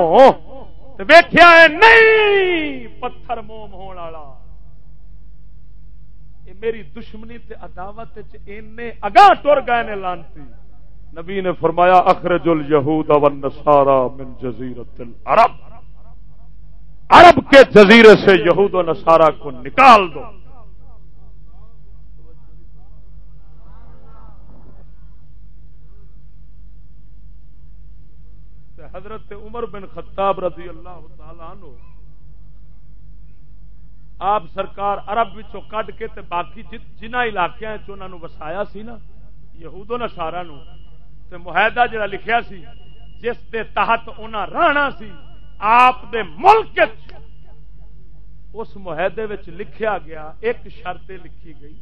ویخیا ہے، نہیں، پتھر موم ہونے والا۔ میری دشمنی تے عداوت اگاں ٹر گئے نے لانتی۔ نبی نے فرمایا اخرج الیہود والنصارى من جزیرت العرب۔ عرب کے جزیرے سے یہود و نصارہ کو نکال دو۔ حضرت عمر بن خطاب رضی اللہ تعالی عنہ آپ سرکار عرب کڈ کے تے باقی جنہ علاقے وسایا سی نا یہود و تے معاہدہ جڑا لکھیا سی، جس دے تحت انہاں رہنا سی، آپ دے ملک اس معاہدے لکھیا گیا، ایک شرط لکھی گئی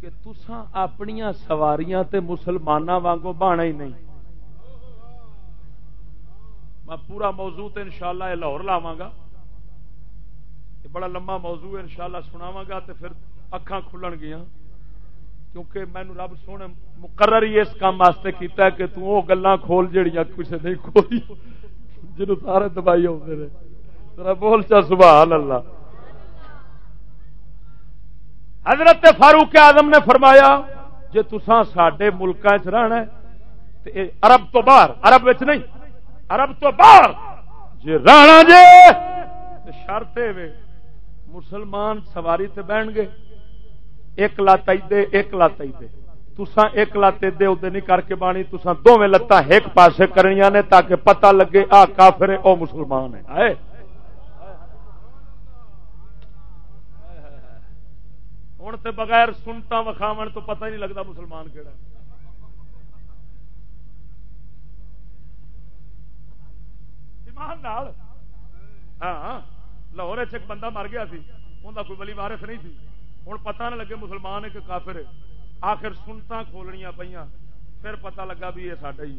کہ تساں اپنیاں سواریاں تے مسلماناں وانگو بانا ہی نہیں۔ میں پورا موضوع تے انشاءاللہ لاہور لاواں گا۔ بڑا لمبا موضوع ہے، انشاءاللہ سناواں گا تے پھر اکھاں کھلن گیا کیونکہ مینو رب سونے مقرر ہی اس کام واسطے کیتا ہے کہ تو وہ گلاں کھول جڑیاں کسے نہیں کھولی، جنوں سارے دبائی ہوندے ذرا بول چا سبحان اللہ۔ حضرت فاروق اعظم نے فرمایا، جے تساں ساڈے ملکاں وچ رہنا ہے، تے عرب تو باہر، عرب وچ نہیں عرب تو باہر۔ جی جے رہنا جے جی۔ شرط مسلمان سواری تے بہن گے۔ ایک لت دے، ایک لت دے۔ تسا ایک لت ادے ادے نہیں کر کے بانی۔ تسا دونوں لتاں ایک پاسے کرنی نے تاکہ پتہ لگے، آ کافر او مسلمان ہے آئے۔ ہوں تو بغیر سنتا وکھاو تو پتہ ہی نہیں لگتا مسلمان کہڑا ایمان نال۔ ہاں لاہور ایک بندہ مر گیا سی انہیں کوئی بلی وارث نہیں سی۔ ہوں پتہ نہ لگے مسلمان ایک کافر ہے۔ آخر سنتا کھولنیا پہ پھر پتہ لگا بھی یہ ساڈا ہی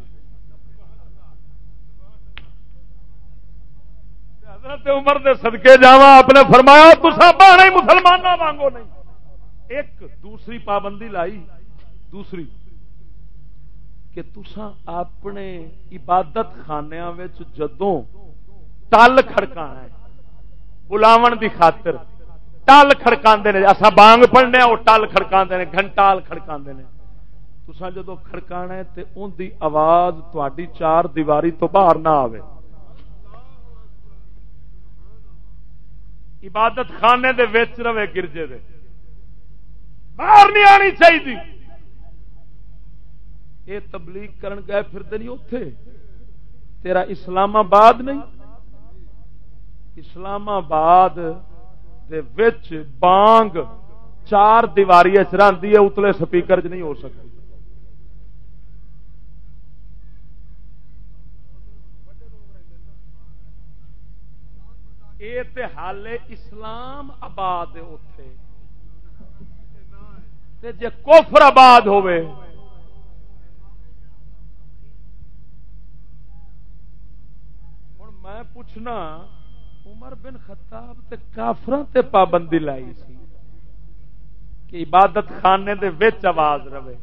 حضرت عمر دے صدقے جاوا آپ نے فرمایا تسا بانا ہی مسلمان وانگو نہیں۔ ایک دوسری پابندی لائی، دوسری۔ کہ تسا اپنے عبادت خانیا جدوں تل کھڑکانا ہے بلاو دی خاطر ٹل کڑکا نے اصا بانگ پڑھنے وہ ٹل کڑکا نے گھنٹال کڑکا نے۔ تسا جدو کڑکا ہے تو ان دی آواز تاری چار دیواری تو باہر نہ آئے عبادت خانے دے ویچ رہے گرجے دے۔ باہر نہیں آنی چاہیے یہ تبلیغ کرن گئے پھر نہیں اتے تیرا اسلام آباد نہیں۔ اسلام آباد وچ بانگ چار دیواری چرتی ہے، اتلے سپیکر چ نہیں ہو سکتی یہ حال اسلام آباد اتے جی کوفر آباد ہوئے ہوں میں پوچھنا، عمر بن خطاب تے کافراں تے پابندی لائی سی کہ عبادت خانے دے وچ آواز رہے،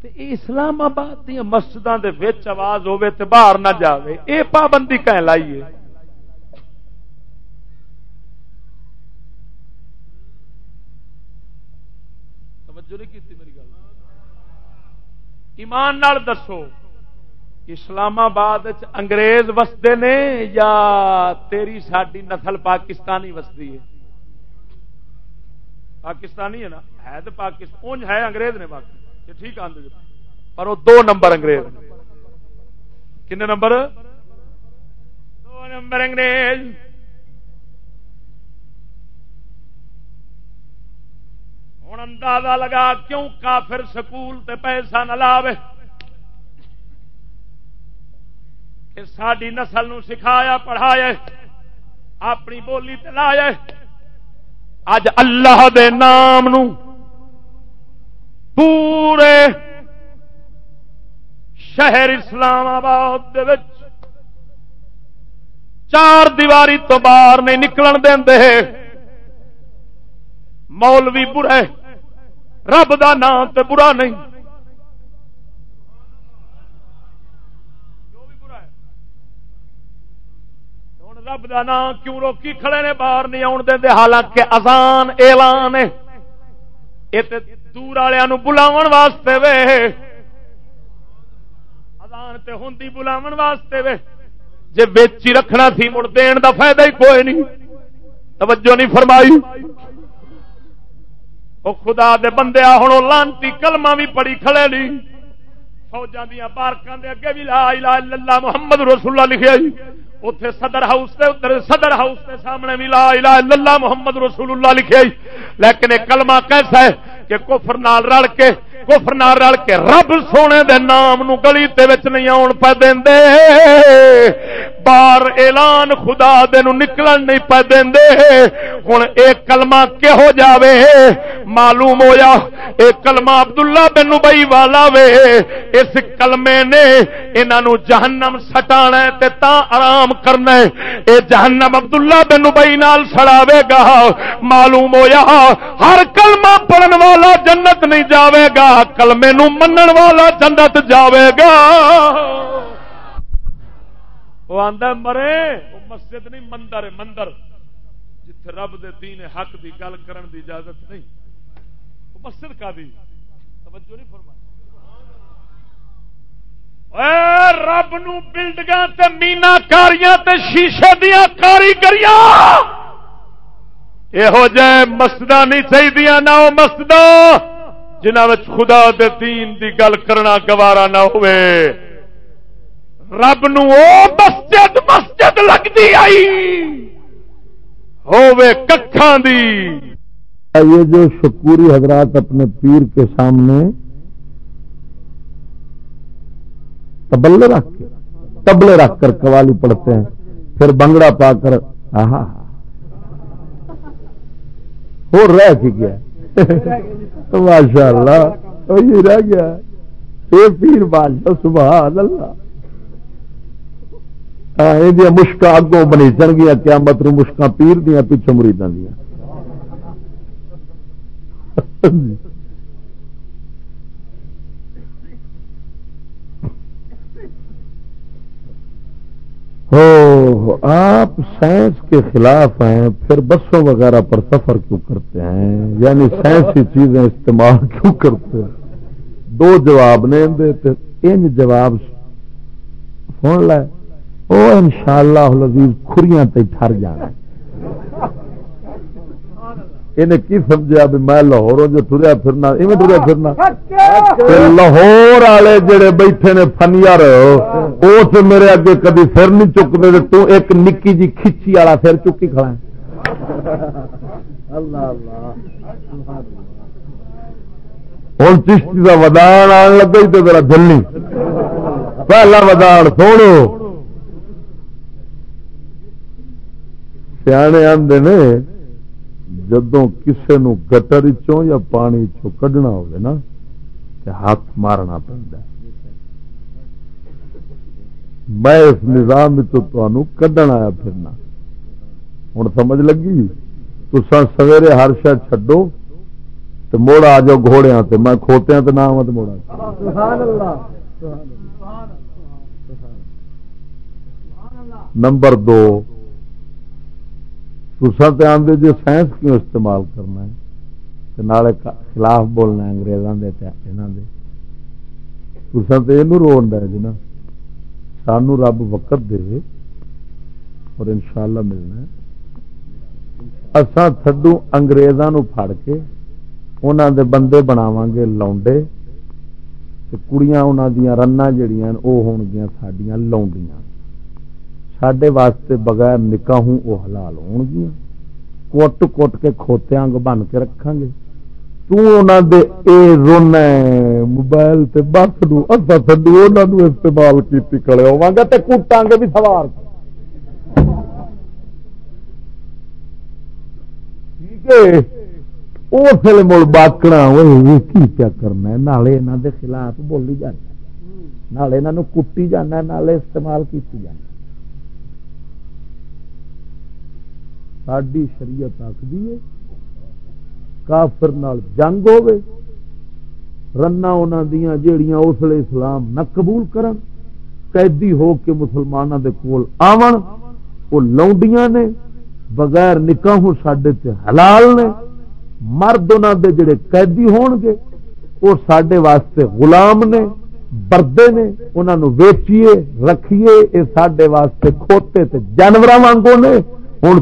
تے اسلام آباد دیا مسجداں دے وچ آواز ہوے تے باہر نہ جاوے، اے پابندی کہیں لائی ہے؟ توجہ نہیں کیتی میری گل۔ ایمان نال دسو۔ اسلام آباد انگریز وستے نے یا تیری ساری نسل پاکستانی وستی ہے؟ پاکستانی ہے نا؟ ہے تو پاکستان ہے انگریز نے باقی۔ ٹھیک آدھے جی۔ پر وہ دو نمبر انگریز کن نمبر؟ دو نمبر انگریز۔ ہوں اندازہ لگا کیوں کافر سکول تے پیسہ نہ لاوے؟ کہ ساری نسل نو سکھایا، پڑھایا اپنی بولی تلایا اج اللہ دے نام نو پورے شہر اسلام آباد چار دیواری تو باہر نہیں نکلن دے مولوی برے، رب دا نام تے برا نہیں۔ رب دا نام کیوں روکی کھڑے نے؟ باہر نہیں آن دے حالانکہ ازان اعلان یہ دور والوں بلاو واسطے وے۔ ازان تے ہوں بلاو واسطے وے۔ جی بچی رکھنا سی، مڑ دین دا فائدہ ہی کوئی نہیں۔ توجہ نہیں فرمائی۔ وہ خدا دے بندے ہوں لانتی کلمہ بھی پڑی کھڑے نہیں فوجا دیا پارکوں کے اگے بھی لا الہ الا اللہ محمد رسول اللہ لکھا جی اتے صدر ہاؤس کے ادھر صدر ہاؤس کے سامنے بھی لا الہ الا اللہ محمد رسول اللہ لکھیا جی لیکن ایک کلمہ کیسا ہے کہ کفر نال رل کے کفر نال رل کے رب سونے دے نام نو گلی تے وچ نہیں آن پہ دے بار اعلان خدا دے نو نکلن نہیں پہ دے ہوں ایک کلمہ کہ جاوے؟ معلوم ہویا ایک کلمہ عبداللہ بن نبی والا وے۔ اس کلمے نے انہاں نو جہنم سٹانا ہے تے تا آرام کرنا ہے۔ اے جہنم عبداللہ بن نبی نال سڑاوے گا۔ معلوم ہویا ہر کلمہ پڑھن والا جنت نہیں جاوے گا۔ کلمے نو منن والا جنت جاوے گا۔ وہ آدھا مرے، وہ مسجد نہیں، مندر مندر۔ جتھے رب دے دین حق دی گل کرن دی اجازت نہیں۔ وہ مسجد کا دی۔ توجہ نہیں فرما رب نو بلڈنگ تے مینا کاریاں تے شیشے دیا کاریگریاں۔ یہو جہ مسجد نہیں چاہیے نہ وہ مسجد جنہ خدا دے دین دی گل کرنا گوارا نہ ہوئے، رب نو او مسجد مسجد لگتی آئی۔ ہوے ککھاں دی۔ یہ جو شکوری حضرات اپنے پیر کے سامنے تبلے رکھ کے، تبلے رکھ کر قوالی پڑھتے ہیں، پھر بنگڑا پا کر ہاں ہو رہ کی گیا۔ ماشاء اللہ یہ رہ گیا۔ یہ پیر بادشاہ سبحان اللہ یہ مشکا اگوں بنی چن گیا قیامت نو مشکا پیر دیا پیچھوں مریداں دیا آپ سائنس کے خلاف ہیں، پھر بسوں وغیرہ پر سفر کیوں کرتے ہیں؟ یعنی سائنسی چیزیں استعمال کیوں کرتے ہیں؟ دو جواب نے ان جواب سن لائے وہ ان شاء اللہ خریاں تے ٹھر جانا۔ انہیں کی سمجھا بھی میں لاہور جو ٹریا پھرنا ایویں ٹریا پھرنا؟ لاہور والے جڑے بیٹھے نے فنیار وہ تو میرے اگے کدی سر نہیں چکتے تو ایک نکی جی کھچی والا سر چکی کھڑا ہوں چشتی کا ودان آن لگا تو میرا دلی پہلا ودان سوڑو سیانے آدھے نے جدو کسی گٹر چوں یا پانی چو کڈنا ہوگا نا ہاتھ مارنا پڑتا میں اس نظام تو کڈن آیا پھرنا۔ ہوں سمجھ لگی؟ تو سویرے ہر شاید چڈو تو موڑ آ جاؤ گھوڑیا میں کھوتیا تو نہ موڑا۔ نمبر دو تسا تو آدھے جی سائنس کیوں استعمال کرنا ہے؟ نالے خلاف بولنا اگریزوں کے تسا تو یہ رون ہے جی نا سانو رب وقت دے اور ان شاء اللہ ملنا اسان تھڈو اگریزوں پھڑ کے انہوں دے بندے بناو گے لاؤنڈے کڑیاں انہوں دیا رن جہیا وہ ہو سڈیا لاؤنڈیاں سڈے واسطے بغیر نکاحوں وہ حلال ہون گیا کٹ کٹ کے کھوتیا بن کے رکھا گے دے اے رونا موبائل تے بس نو اصا تھڈو انہوں استعمال کی کڑے ہوا گا تے کٹاں گے بھی سوار ٹھیک ہے اس لیے مڑ باکنا کی کیا کرنا ہے نالے یہاں دے خلاف بولی جانا نالے یہاں کٹی جانا نالے استعمال کی جانا ساری شریعت آخری ہے، کافر نال جنگ ہوے رنا انہوں دیا جیڑیاں اسلے اسلام نہ قبول کرن، قیدی ہو کے مسلمانوں دے کول آون وہ لونڈیاں نے بغیر نکاحوں سڈے حلال نے، مرد انہوں دے جڑے قیدی ہون گے وہ سڈے واسطے غلام نے، بردے نے انہوں ویچیے، رکھیے یہ سڈے واسطے کھوتے تے جانور وانگو نے ہوں